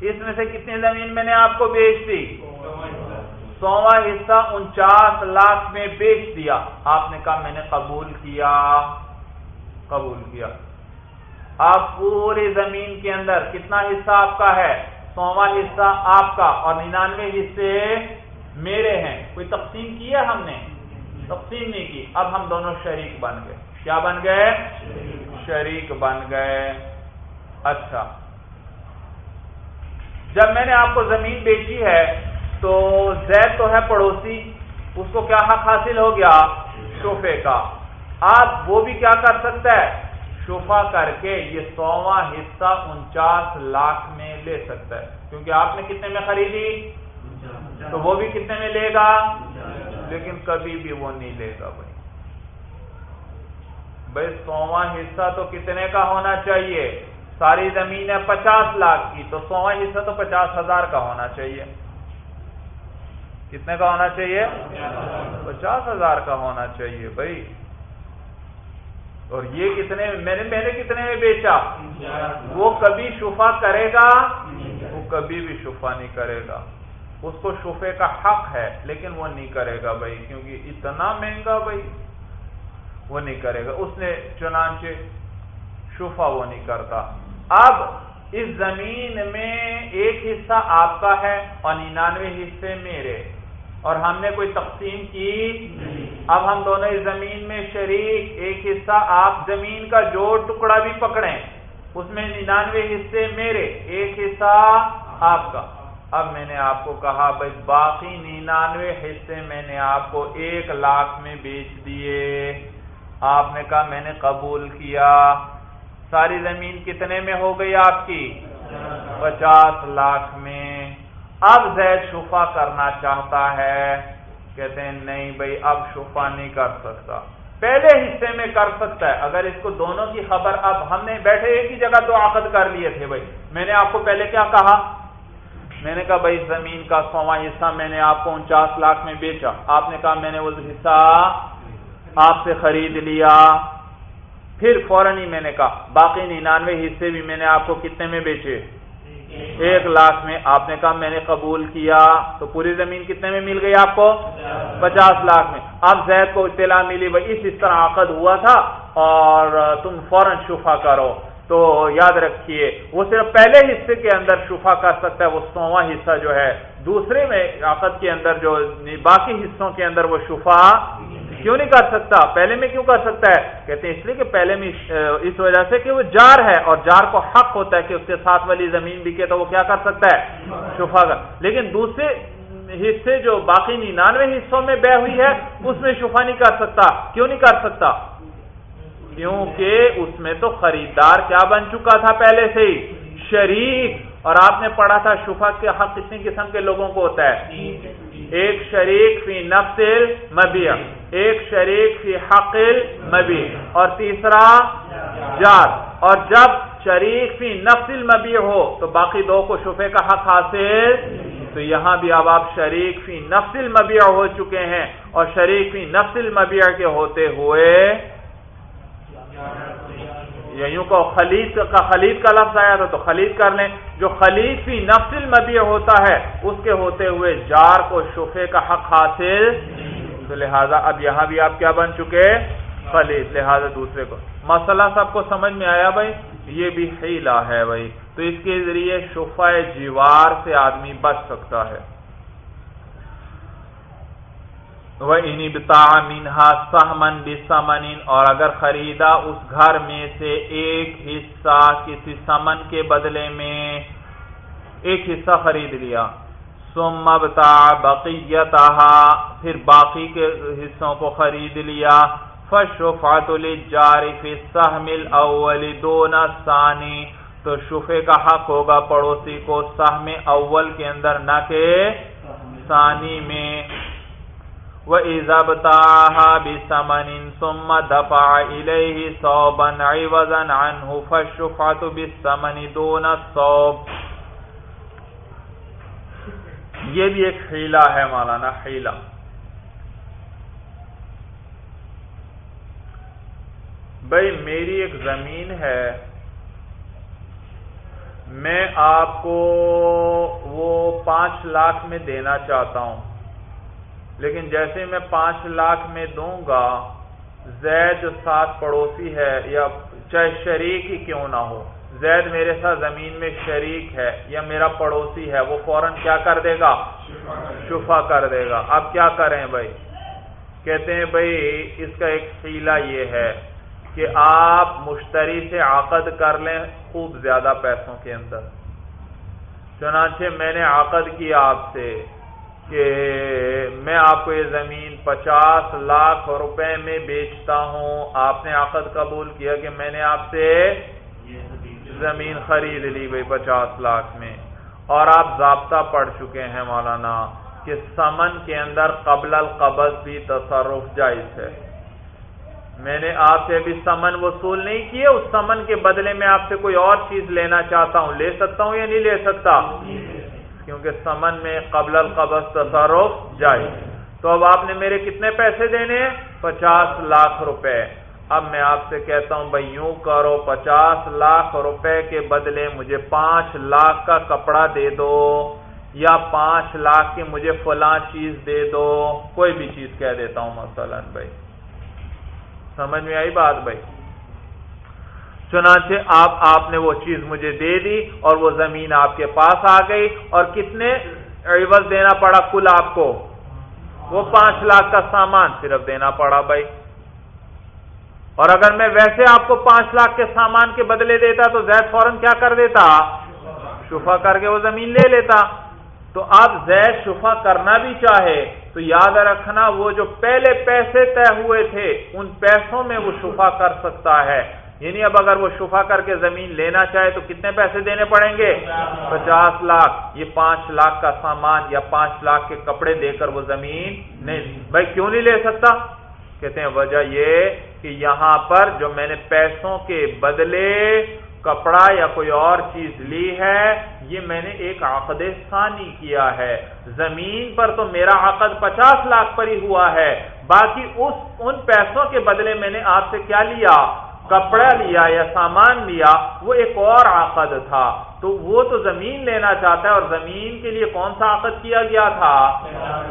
اس میں سے کتنی زمین میں نے آپ کو بیچ دی؟ سواں حصہ انچاس لاکھ میں بیچ دیا۔ آپ نے کہا میں نے قبول کیا۔ قبول کیا۔ آپ پوری زمین کے اندر کتنا حصہ آپ کا ہے؟ سواں حصہ آپ کا۔ اور ننانوے حصے میرے ہیں۔ کوئی تقسیم کی ہے ہم نے؟ تقسیم نہیں کی۔ اب ہم دونوں شریک بن گئے۔ کیا بن گئے؟ شریک بن گئے۔ اچھا۔ جب میں نے آپ کو زمین بیچی ہے تو زید تو ہے پڑوسی، اس کو کیا حق حاصل ہو گیا؟ شوفے کا۔ آپ وہ بھی کیا کر سکتا ہے شفا کر کے یہ سواں حصہ انچاس لاکھ میں لے سکتا ہے کیونکہ آپ نے کتنے میں خریدی؟ تو وہ بھی کتنے میں لے گا؟ لیکن کبھی بھی وہ نہیں لے گا بھائی۔ بھائی، سواں حصہ تو کتنے کا ہونا چاہیے؟ ساری زمین ہے پچاس لاکھ کی، تو سواں حصہ تو پچاس ہزار کا ہونا چاہیے۔ کتنے کا ہونا چاہیے؟ پچاس ہزار کا ہونا چاہیے بھائی۔ اور یہ کتنے میں نے میں نے کتنے میں بیچا؟ وہ کبھی شفا کرے گا؟ وہ کبھی بھی شفا نہیں کرے گا۔ اس کو شفے کا حق ہے، لیکن وہ نہیں کرے گا بھائی، کیونکہ اتنا مہنگا بھائی۔ وہ نہیں کرے گا۔ اس نے چنانچہ شفا وہ نہیں کرتا۔ اب اس زمین میں ایک حصہ آپ کا ہے اور ننانوے حصے میرے۔ اور ہم نے کوئی تقسیم کی اب ہم دونوں اس زمین میں شریک ایک حصہ آپ زمین کا جو ٹکڑا بھی پکڑیں اس میں ننانوے حصے میرے، ایک حصہ آپ کا۔ اب میں نے آپ کو کہا بھائی باقی ننانوے حصے میں نے آپ کو ایک لاکھ میں بیچ دیے۔ آپ نے کہا میں نے قبول کیا۔ ساری زمین کتنے میں ہو گئی آپ کی؟ پچاس لاکھ میں۔ اب زید شفا کرنا چاہتا ہے۔ کہتے ہیں، نہیں بھائی، اب شفا نہیں کر سکتا۔ پہلے حصے میں کر سکتا ہے۔ اگر اس کو دونوں کی خبر اب ہم نے بیٹھے ایک ہی جگہ تو عقد کر لیے تھے بھائی۔ میں نے آپ کو پہلے کیا کہا؟ میں نے کہا، بھائی، زمین کا سواں حصہ میں نے آپ کو انچاس لاکھ میں بیچا۔ آپ نے کہا، میں نے وہ حصہ آپ سے خرید لیا۔ پھر فوراً ہی میں نے کہا، باقی ننانوے حصے بھی میں نے آپ کو کتنے میں بیچے؟ ایک لاکھ میں آپ نے کہا میں نے قبول کیا، تو پوری زمین کتنے میں مل گئی آپ کو؟ پچاس لاکھ میں۔ اب زید کو اطلاع ملی بھائی اس اس طرح عقد ہوا تھا اور تم فوراً شفا کرو۔ تو یاد رکھیے، وہ صرف پہلے حصے کے اندر شفا کر سکتا ہے، وہ سواں حصہ جو ہے، دوسرے میں عقد کے اندر جو باقی حصوں کے اندر وہ شفا کیوں نہیں کر سکتا؟ پہلے میں کیوں کر سکتا ہے؟ کہتے ہیں اس لیے کہ پہلے میں اس وجہ سے کہ وہ جار ہے اور جار کو حق ہوتا ہے کہ اس کے ساتھ والی زمین بکے تو وہ کیا کر سکتا ہے؟ شفا کا لیکن دوسرے حصے جو باقی ننانوے حصوں میں بہ ہوئی ہے، اس میں شفا نہیں کر سکتا۔ کیوں نہیں کر سکتا؟ کیونکہ اس میں تو خریدار کیا بن چکا تھا پہلے سے ہی؟ شریک۔ اور آپ نے پڑھا تھا شفا کے حق کتنی قسم کے لوگوں کو ہوتا ہے؟ ایک شریک فی نفسل مبیع ایک شریک فی حقل مبیع اور تیسرا جار اور جب شریک فی نفسل مبیع ہو تو باقی دو کو شفے کا حق حاصل تو یہاں بھی اب آپ شریک فی نفسل مبیع ہو چکے ہیں اور شریک فی نفسل مبیع کے ہوتے ہوئے یوں کو خلید کا خلید کا لفظ آیا تھا تو خلید کر لیں۔ جو خلید فی نفس المبیع ہوتا ہے، اس کے ہوتے ہوئے جار کو شفے کا حق حاصل تو لہذا اب یہاں بھی آپ کیا بن چکے؟ خلید لہذا دوسرے کو. مسئلہ سب کو سمجھ میں آیا بھائی؟ یہ بھی حیلہ ہے بھائی. تو اس کے ذریعے شفا جیوار سے آدمی بچ سکتا ہے. وہ انبتا منہا سہمن بسمن اور اگر خریدا اس گھر میں سے ایک حصہ کسی سمن کے بدلے میں ایک حصہ خرید لیا سمبتا بقیت پھر باقی کے حصوں کو خرید لیا۔ فشفعت للجار فی السهم الاول دون الثانی تو شفے کا حق ہوگا پڑوسی کو سہم اول کے اندر، نہ کہ ثانی میں۔ وَإِذَبْتَاهَا بِسَمَنٍ ثُمَّ دَفَعَ إِلَيْهِ صَوْبًا عِوَزًا عَنْهُ، فَالشُّفْعَةُ بِالسَّمَنِ دُونَ الصَّوْبِ۔ یہ بھی ایک حیلہ ہے مولانا، حیلہ۔ بھائی، میری ایک زمین ہے۔ میں آپ کو وہ پانچ لاکھ میں دینا چاہتا ہوں۔ لیکن جیسے میں پانچ لاکھ میں دوں گا، زید ساتھ پڑوسی ہے یا چاہے شریک ہی کیوں نہ ہو۔ زید میرے ساتھ زمین میں شریک ہے یا میرا پڑوسی ہے، وہ فوراً کیا کر دے گا؟ شفا کر دے گا۔ اب کیا کریں بھائی؟ کہتے ہیں بھائی، اس کا ایک حیلہ یہ ہے کہ آپ مشتری سے عقد کر لیں خوب زیادہ پیسوں کے اندر۔ چنانچہ میں نے عقد کیا آپ سے کہ میں آپ کو یہ زمین پچاس لاکھ روپے میں بیچتا ہوں۔ آپ نے عقد قبول کیا کہ میں نے آپ سے زمین خرید لی بھائی پچاس لاکھ میں۔ اور آپ ضابطہ پڑھ چکے ہیں مولانا کہ سمن کے اندر قبل القبض بھی تصرف جائز ہے۔ میں نے آپ سے ابھی سمن وصول نہیں کیے، اس سمن کے بدلے میں آپ سے کوئی اور چیز لینا چاہتا ہوں۔ لے سکتا ہوں یا نہیں لے سکتا؟ کیونکہ سمن میں قبل القبض تصرف جائز۔ تو اب آپ نے میرے کتنے پیسے دینے ہیں؟ پچاس لاکھ روپے۔ اب میں آپ سے کہتا ہوں بھائی یوں کرو پچاس لاکھ روپے کے بدلے مجھے پانچ لاکھ کا کپڑا دے دو یا پانچ لاکھ کی مجھے فلاں چیز دے دو کوئی بھی چیز کہہ دیتا ہوں مثلا بھائی۔ سمجھ میں آئی بات بھائی؟ چنانچہ آپ آپ نے وہ چیز مجھے دے دی اور وہ زمین آپ کے پاس آ گئی اور کتنے عوض دینا پڑا کل آپ کو؟ وہ پانچ لاکھ کا سامان صرف دینا پڑا بھائی۔ اور اگر میں ویسے آپ کو پانچ لاکھ کے سامان کے بدلے دیتا تو زید فوراً کیا کر دیتا؟ شفا کر کے وہ زمین لے لیتا۔ تو آپ زید شفا کرنا بھی چاہے تو یاد رکھنا وہ جو پہلے پیسے طے ہوئے تھے، ان پیسوں میں وہ شفا کر سکتا ہے۔ یعنی اب اگر وہ شفا کر کے زمین لینا چاہے تو کتنے پیسے دینے پڑیں گے؟ پچاس لاکھ۔ یہ پانچ لاکھ کا سامان یا پانچ لاکھ کے کپڑے دے کر وہ زمین نہیں، بھائی کیوں نہیں لے سکتا؟ کہتے ہیں، وجہ یہ کہ یہاں پر جو میں نے پیسوں کے بدلے کپڑا یا کوئی اور چیز لی ہے، یہ میں نے ایک عقد ثانی کیا ہے۔ زمین پر تو میرا عقد پچاس لاکھ پر ہی ہوا ہے۔ باقی اس، ان پیسوں کے بدلے میں نے آپ سے کیا لیا؟ کپڑا لیا یا سامان لیا، وہ ایک اور عقد تھا۔ تو وہ تو زمین لینا چاہتا ہے اور زمین کے لیے کون سا عقد کیا گیا تھا؟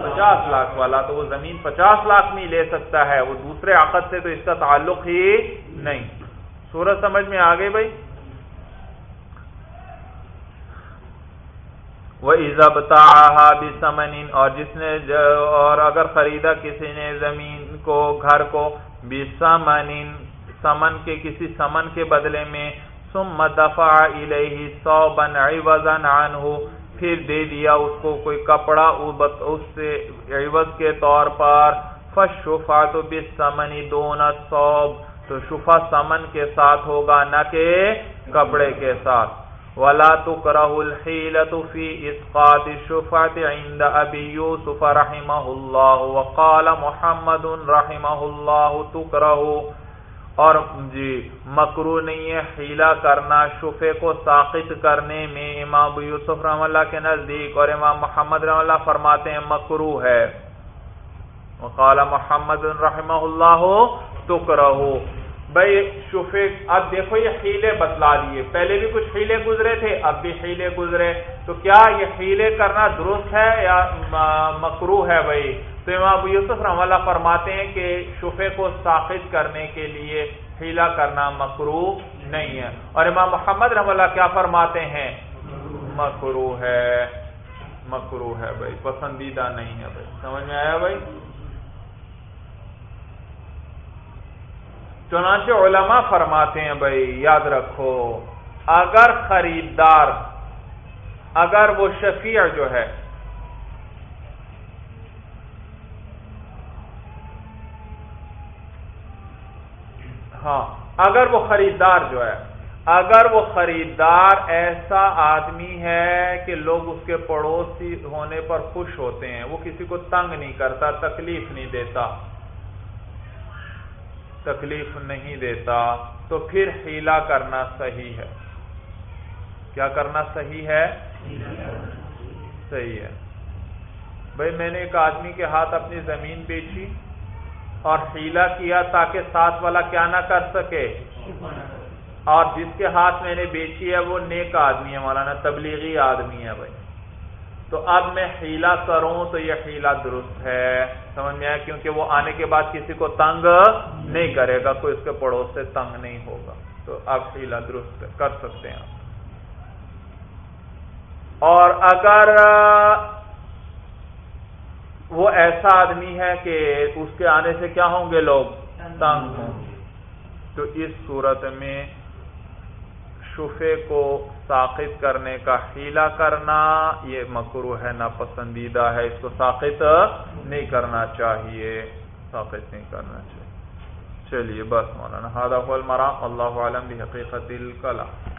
پچاس لاکھ والا، تو وہ زمین پچاس لاکھ میں لے سکتا ہے، وہ دوسرے عقد سے تو اس کا تعلق ہی نہیں۔ سورج سمجھ میں آ گئی بھائی؟ وہ عزبتا بھی سمن اور جس نے اور اگر خریدا کسی نے زمین کو، گھر کو بھی سمن سمن کے، کسی سمن کے بدلے میں ثم دفع الیہ صوبا عوضا عنہ پھر دے دیا اس کو کوئی کپڑا اس سے عوض کے طور پر۔ فشفا فشفعت بالثمن دون الصوب، تو شفا سمن کے ساتھ ہوگا، نہ کہ کپڑے کے ساتھ۔ ولا تكره الحيلة في اسقاط الشفعة عند ابي يوسف رحمه الله، وقال محمد رحمه الله تكره۔ اور جی مکرو نہیں ہے حیلہ کرنا، شفے کو ساقط کرنے میں امام یوسف رحم اللہ کے نزدیک اور امام محمد رحم اللہ فرماتے ہیں مکرو ہے۔ وقال محمد رحمہ اللہ تکرہو۔ بھائی، شفے، اب دیکھو یہ حیلے بتلا دیے۔ پہلے بھی کچھ حیلے گزرے تھے، اب بھی حیلے گزرے۔ تو کیا یہ حیلے کرنا درست ہے یا مکرو ہے بھائی؟ تو امام ابو یوسف رحم اللہ فرماتے ہیں کہ شفے کو ساخت کرنے کے لیے حیلہ کرنا مکرو نہیں ہے۔ اور امام محمد رحم اللہ کیا فرماتے ہیں؟ مکرو ہے۔ مکرو ہے بھائی، پسندیدہ نہیں ہے بھائی۔ سمجھ میں آیا بھائی؟ چنانچہ علماء فرماتے ہیں بھائی، یاد رکھو، اگر خریدار، اگر وہ شفیع جو ہے ہاں اگر وہ خریدار جو ہے، اگر وہ خریدار ایسا آدمی ہے کہ لوگ اس کے پڑوسی ہونے پر خوش ہوتے ہیں، وہ کسی کو تنگ نہیں کرتا، تکلیف نہیں دیتا۔ تکلیف نہیں دیتا، تو پھر ہیلا کرنا صحیح ہے۔ کیا کرنا صحیح ہے؟ صحیح ہے۔ بھائی، میں نے ایک آدمی کے ہاتھ اپنی زمین بیچی۔ اور ہیلا کیا تاکہ ساتھ والا کیا نہ کر سکے؟ اور جس کے ہاتھ میں نے بیچی ہے وہ نیک آدمی ہے، مولانا، تبلیغی آدمی ہے بھائی۔ تو اب میں ہیلا کروں تو یہ ہیلا درست ہے، سمجھ میں آیا؟ کیونکہ وہ آنے کے بعد کسی کو تنگ نہیں کرے گا، کوئی اس کے پڑوس سے تنگ نہیں ہوگا۔ تو اب ہیلا درست کر سکتے ہیں۔ اور اگر وہ ایسا آدمی ہے کہ اس کے آنے سے کیا ہوں گے لوگ؟ تنگ ہوں تو اس صورت میں شفے کو ساخت کرنے کا حیلہ کرنا یہ مکرو ہے، ناپسندیدہ ہے۔ اس کو ساخت نہیں کرنا چاہیے۔ ساخت نہیں کرنا چاہیے۔ چلیے بس مولانا المرام اللہ عالم بھی حقیقت الکلام۔